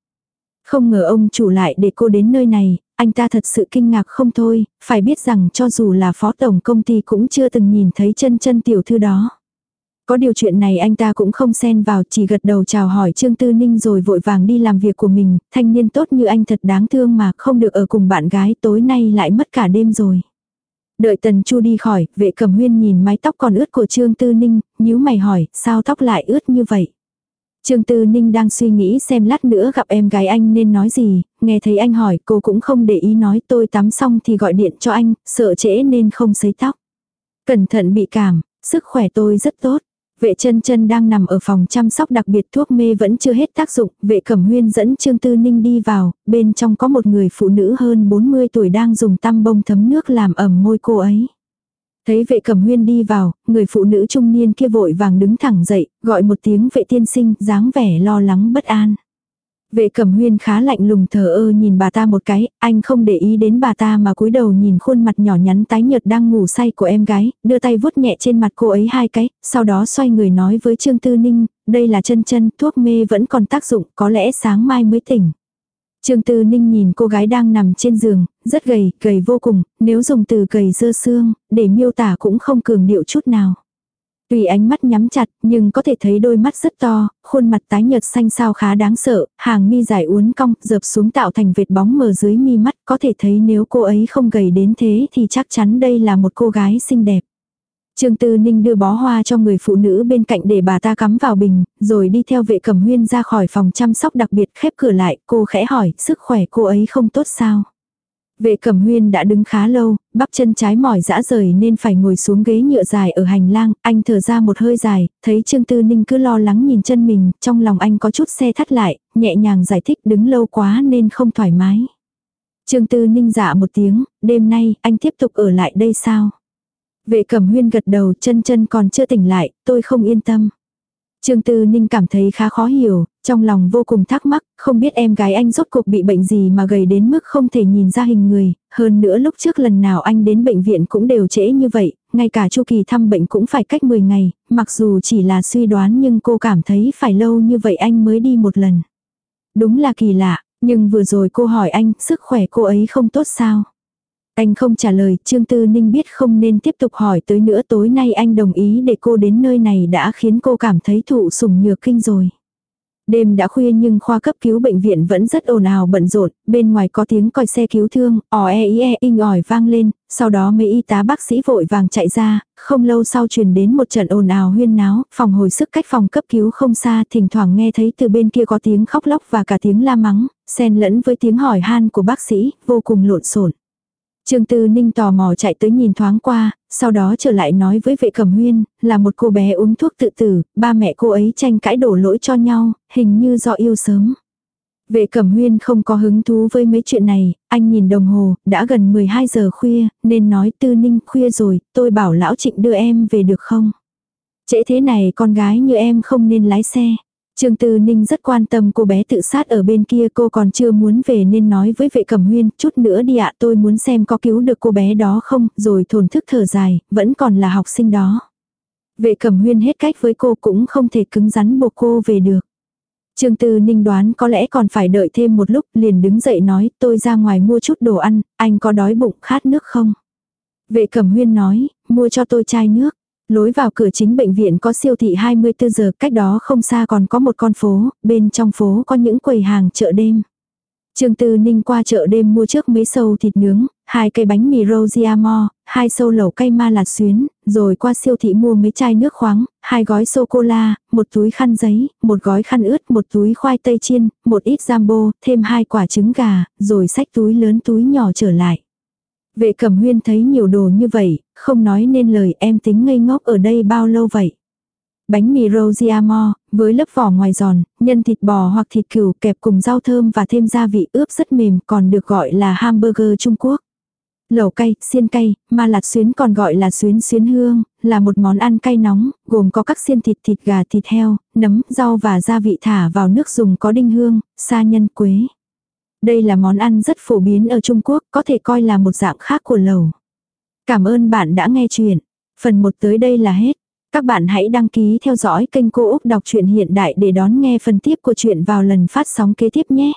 Không ngờ ông chủ lại để cô đến nơi này, anh ta thật sự kinh ngạc không thôi, phải biết rằng cho dù là phó tổng công ty cũng chưa từng nhìn thấy chân chân tiểu thư đó. Có điều chuyện này anh ta cũng không xen vào chỉ gật đầu chào hỏi Trương Tư Ninh rồi vội vàng đi làm việc của mình, thanh niên tốt như anh thật đáng thương mà không được ở cùng bạn gái tối nay lại mất cả đêm rồi. Đợi Tần Chu đi khỏi, vệ cầm huyên nhìn mái tóc còn ướt của Trương Tư Ninh, nhíu mày hỏi, sao tóc lại ướt như vậy? Trương Tư Ninh đang suy nghĩ xem lát nữa gặp em gái anh nên nói gì, nghe thấy anh hỏi cô cũng không để ý nói tôi tắm xong thì gọi điện cho anh, sợ trễ nên không sấy tóc. Cẩn thận bị cảm, sức khỏe tôi rất tốt. Vệ chân chân đang nằm ở phòng chăm sóc đặc biệt thuốc mê vẫn chưa hết tác dụng, vệ cẩm huyên dẫn Trương Tư Ninh đi vào, bên trong có một người phụ nữ hơn 40 tuổi đang dùng tăm bông thấm nước làm ẩm môi cô ấy. Thấy vệ cẩm huyên đi vào, người phụ nữ trung niên kia vội vàng đứng thẳng dậy, gọi một tiếng vệ tiên sinh, dáng vẻ lo lắng bất an. Vệ cẩm huyên khá lạnh lùng thờ ơ nhìn bà ta một cái, anh không để ý đến bà ta mà cúi đầu nhìn khuôn mặt nhỏ nhắn tái nhợt đang ngủ say của em gái, đưa tay vuốt nhẹ trên mặt cô ấy hai cái, sau đó xoay người nói với Trương Tư Ninh, đây là chân chân, thuốc mê vẫn còn tác dụng, có lẽ sáng mai mới tỉnh. Trương Tư Ninh nhìn cô gái đang nằm trên giường, rất gầy, gầy vô cùng, nếu dùng từ gầy dơ xương, để miêu tả cũng không cường điệu chút nào. Tuy ánh mắt nhắm chặt, nhưng có thể thấy đôi mắt rất to, khuôn mặt tái nhợt xanh sao khá đáng sợ, hàng mi dài uốn cong, dợp xuống tạo thành vệt bóng mờ dưới mi mắt, có thể thấy nếu cô ấy không gầy đến thế thì chắc chắn đây là một cô gái xinh đẹp. Trương Tư Ninh đưa bó hoa cho người phụ nữ bên cạnh để bà ta cắm vào bình, rồi đi theo vệ cẩm huyên ra khỏi phòng chăm sóc đặc biệt khép cửa lại, cô khẽ hỏi, sức khỏe cô ấy không tốt sao? Vệ cẩm huyên đã đứng khá lâu, bắp chân trái mỏi dã rời nên phải ngồi xuống ghế nhựa dài ở hành lang, anh thở ra một hơi dài, thấy Trương Tư Ninh cứ lo lắng nhìn chân mình, trong lòng anh có chút xe thắt lại, nhẹ nhàng giải thích đứng lâu quá nên không thoải mái. Trương Tư Ninh dạ một tiếng, đêm nay anh tiếp tục ở lại đây sao? Vệ cẩm huyên gật đầu chân chân còn chưa tỉnh lại, tôi không yên tâm. Trương Tư Ninh cảm thấy khá khó hiểu, trong lòng vô cùng thắc mắc, không biết em gái anh rốt cuộc bị bệnh gì mà gầy đến mức không thể nhìn ra hình người, hơn nữa lúc trước lần nào anh đến bệnh viện cũng đều trễ như vậy, ngay cả chu kỳ thăm bệnh cũng phải cách 10 ngày, mặc dù chỉ là suy đoán nhưng cô cảm thấy phải lâu như vậy anh mới đi một lần. Đúng là kỳ lạ, nhưng vừa rồi cô hỏi anh sức khỏe cô ấy không tốt sao? Anh không trả lời, Trương Tư Ninh biết không nên tiếp tục hỏi tới nữa tối nay anh đồng ý để cô đến nơi này đã khiến cô cảm thấy thụ sủng nhược kinh rồi. Đêm đã khuya nhưng khoa cấp cứu bệnh viện vẫn rất ồn ào bận rộn, bên ngoài có tiếng còi xe cứu thương, ò e ý e inh ỏi vang lên, sau đó mấy y tá bác sĩ vội vàng chạy ra, không lâu sau truyền đến một trận ồn ào huyên náo, phòng hồi sức cách phòng cấp cứu không xa, thỉnh thoảng nghe thấy từ bên kia có tiếng khóc lóc và cả tiếng la mắng, xen lẫn với tiếng hỏi han của bác sĩ, vô cùng lộn xộn. Trương Tư Ninh tò mò chạy tới nhìn thoáng qua, sau đó trở lại nói với vệ cẩm huyên, là một cô bé uống thuốc tự tử, ba mẹ cô ấy tranh cãi đổ lỗi cho nhau, hình như do yêu sớm. Vệ cẩm huyên không có hứng thú với mấy chuyện này, anh nhìn đồng hồ, đã gần 12 giờ khuya, nên nói Tư Ninh khuya rồi, tôi bảo lão trịnh đưa em về được không? Trễ thế này con gái như em không nên lái xe. Trương Tư Ninh rất quan tâm cô bé tự sát ở bên kia cô còn chưa muốn về nên nói với vệ cẩm huyên, chút nữa đi ạ tôi muốn xem có cứu được cô bé đó không, rồi thổn thức thở dài, vẫn còn là học sinh đó. Vệ cẩm huyên hết cách với cô cũng không thể cứng rắn buộc cô về được. Trương Tư Ninh đoán có lẽ còn phải đợi thêm một lúc liền đứng dậy nói tôi ra ngoài mua chút đồ ăn, anh có đói bụng khát nước không? Vệ cẩm huyên nói, mua cho tôi chai nước. Lối vào cửa chính bệnh viện có siêu thị 24 giờ, cách đó không xa còn có một con phố, bên trong phố có những quầy hàng chợ đêm. Trương Tư Ninh qua chợ đêm mua trước mấy sâu thịt nướng, hai cây bánh mì Roziamo, hai sâu lẩu cây ma lạt xuyến, rồi qua siêu thị mua mấy chai nước khoáng, hai gói sô-cô-la, một túi khăn giấy, một gói khăn ướt, một túi khoai tây chiên, một ít jambo, thêm hai quả trứng gà, rồi xách túi lớn túi nhỏ trở lại. Vệ cẩm huyên thấy nhiều đồ như vậy, không nói nên lời em tính ngây ngốc ở đây bao lâu vậy. Bánh mì Rosiamo, với lớp vỏ ngoài giòn, nhân thịt bò hoặc thịt cừu kẹp cùng rau thơm và thêm gia vị ướp rất mềm còn được gọi là hamburger Trung Quốc. Lẩu cay, xiên cay, mà lạt xuyến còn gọi là xuyến xuyến hương, là một món ăn cay nóng, gồm có các xiên thịt thịt gà thịt heo, nấm, rau và gia vị thả vào nước dùng có đinh hương, sa nhân quế. Đây là món ăn rất phổ biến ở Trung Quốc, có thể coi là một dạng khác của lẩu. Cảm ơn bạn đã nghe chuyện. Phần 1 tới đây là hết. Các bạn hãy đăng ký theo dõi kênh Cô Úc Đọc truyện Hiện Đại để đón nghe phần tiếp của chuyện vào lần phát sóng kế tiếp nhé.